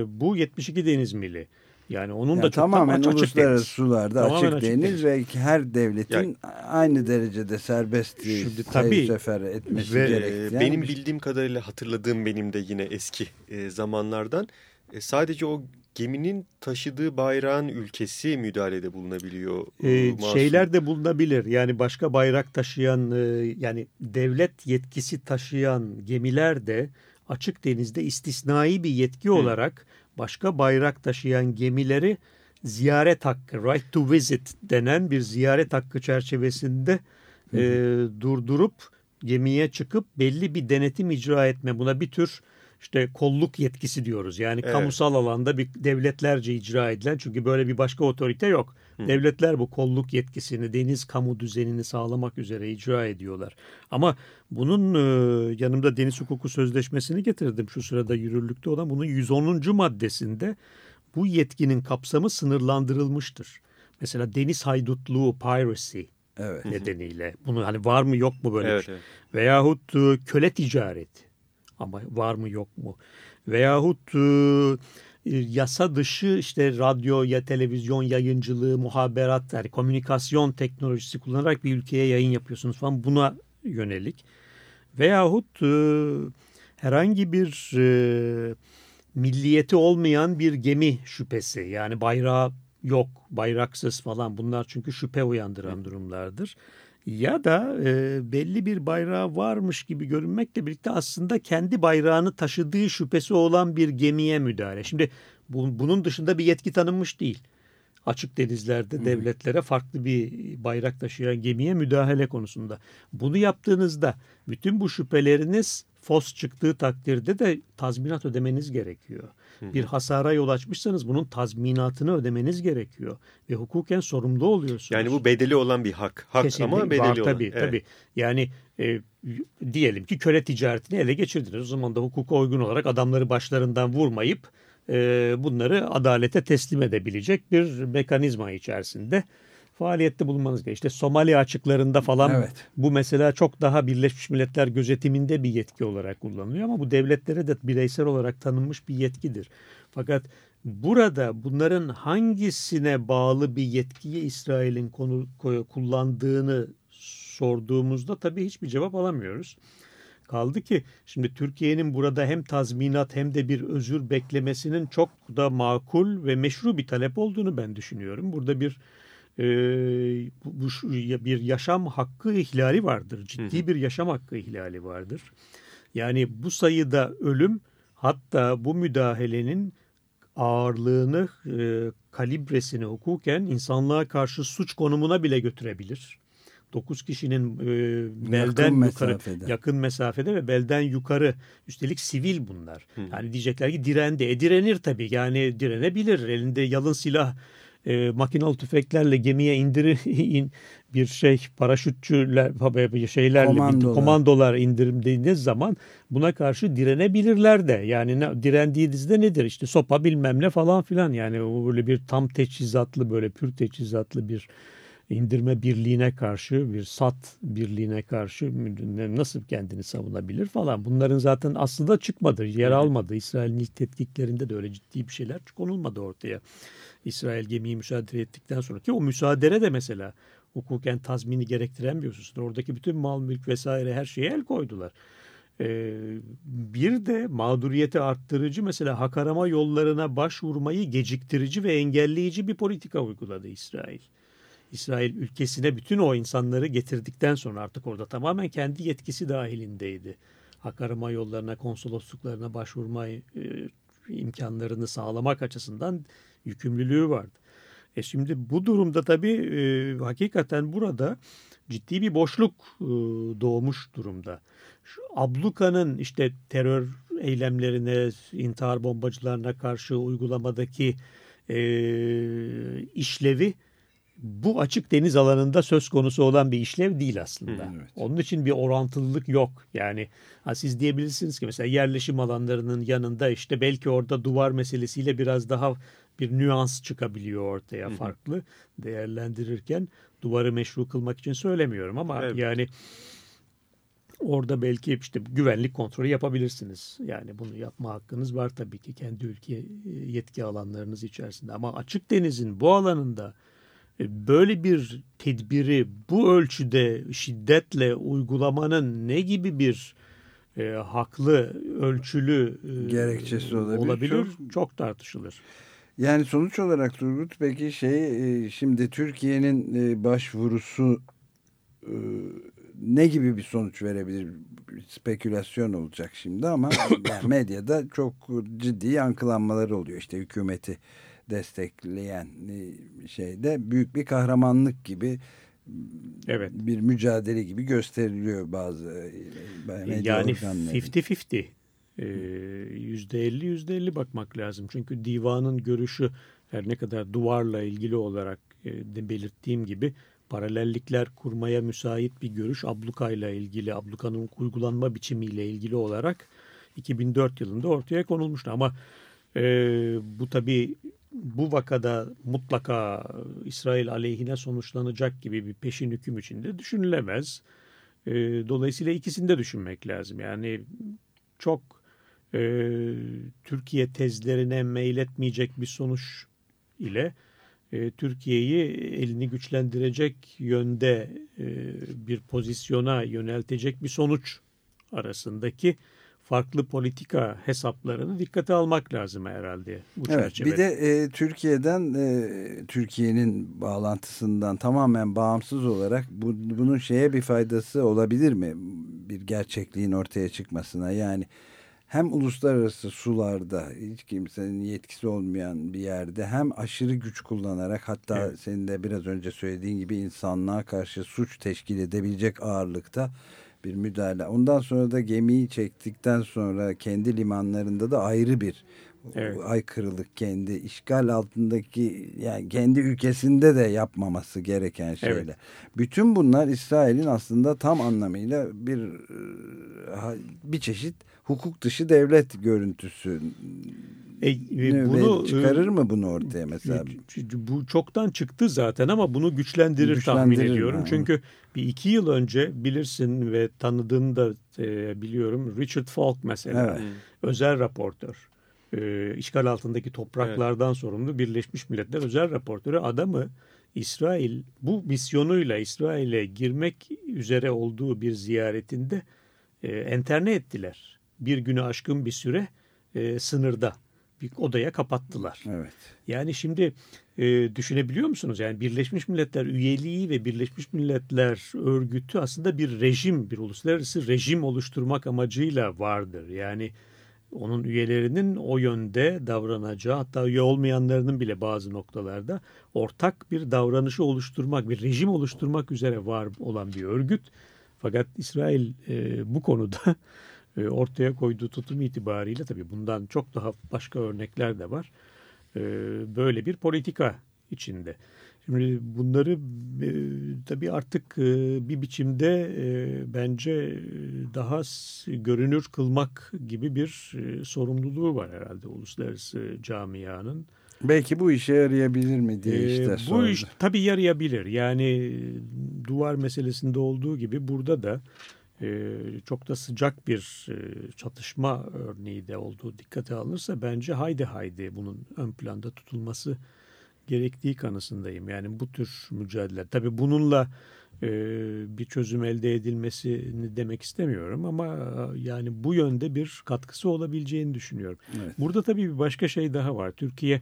bu 72 deniz mili. Yani onun Yani da çok tam tamamen açık uluslararası deniz. sularda Tamamen açık deniz ve her devletin Yani- aynı derecede serbest Şimdi tabii- sefer etmesi ve- gerektiği. Benim bildiğim kadarıyla hatırladığım benim de yine eski e, zamanlardan e, sadece o geminin taşıdığı bayrağın ülkesi müdahalede bulunabiliyor. Ee, e, masum. şeyler de bulunabilir. Yani başka bayrak taşıyan e, yani devlet yetkisi taşıyan gemiler de açık denizde istisnai bir yetki olarak başka bayrak taşıyan gemileri ziyaret hakkı, right to visit denen bir ziyaret hakkı çerçevesinde e, durdurup gemiye çıkıp belli bir denetim icra etme. Buna bir tür işte kolluk yetkisi diyoruz. Yani Evet. kamusal alanda bir devletlerce icra edilen çünkü böyle bir başka otorite yok. Devletler bu kolluk yetkisini deniz kamu düzenini sağlamak üzere icra ediyorlar. Ama bunun e, yanımda deniz hukuku sözleşmesini getirdim şu sırada yürürlükte olan bunun 110. maddesinde bu yetkinin kapsamı sınırlandırılmıştır. Mesela deniz haydutluğu piracy Evet. nedeniyle bunu hani var mı yok mu böyle bir Evet, şey? evet. Veyahut e, köle ticareti ama var mı yok mu? Veyahut e, yasa dışı işte radyo ya televizyon yayıncılığı, muhaberat yani komünikasyon teknolojisi kullanarak bir ülkeye yayın yapıyorsunuz falan buna yönelik. Veyahut e, herhangi bir e, milliyeti olmayan bir gemi şüphesi yani bayrağı yok, bayraksız falan bunlar çünkü şüphe uyandıran durumlardır. Ya da e, belli bir bayrağı varmış gibi görünmekle birlikte aslında kendi bayrağını taşıdığı şüphesi olan bir gemiye müdahale. Şimdi bu- bunun dışında bir yetki tanınmış değil. Açık denizlerde devletlere farklı bir bayrak taşıyan gemiye müdahale konusunda. Bunu yaptığınızda bütün bu şüpheleriniz fos çıktığı takdirde de tazminat ödemeniz gerekiyor. Bir hasara yol açmışsanız bunun tazminatını ödemeniz gerekiyor. Ve hukuken sorumlu oluyorsunuz. Yani bu bedeli olan bir hak. Hak Kesinlikle ama bedeli var, olan. Tabii Evet. tabii. Yani e, diyelim ki köle ticaretini ele geçirdiniz. O zaman da hukuka uygun olarak adamları başlarından vurmayıp e, bunları adalete teslim edebilecek bir mekanizma içerisinde faaliyette bulunmanız gerekiyor. İşte Somali açıklarında falan Evet. bu mesela çok daha Birleşmiş Milletler gözetiminde bir yetki olarak kullanılıyor ama bu devletlere de bireysel olarak tanınmış bir yetkidir. Fakat burada bunların hangisine bağlı bir yetkiyi İsrail'in konu, ko- kullandığını sorduğumuzda tabii hiçbir cevap alamıyoruz. Kaldı ki şimdi Türkiye'nin burada hem tazminat hem de bir özür beklemesinin çok da makul ve meşru bir talep olduğunu ben düşünüyorum. Burada bir e, bu, bu bir yaşam hakkı ihlali vardır. Ciddi bir yaşam hakkı ihlali vardır. Yani bu sayıda ölüm hatta bu müdahalenin ağırlığını, e, kalibresini hukuken insanlığa karşı suç konumuna bile götürebilir. 9 kişinin e, belden Yakın yukarı mesafede. yakın mesafede ve belden yukarı üstelik sivil bunlar. Yani diyecekler ki direndi. E direnir tabii yani direnebilir. Elinde yalın silah e, makinalı tüfeklerle gemiye indirir in, bir şey paraşütçüler şeylerle Komandolar. komandolar indirildiğiniz zaman buna karşı direnebilirler de. Yani ne, direndiğinizde nedir? İşte sopa bilmem ne falan filan. Yani böyle bir tam teçhizatlı böyle pür teçhizatlı bir indirme birliğine karşı bir sat birliğine karşı nasıl kendini savunabilir falan. Bunların zaten aslında çıkmadı, yer almadı. İsrail'in ilk tetkiklerinde de öyle ciddi bir şeyler konulmadı ortaya. İsrail gemiyi müsaade ettikten sonra ki o müsaade de mesela hukuken tazmini gerektiren bir husustur. Oradaki bütün mal mülk vesaire her şeye el koydular. Ee, bir de mağduriyeti arttırıcı mesela hak arama yollarına başvurmayı geciktirici ve engelleyici bir politika uyguladı İsrail. İsrail ülkesine bütün o insanları getirdikten sonra artık orada tamamen kendi yetkisi dahilindeydi. Hak arama yollarına, konsolosluklarına başvurma e, imkanlarını sağlamak açısından yükümlülüğü vardı. E şimdi bu durumda tabii e, hakikaten burada ciddi bir boşluk e, doğmuş durumda. Şu abluka'nın işte terör eylemlerine, intihar bombacılarına karşı uygulamadaki e, işlevi bu açık deniz alanında söz konusu olan bir işlev değil aslında. Onun için bir orantılılık yok. Yani ha siz diyebilirsiniz ki mesela yerleşim alanlarının yanında işte belki orada duvar meselesiyle biraz daha bir nüans çıkabiliyor ortaya farklı değerlendirirken duvarı meşru kılmak için söylemiyorum ama Evet. yani orada belki işte güvenlik kontrolü yapabilirsiniz. Yani bunu yapma hakkınız var tabii ki kendi ülke yetki alanlarınız içerisinde ama açık denizin bu alanında e, böyle bir tedbiri bu ölçüde şiddetle uygulamanın ne gibi bir e, haklı ölçülü e, Gerekçesi olabilir. olabilir Çok- çok tartışılır. Yani sonuç olarak Turgut peki şey e, şimdi Türkiye'nin e, başvurusu e, ne gibi bir sonuç verebilir? Spekülasyon olacak şimdi ama yani medyada çok ciddi yankılanmaları oluyor. İşte hükümeti destekleyen e, şeyde büyük bir kahramanlık gibi Evet. bir mücadele gibi gösteriliyor bazı e, medya yani organları. 50-50 Ee, %50 %50 bakmak lazım. Çünkü divanın görüşü her ne kadar duvarla ilgili olarak e, de belirttiğim gibi paralellikler kurmaya müsait bir görüş ablukayla ilgili, ablukanın uygulanma biçimiyle ilgili olarak 2004 yılında ortaya konulmuştu. Ama e, bu tabii bu vakada mutlaka İsrail aleyhine sonuçlanacak gibi bir peşin hüküm içinde düşünülemez. E, dolayısıyla ikisini de düşünmek lazım. Yani çok e, Türkiye tezlerine meyletmeyecek bir sonuç ile e, Türkiye'yi elini güçlendirecek yönde e, bir pozisyona yöneltecek bir sonuç arasındaki farklı politika hesaplarını dikkate almak lazım herhalde bu Evet, çerçevede. bir de e, Türkiye'den e, Türkiye'nin bağlantısından tamamen bağımsız olarak bu, bunun şeye bir faydası olabilir mi? Bir gerçekliğin ortaya çıkmasına yani hem uluslararası sularda hiç kimsenin yetkisi olmayan bir yerde hem aşırı güç kullanarak hatta Evet. senin de biraz önce söylediğin gibi insanlığa karşı suç teşkil edebilecek ağırlıkta bir müdahale. Ondan sonra da gemiyi çektikten sonra kendi limanlarında da ayrı bir Evet. aykırılık kendi işgal altındaki yani kendi ülkesinde de yapmaması gereken şeyler. Evet. Bütün bunlar İsrail'in aslında tam anlamıyla bir e, bir çeşit hukuk dışı devlet görüntüsü E, e, bunu çıkarır e, mı bunu ortaya mesela? Bu çoktan çıktı zaten ama bunu güçlendirir, tahmin Güçlendirir mi? ediyorum. Ha. Çünkü bir iki yıl önce bilirsin ve tanıdığını da e, biliyorum. Richard Falk mesela Evet. özel raportör. E, işgal altındaki topraklardan sorumlu Birleşmiş Milletler özel raportörü adamı İsrail bu misyonuyla İsrail'e girmek üzere olduğu bir ziyaretinde e, enterne ettiler. Bir günü aşkın bir süre e, sınırda bir odaya kapattılar. Evet. Yani şimdi e, düşünebiliyor musunuz? Yani Birleşmiş Milletler üyeliği ve Birleşmiş Milletler örgütü aslında bir rejim, bir uluslararası rejim oluşturmak amacıyla vardır. Yani onun üyelerinin o yönde davranacağı hatta üye olmayanlarının bile bazı noktalarda ortak bir davranışı oluşturmak, bir rejim oluşturmak üzere var olan bir örgüt. Fakat İsrail e, bu konuda ortaya koyduğu tutum itibariyle tabii bundan çok daha başka örnekler de var. E, böyle bir politika içinde. Şimdi bunları e, tabii artık e, bir biçimde e, bence daha görünür kılmak gibi bir e, sorumluluğu var herhalde uluslararası camianın. Belki bu işe yarayabilir mi diye Ee, işte bu sordu. iş tabii yarayabilir. Yani e, duvar meselesinde olduğu gibi burada da e, çok da sıcak bir e, çatışma örneği de olduğu dikkate alınırsa bence haydi haydi bunun ön planda tutulması gerektiği kanısındayım. Yani bu tür mücadele. Tabii bununla e, bir çözüm elde edilmesini demek istemiyorum ama e, yani bu yönde bir katkısı olabileceğini düşünüyorum. Evet. Burada tabii bir başka şey daha var. Türkiye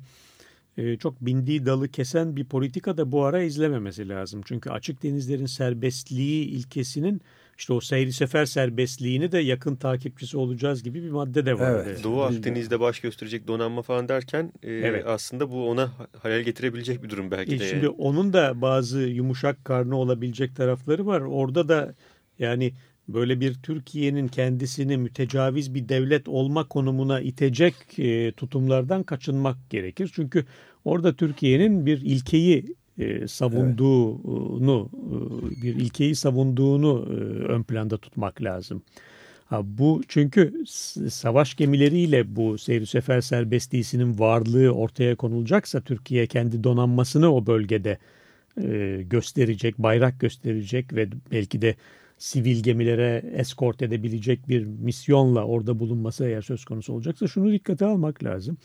çok bindiği dalı kesen bir politika da bu ara izlememesi lazım. Çünkü açık denizlerin serbestliği ilkesinin işte o seyri sefer serbestliğini de yakın takipçisi olacağız gibi bir madde de vardı. Doğu Akdeniz'de baş gösterecek donanma falan derken e, Evet. aslında bu ona hayal getirebilecek bir durum belki E, de. Şimdi onun da bazı yumuşak karnı olabilecek tarafları var. Orada da yani böyle bir Türkiye'nin kendisini mütecaviz bir devlet olma konumuna itecek e, tutumlardan kaçınmak gerekir. Çünkü orada Türkiye'nin bir ilkeyi e, savunduğunu, e, bir ilkeyi savunduğunu e, ön planda tutmak lazım. Ha, bu çünkü savaş gemileriyle bu seyir sefer serbestliğinin varlığı ortaya konulacaksa Türkiye kendi donanmasını o bölgede e, gösterecek, bayrak gösterecek ve belki de sivil gemilere eskort edebilecek bir misyonla orada bulunması eğer söz konusu olacaksa şunu dikkate almak lazım.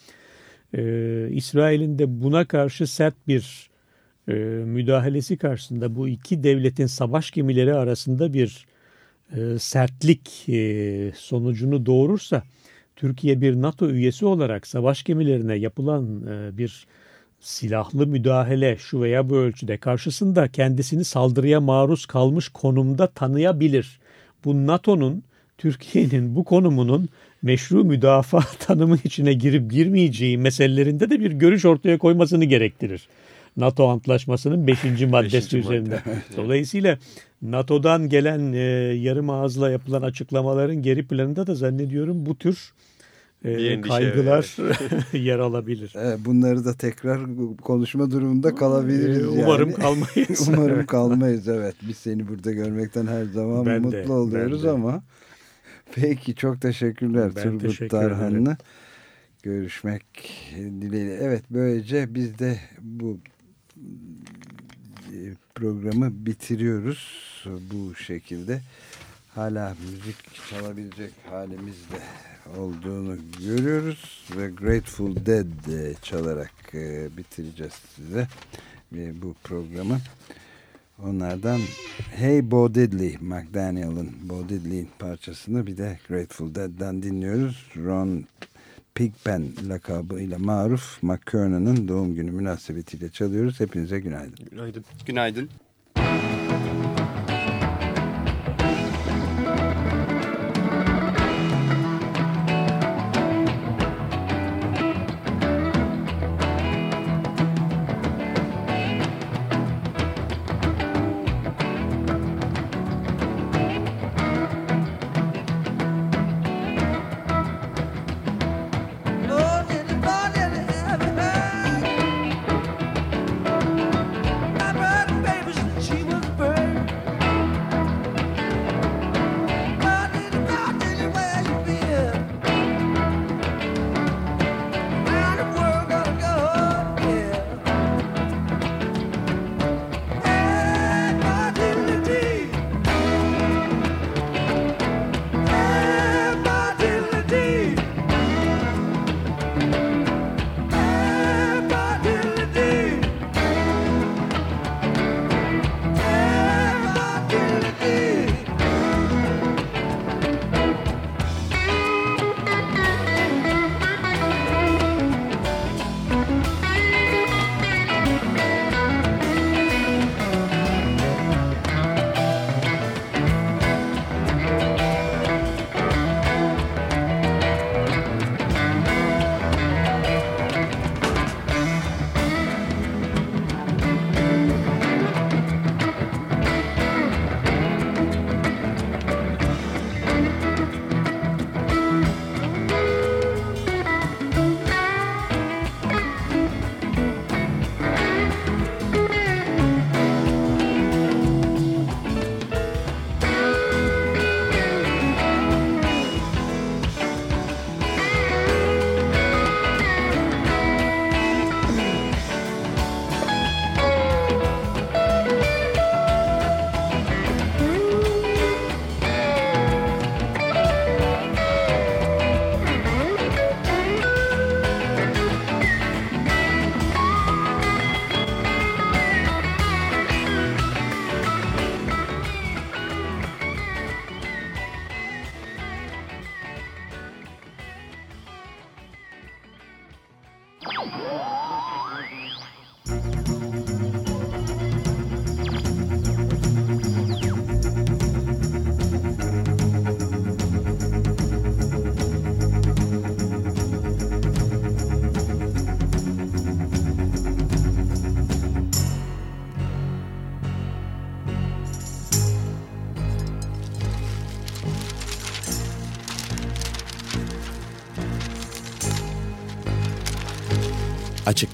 Ee, İsrail'in de buna karşı sert bir e, müdahalesi karşısında bu iki devletin savaş gemileri arasında bir e, sertlik e, sonucunu doğurursa Türkiye bir NATO üyesi olarak savaş gemilerine yapılan e, bir silahlı müdahale şu veya bu ölçüde karşısında kendisini saldırıya maruz kalmış konumda tanıyabilir. Bu NATO'nun Türkiye'nin bu konumunun meşru müdafaa tanımı içine girip girmeyeceği meselelerinde de bir görüş ortaya koymasını gerektirir. NATO Antlaşması'nın 5. maddesi Beşinci üzerinde. madde. Dolayısıyla NATO'dan gelen e, yarım ağızla yapılan açıklamaların geri planında da zannediyorum bu tür e, kaygılar yer alabilir. Evet, bunları da tekrar konuşma durumunda kalabiliriz. Ee, umarım yani. kalmayız. umarım Evet. kalmayız evet. Biz seni burada görmekten her zaman Ben mutlu de, oluyoruz de. ama. Peki çok teşekkürler Ben Turgut teşekkür Tarhanlı. ederim. Görüşmek dileğiyle. Evet böylece biz de bu e, programı bitiriyoruz bu şekilde. Hala müzik çalabilecek halimizde olduğunu görüyoruz ve Grateful Dead çalarak e, bitireceğiz size e, bu programı. Onlardan Hey Bo Diddley, McDaniel'ın Bo Diddley'in parçasını bir de Grateful Dead'den dinliyoruz. Ron Pigpen lakabıyla maruf McKernan'ın doğum günü münasebetiyle çalıyoruz. Hepinize günaydın. Günaydın. Günaydın.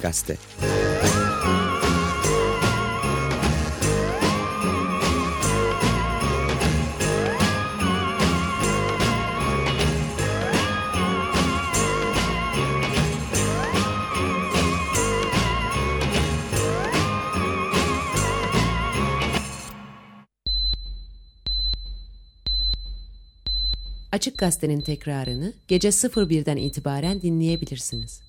Gazete. Açık Gazete'nin tekrarını gece 01'den itibaren dinleyebilirsiniz.